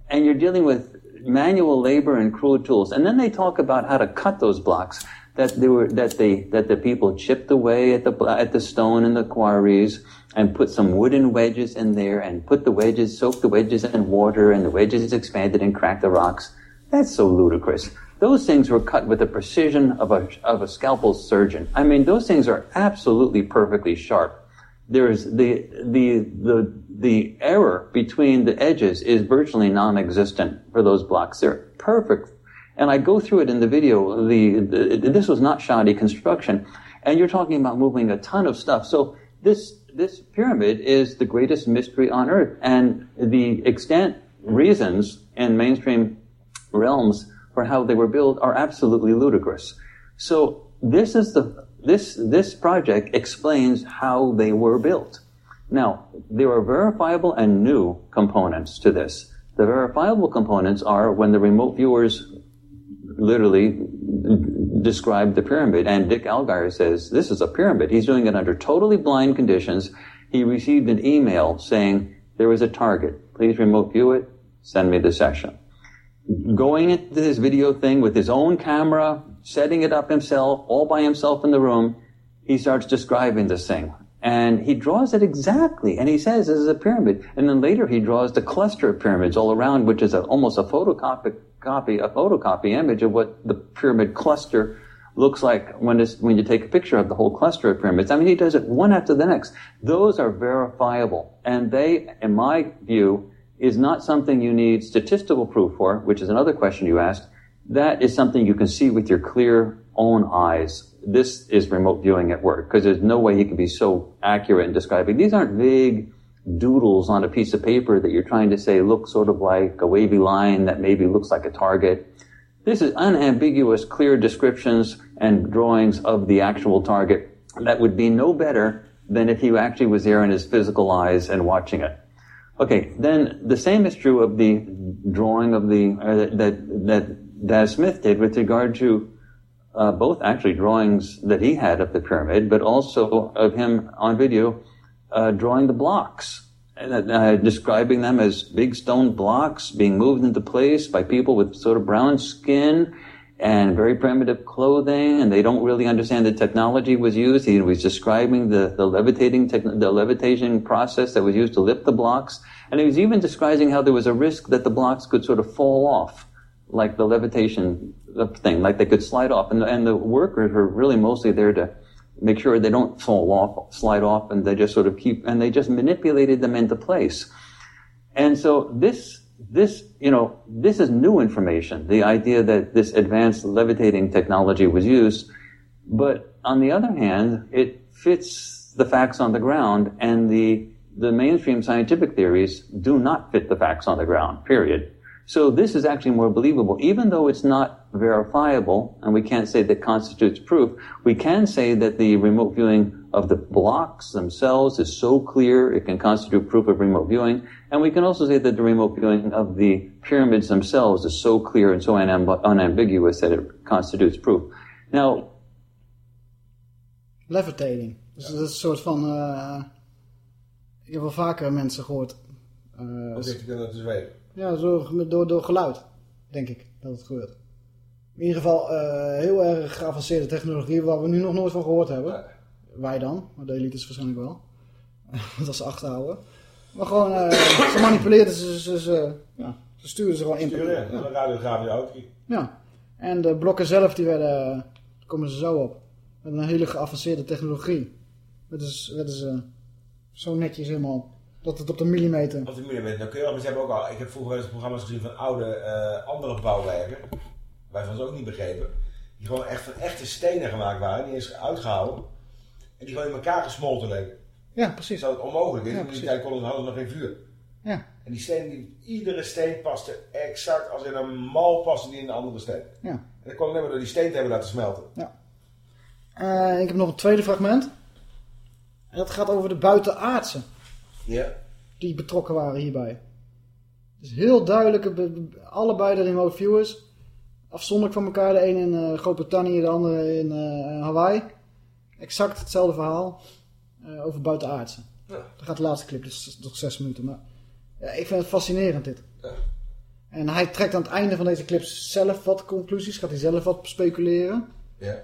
and you're dealing with manual labor and crude tools. And then they talk about how to cut those blocks that they were that they that the people chipped away at the at the stone in the quarries and put some wooden wedges in there and put the wedges soak the wedges in water and the wedges expanded and cracked the rocks. That's so ludicrous. Those things were cut with the precision of a of a scalpel surgeon. I mean, those things are absolutely perfectly sharp. There's the the the the error between the edges is virtually non-existent for those blocks. They're perfect and I go through it in the video. The, the, this was not shoddy construction, and you're talking about moving a ton of stuff. So this this pyramid is the greatest mystery on earth, and the extent reasons in mainstream realms for how they were built are absolutely ludicrous. So this is the this this project explains how they were built. Now there are verifiable and new components to this. The verifiable components are when the remote viewers literally described the pyramid. And Dick Algire says this is a pyramid. He's doing it under totally blind conditions. He received an email saying there was a target. Please remote view it. Send me the session. Going into this video thing with his own camera, setting it up himself, all by himself in the room, he starts describing this thing. And he draws it exactly. And he says this is a pyramid. And then later he draws the cluster of pyramids all around, which is a, almost a photocopic copy, a photocopy image of what the pyramid cluster looks like when, when you take a picture of the whole cluster of pyramids. I mean, he does it one after the next. Those are verifiable. And they, in my view, is not something you need statistical proof for, which is another question you asked. That is something you can see with your clear own eyes. This is remote viewing at work because there's no way he can be so accurate in describing. These aren't vague doodles on a piece of paper that you're trying to say look sort of like a wavy line that maybe looks like a target. This is unambiguous, clear descriptions and drawings of the actual target that would be no better than if he actually was there in his physical eyes and watching it. Okay, then the same is true of the drawing of the uh, that that Daz Smith did with regard to uh, both actually drawings that he had of the pyramid, but also of him on video uh, drawing the blocks, uh, describing them as big stone blocks being moved into place by people with sort of brown skin and very primitive clothing, and they don't really understand the technology was used. He was describing the, the levitating the levitation process that was used to lift the blocks, and he was even describing how there was a risk that the blocks could sort of fall off, like the levitation thing, like they could slide off, and and the workers were really mostly there to make sure they don't fall off, slide off, and they just sort of keep, and they just manipulated them into place. And so this, this, you know, this is new information. The idea that this advanced levitating technology was used, but on the other hand, it fits the facts on the ground, and the the mainstream scientific theories do not fit the facts on the ground. Period. So this is actually more believable, even though it's not verifiable, and we can't say that constitutes proof. We can say that the remote viewing of the blocks themselves is so clear it can constitute proof of remote viewing, and we can also say that the remote viewing of the pyramids themselves is so clear and so unamb- unambiguous that it constitutes proof. Now, levitating. Dus dat is een soort van. Uh, ik heb wel vaker mensen gehoord. Uh, kunnen. Ja, zo, door, door geluid, denk ik, dat het gebeurt. In ieder geval uh, heel erg geavanceerde technologie waar we nu nog nooit van gehoord hebben. Wij dan, maar de elite is waarschijnlijk wel. dat ze achterhouden. Maar gewoon, uh, ze manipuleerden ze, ze, ze, ja, ze stuurden ze gewoon in. Sturen, ja. radiografische auto. Ja, en de blokken zelf, die werden, daar komen ze zo op. Met een hele geavanceerde technologie. Werden ze, werden ze zo netjes helemaal dat het op de millimeter. Op de millimeter. Nou kun je wel, maar ze hebben ook al, ik heb vroeger wel eens programma's gezien van oude uh, andere bouwwerken. Waarvan ze ook niet begrepen. Die gewoon echt van echte stenen gemaakt waren. Die is uitgehouden. En die gewoon in elkaar gesmolten leken. Ja, precies. Dat het onmogelijk is. Ja, in die tijd konden, hadden nog geen vuur. Ja. En die steen, die, iedere steen paste exact als in een mal paste die in een andere steen. Ja. En dat kon alleen maar door die steen te hebben laten smelten. Ja. Eh, ik heb nog een tweede fragment. En dat gaat over de buitenaardsen. Ja. Die betrokken waren hierbij. Dus heel be- allebei de remote viewers. Afzonderlijk van elkaar. De een in eh, Groot-Brittannië, de andere in eh, Hawaii. Exact hetzelfde verhaal. eh, over buitenaardsen. Ja. Dat gaat de laatste clip, dus nog zes minuten. Maar ja, ik vind het fascinerend dit. En hij trekt aan het einde van deze clip zelf wat conclusies. Gaat hij zelf wat speculeren. Ja.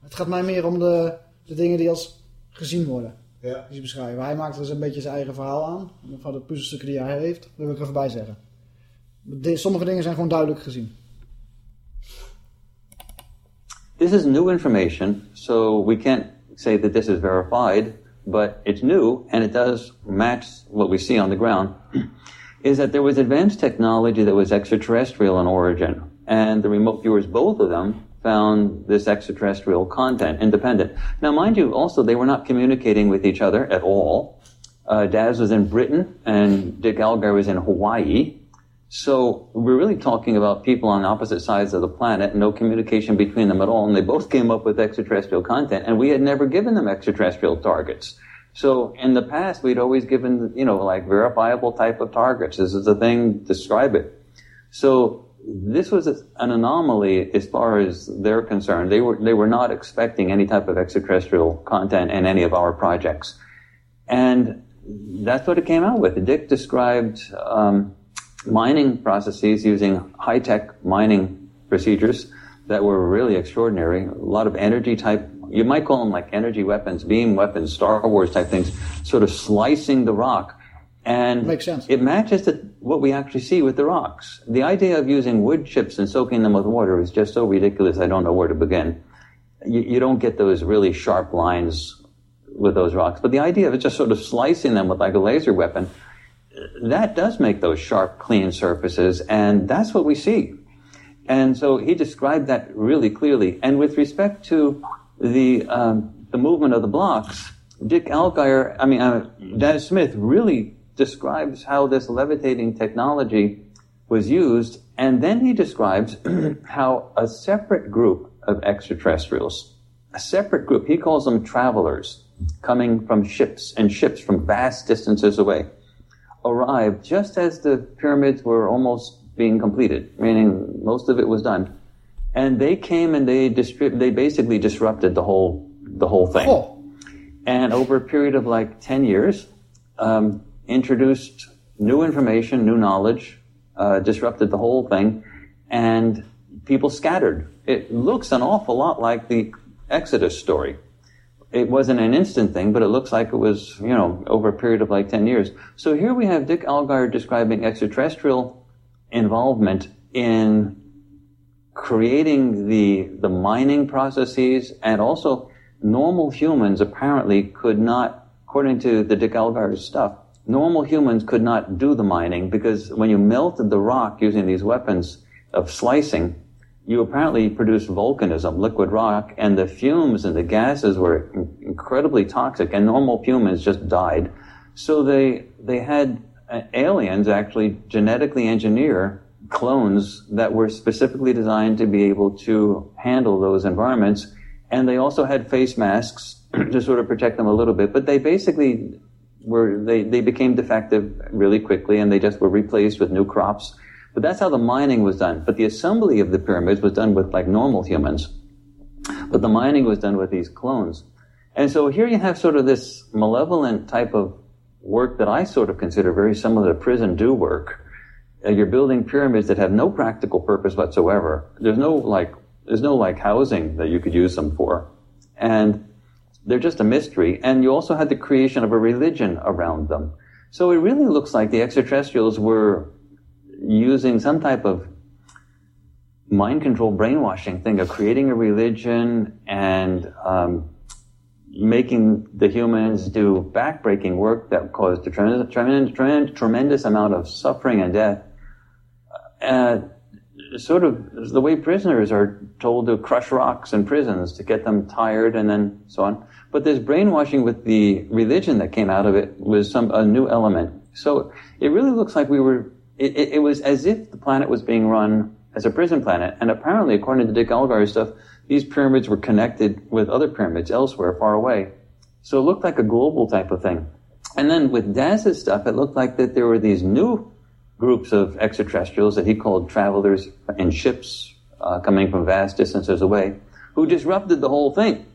Het gaat mij meer om de, de dingen die als gezien worden. Ja. Die ze beschrijven. Hij maakt er dus een beetje zijn eigen verhaal aan. Van de puzzelstukken die hij heeft. Dat wil ik er even bij zeggen. De- sommige dingen zijn gewoon duidelijk gezien. This is new information, so we can't say that this is verified, but it's new and it does match what we see on the ground. is that there was advanced technology that was extraterrestrial in origin, and the remote viewers, both of them, found this extraterrestrial content independent. Now, mind you, also they were not communicating with each other at all. Uh, Daz was in Britain, and Dick Algar was in Hawaii. So we're really talking about people on opposite sides of the planet, no communication between them at all, and they both came up with extraterrestrial content, and we had never given them extraterrestrial targets. So in the past, we'd always given, you know, like verifiable type of targets. This is the thing, describe it. So this was an anomaly as far as they're concerned. They were, they were not expecting any type of extraterrestrial content in any of our projects. And that's what it came out with. Dick described um, mining processes using high tech mining procedures that were really extraordinary. A lot of energy type, you might call them like energy weapons, beam weapons, Star Wars type things, sort of slicing the rock. And Makes sense. it matches the, what we actually see with the rocks. The idea of using wood chips and soaking them with water is just so ridiculous, I don't know where to begin. You, you don't get those really sharp lines with those rocks. But the idea of it just sort of slicing them with like a laser weapon, that does make those sharp, clean surfaces, and that's what we see. And so he described that really clearly. And with respect to the um, the movement of the blocks, Dick Algeier, I mean, uh, Dennis Smith really describes how this levitating technology was used, and then he describes how a separate group of extraterrestrials, a separate group, he calls them travelers, coming from ships and ships from vast distances away, arrived just as the pyramids were almost being completed, meaning most of it was done. And they came and they distrib- they basically disrupted the whole the whole thing. Cool. And over a period of like ten years, um, introduced new information, new knowledge, uh, disrupted the whole thing, and people scattered. It looks an awful lot like the Exodus story. It wasn't an instant thing, but it looks like it was, you know, over a period of like 10 years. So here we have Dick Algar describing extraterrestrial involvement in creating the, the mining processes and also normal humans apparently could not, according to the Dick Algar's stuff, normal humans could not do the mining because when you melted the rock using these weapons of slicing, you apparently produced volcanism, liquid rock, and the fumes and the gases were in- incredibly toxic, and normal humans just died. So they they had uh, aliens actually genetically engineer clones that were specifically designed to be able to handle those environments, and they also had face masks to sort of protect them a little bit. But they basically were they they became defective really quickly, and they just were replaced with new crops. But that's how the mining was done. But the assembly of the pyramids was done with like normal humans. But the mining was done with these clones. And so here you have sort of this malevolent type of work that I sort of consider very similar to prison do work. Uh, you're building pyramids that have no practical purpose whatsoever. There's no like, there's no like housing that you could use them for. And they're just a mystery. And you also had the creation of a religion around them. So it really looks like the extraterrestrials were using some type of mind control brainwashing thing of creating a religion and um, making the humans do backbreaking work that caused a tremendous, tremendous, tremendous, amount of suffering and death. Uh, sort of the way prisoners are told to crush rocks in prisons to get them tired and then so on. But this brainwashing with the religion that came out of it was some a new element. So it really looks like we were. It, it, it was as if the planet was being run as a prison planet. And apparently, according to Dick Elgar's stuff, these pyramids were connected with other pyramids elsewhere, far away. So it looked like a global type of thing. And then with Daz's stuff, it looked like that there were these new groups of extraterrestrials that he called travelers in ships uh, coming from vast distances away, who disrupted the whole thing.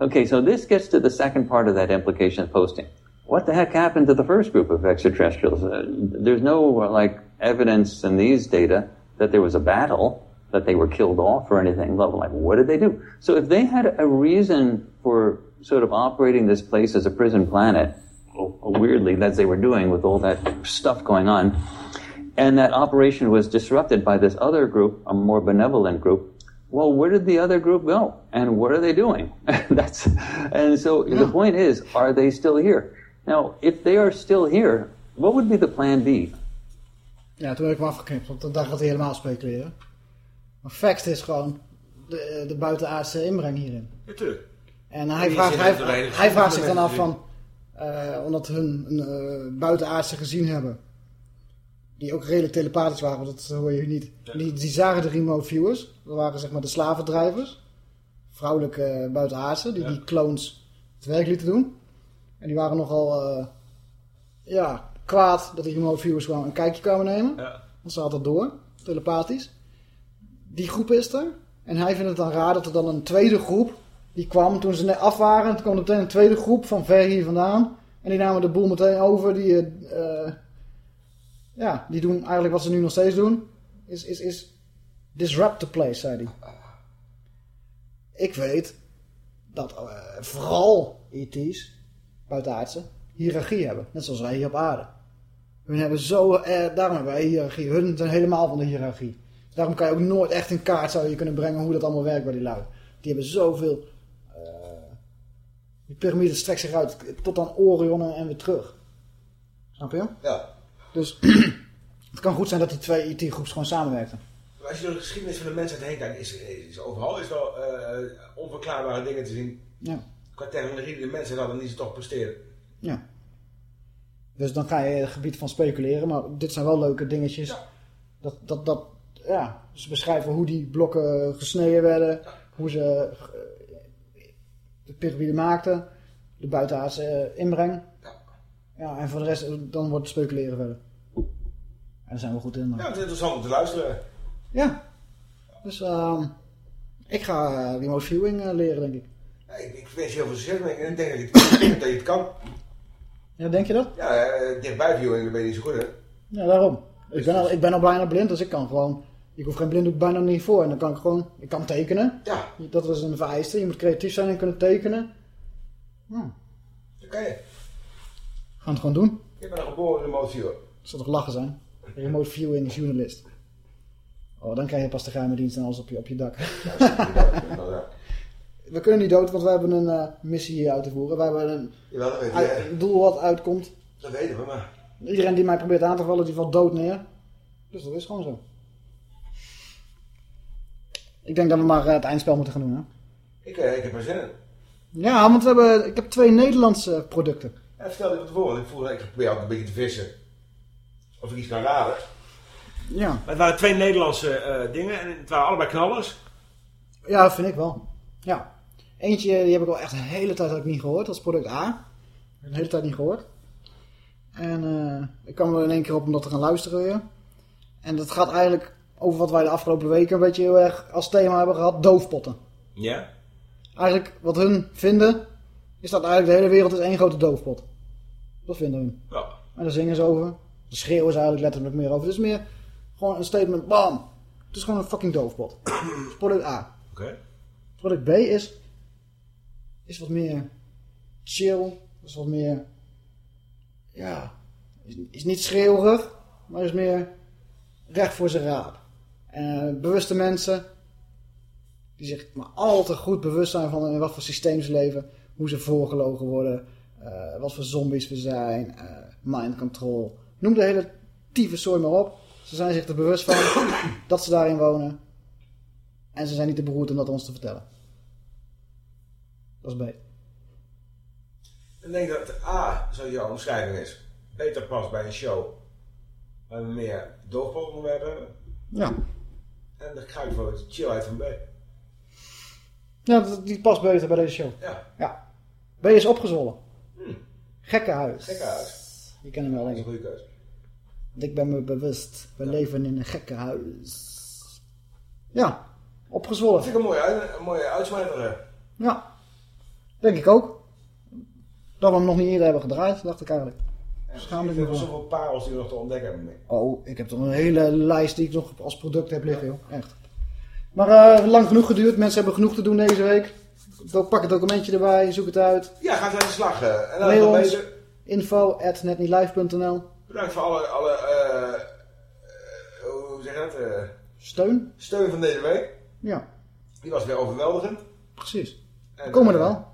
Okay, so this gets to the second part of that implication posting. What the heck happened to the first group of extraterrestrials? Uh, there's no uh, like evidence in these data that there was a battle, that they were killed off or anything. Like, what did they do? So if they had a reason for sort of operating this place as a prison planet, weirdly, as they were doing with all that stuff going on, and that operation was disrupted by this other group, a more benevolent group, well, where did the other group go? And what are they doing? That's, and so the point is, are they still here? Now, if they are still here, what would be the plan B? Ja, toen heb ik hem afgeknipt, want daar gaat hij helemaal speculeren. Maar fact is gewoon de, de buitenaardse inbreng hierin. Ja, tuurlijk. En hij vraagt, hij, hij vraagt zich dan af van, eh, omdat hun een eh, buitenaardse gezien hebben, die ook redelijk telepathisch waren, want dat hoor je niet. Die, die zagen de remote viewers, dat waren zeg maar de slavendrijvers, vrouwelijke buitenaardse, die die clones het werk lieten doen. En die waren nogal, eh, ja, kwaad dat die remote viewers gewoon een kijkje kwamen nemen. Ja. Want ze had dat door, telepathisch. Die groep is er. En hij vindt het dan raar dat er dan een tweede groep, die kwam toen ze net af waren. Toen kwam er meteen een tweede groep van ver hier vandaan. En die namen de boel meteen over. Die, eh, eh, ja, die doen eigenlijk wat ze nu nog steeds doen. Is, is, is disrupt the place, zei hij. Ik weet dat vooral ET's, buitenaardse, hiërarchie hebben. Net zoals wij hier op aarde. Hun hebben zo, eh, daarom hebben wij hiërarchie. Hun zijn helemaal van de hiërarchie. Daarom kan je ook nooit echt in kaart zou je kunnen brengen hoe dat allemaal werkt bij die lui. Die hebben zoveel... eh, die piramide strekt zich uit tot aan Orion en, weer terug. Snap je? Ja. Dus het kan goed zijn dat die twee IT-groeps gewoon samenwerken. Maar als je door de geschiedenis van de mensheid heen kijkt, is, is overal is wel eh, onverklaarbare dingen te zien. Ja. Die de mensen hadden niet ze toch presteren. Ja. Dus dan ga je in het gebied van speculeren. Maar dit zijn wel leuke dingetjes. Dat, dat, dat, ja, ze beschrijven hoe die blokken gesneden werden. Hoe ze eh, de piramide maakten. De buitenaardse eh, inbreng. Ja, en voor de rest, eh, dan wordt het speculeren verder. En daar zijn we goed in. Ja, het is interessant om te luisteren. Ja. Dus ehm, ik ga remote viewing leren, denk ik. Ja, ik, ik wens je heel veel succes. En ik denk dat je het, denk dat je het kan. Ja, denk je dat? Ja, eh, dichtbij viewing, daar ben je niet zo goed in. Ja, daarom. Ik ben, al, ik ben al bijna blind, dus ik kan gewoon... Ik hoef geen blinddoek bijna niet voor. En dan kan ik gewoon... Ik kan tekenen. Ja. Dat is een vereiste. Je moet creatief zijn en kunnen tekenen. Ja, Dat kan je. gaan het gewoon doen. Ik ben een geboren remote viewer. Dat zal toch lachen zijn? Remote viewing journalist. Oh, dan krijg je pas de geheime dienst en alles op je, op je dak. we kunnen niet dood, want we hebben een eh, missie hier uit te voeren. We hebben een, Jawel, dat weet uit- doel wat uitkomt. Dat weten we, maar... Iedereen die mij probeert aan te vallen, die valt dood neer. Dus dat is gewoon zo. Ik denk dat we maar eh, het eindspel moeten gaan doen, hè? Ik, eh, ik heb er zin in. Ja, want we hebben, ik heb twee Nederlandse producten. Ja, vertel je tevoren, want ik voelde, ik probeer ook een beetje te vissen. Of ik iets kan raden. Ja. Maar het waren twee Nederlandse eh, dingen en het waren allebei knallers. Ja, dat vind ik wel. Ja. Eentje, die heb ik al echt een hele tijd niet gehoord. Dat is product A. Ik heb een hele tijd niet gehoord. En eh, ik kwam er in één keer op om dat te gaan luisteren weer. En dat gaat eigenlijk over wat wij de afgelopen weken een beetje heel erg als thema hebben gehad. Doofpotten. Ja? Eigenlijk wat hun vinden, is dat eigenlijk de hele wereld is één grote doofpot. Dat vinden hun. Ja. En daar zingen ze over. Daar schreeuwen ze eigenlijk letterlijk meer over. Het is meer gewoon een statement, bam. Het is gewoon een fucking doofpot. Dat is product A. Oké. Product B is, is wat meer chill. Is wat meer, ja, is, niet schreeuwerig, maar is meer recht voor zijn raap. En bewuste mensen, die zich maar al te goed bewust zijn van in wat voor systeem ze leven, hoe ze voorgelogen worden, eh, wat voor zombies we zijn, eh, mind control. Noem de hele tyfuszooi maar op. Ze zijn zich er bewust van dat ze daarin wonen. En ze zijn niet te beroerd om dat ons te vertellen. Dat is beter. Ik denk dat A, zo jouw omschrijving is, beter past bij een show waar we meer doofpot onderwerpen hebben. Ja. En de kruid voor de chillheid van B. Ja, dat- die past beter bij deze show. Ja. Ja. B is opgezwollen. Hmm. Gekkenhuis. Gekkenhuis. Je kent hem wel, Dat denk is ik. een goede keuze. Want ik ben me bewust. We leven in een gekkenhuis. Ja. Opgezwollen. Dat vind ik een mooie, een mooie uitsmijter. Ja. Denk ik ook. Dat we hem nog niet eerder hebben gedraaid, dacht ik eigenlijk. Schaam ik Er zoveel parels die we nog te ontdekken hebben. Oh, ik heb toch een hele lijst die ik nog als product heb liggen, joh. Echt. Maar eh, lang genoeg geduurd. Mensen hebben genoeg te doen deze week. Pak het documentje erbij, zoek het uit. Ja, ga eens aan de slag. eh. En dan Mail ons. Info at netnietlive.nl Bedankt voor alle, alle eh, hoe zeg je dat? Steun? steun van deze week. Ja, Die was weer overweldigend. precies. En, We komen er wel.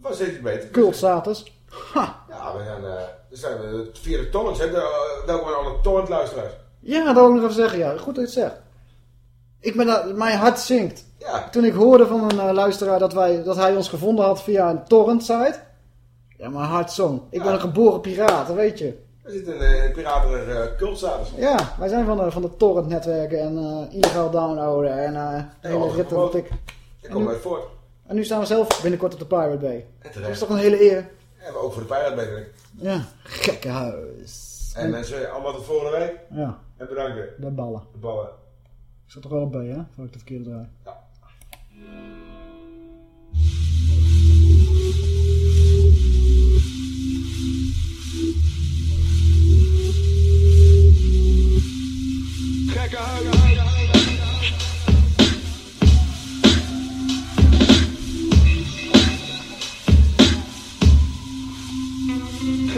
Het was steeds beter. Cultstatus. Ja, we zijn, eh, we zijn eh, via de torrents. Hè? De, eh, welkom aan alle torrentluisteraars. Ja, dat wil ik nog even zeggen. Ja, goed dat je het zegt. Ik ben daar, mijn hart zinkt. Ja. Toen ik hoorde van een eh, luisteraar dat, wij, dat hij ons gevonden had via een torrent site. Ja, mijn hart zong. Ik ben een geboren piraat, dat weet je. We zitten in de piraterig uh, cultstatus. Ja, wij zijn van de, van de torrent netwerken en eh, illegaal downloaden en eh hele Ja, rit gewoon- en tik. Ik kom uit voort. En nu staan we zelf binnenkort op de Pirate Bay. Dat is toch een hele eer. Ja, maar ook voor de Pirate Bay. denk ik. Ja, gekke huis. En mensen, allemaal tot volgende week. Ja, En bedankt. de ballen. De ballen. Ik zat toch wel op B, hè? Voor ik de verkeerde draai. Gekke huis. Gekke huis.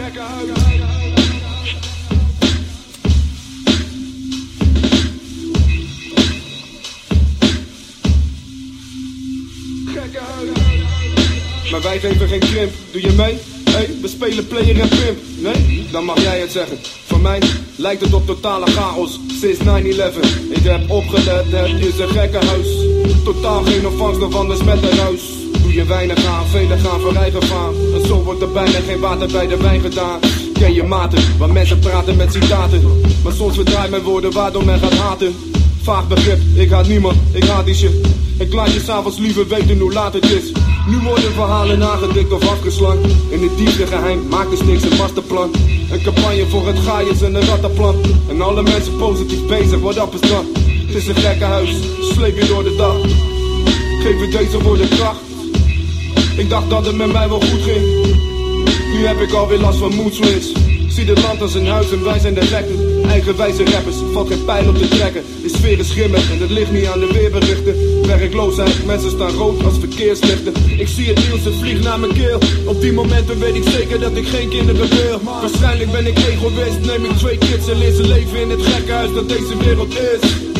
Huis. Maar wij geven geen krimp, doe je mee? Hey, we spelen player en pimp. Nee? Dan mag jij het zeggen. Voor mij lijkt het op totale chaos sinds 9-11. Ik heb opgelet, het is een gekke huis. Totaal geen ontvangst van de smetterhuis. Doe je weinig aan, velen gaan voor eigen. En zo wordt er bijna geen water bij de wijn gedaan. Ken je maten, waar mensen praten met citaten. Maar soms verdraait mijn woorden waardoor men gaat haten. Vaag begrip, ik haat niemand, ik haat die shit. Ik laat je s'avonds liever weten hoe laat het is. Nu worden verhalen nagedikt of afgeslankt. In het diepste geheim maakt de niks een masterplan. Een campagne voor het gaaiers en een rattenplan. En alle mensen positief bezig, wat dat is dat? Het is een gekke huis, sleep je door de dag. Geef het deze woorden kracht. Ik dacht dat het met mij wel goed ging. Nu heb ik alweer last van mood swings. Zie dit land als een huis en wij zijn de rekken. Eigenwijze rappers, valt geen pijn op te trekken. De sfeer is grimmig en het ligt niet aan de weerberichten. Werkloosheid, mensen staan rood als verkeerslichten. Ik zie het nieuws, het vliegt naar mijn keel. Op die momenten weet ik zeker dat ik geen kinderen wil. Waarschijnlijk ben ik egoïst, neem ik twee kids en leer ze leven in het gekke huis dat deze wereld is.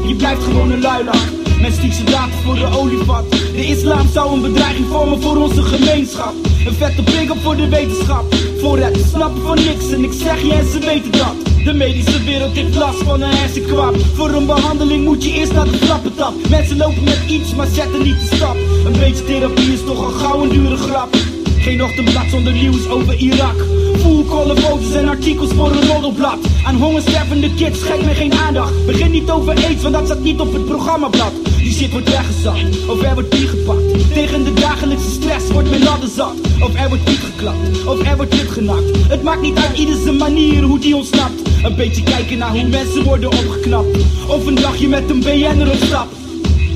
Je blijft gewoon een luilak. Men stiekt soldaten voor de olievat. De islam zou een bedreiging vormen voor onze gemeenschap. Een vette pik voor de wetenschap. Voor het snappen van niks en ik zeg je en ze weten dat. De medische wereld heeft last van een hersenkwap. Voor een behandeling moet je eerst naar de flappentap. Mensen lopen met iets, maar zetten niet de stap. Een beetje therapie is toch een gauw een dure grap. Geen ochtendblad zonder nieuws over Irak. Color foto's en artikels voor een roddelblad. Aan hongerstervende kids schenk me geen aandacht. Begin niet over aids, want dat staat niet op het programmablad. Die shit wordt weggezakt, of er wordt bier gepakt. Tegen de dagelijkse stress wordt men ladder zat. Of er wordt niet geklapt, of er wordt dit genakt. Het maakt niet uit ieder manier hoe die ontsnapt. Een beetje kijken naar hoe mensen worden opgeknapt. Of een dagje met een BN'er op stap.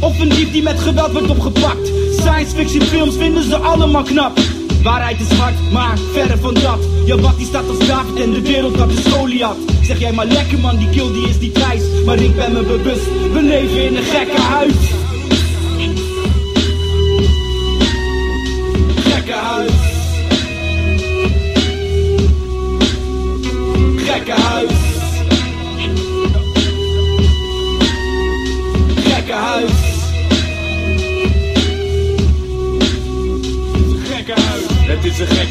Of een dief die met geweld wordt opgepakt. Science fiction films vinden ze allemaal knap. Waarheid is hard, maar verre van dat. Ja, wat die staat als David en de wereld dat is Goliath. Zeg jij maar lekker man, die kill die is niet prijs. Maar ik ben me bewust, we leven in een gekke huis.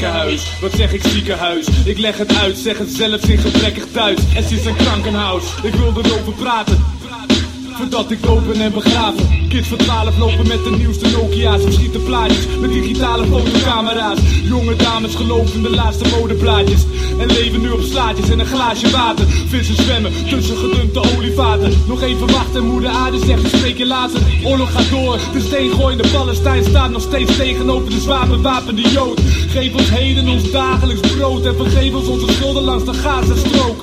Een wat zeg ik ziekenhuis? Ik leg het uit, zeg het zelfs in gebrekkig Duits. Het is een krankenhuis, ik wil erover praten. Voordat ik ben en begraven. Kids van 12 lopen met de nieuwste Nokia's. Of schieten plaatjes met digitale fotocamera's. Jonge dames geloven de laatste modeplaatjes. En leven nu op slaatjes en een glaasje water. Vissen zwemmen tussen gedumpte olievaten. Nog even wachten, moeder aarde zegt we spreken later. Oorlog gaat door, de steengooiende Palestijn staat nog steeds tegenover de zwapenwapende Jood. Geef ons heden ons dagelijks brood en vergeef ons onze schulden langs de Gazastrook.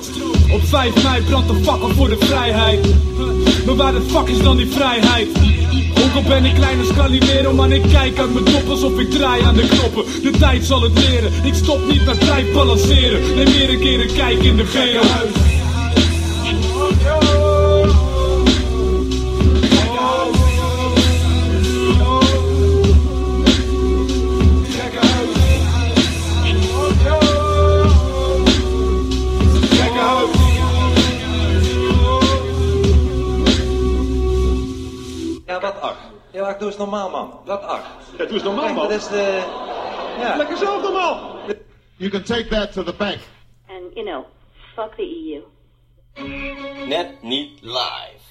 Op 5 mei brandt de fakkel voor de vrijheid. Maar waar de fuck is dan die vrijheid? Ook al ben ik klein als Calimero, man ik kijk uit mijn dop alsof ik draai aan de knoppen. De tijd zal het leren, ik stop niet met blijf balanceren. Neem weer een keer een kijk in de veren. Normaal, man. Wat ach. Ja, doe eens normaal, Kijk, man. Dat is de... Ja. Lekker zelf normaal. You can take that to the bank. And, you know, fuck the EU. Net niet live.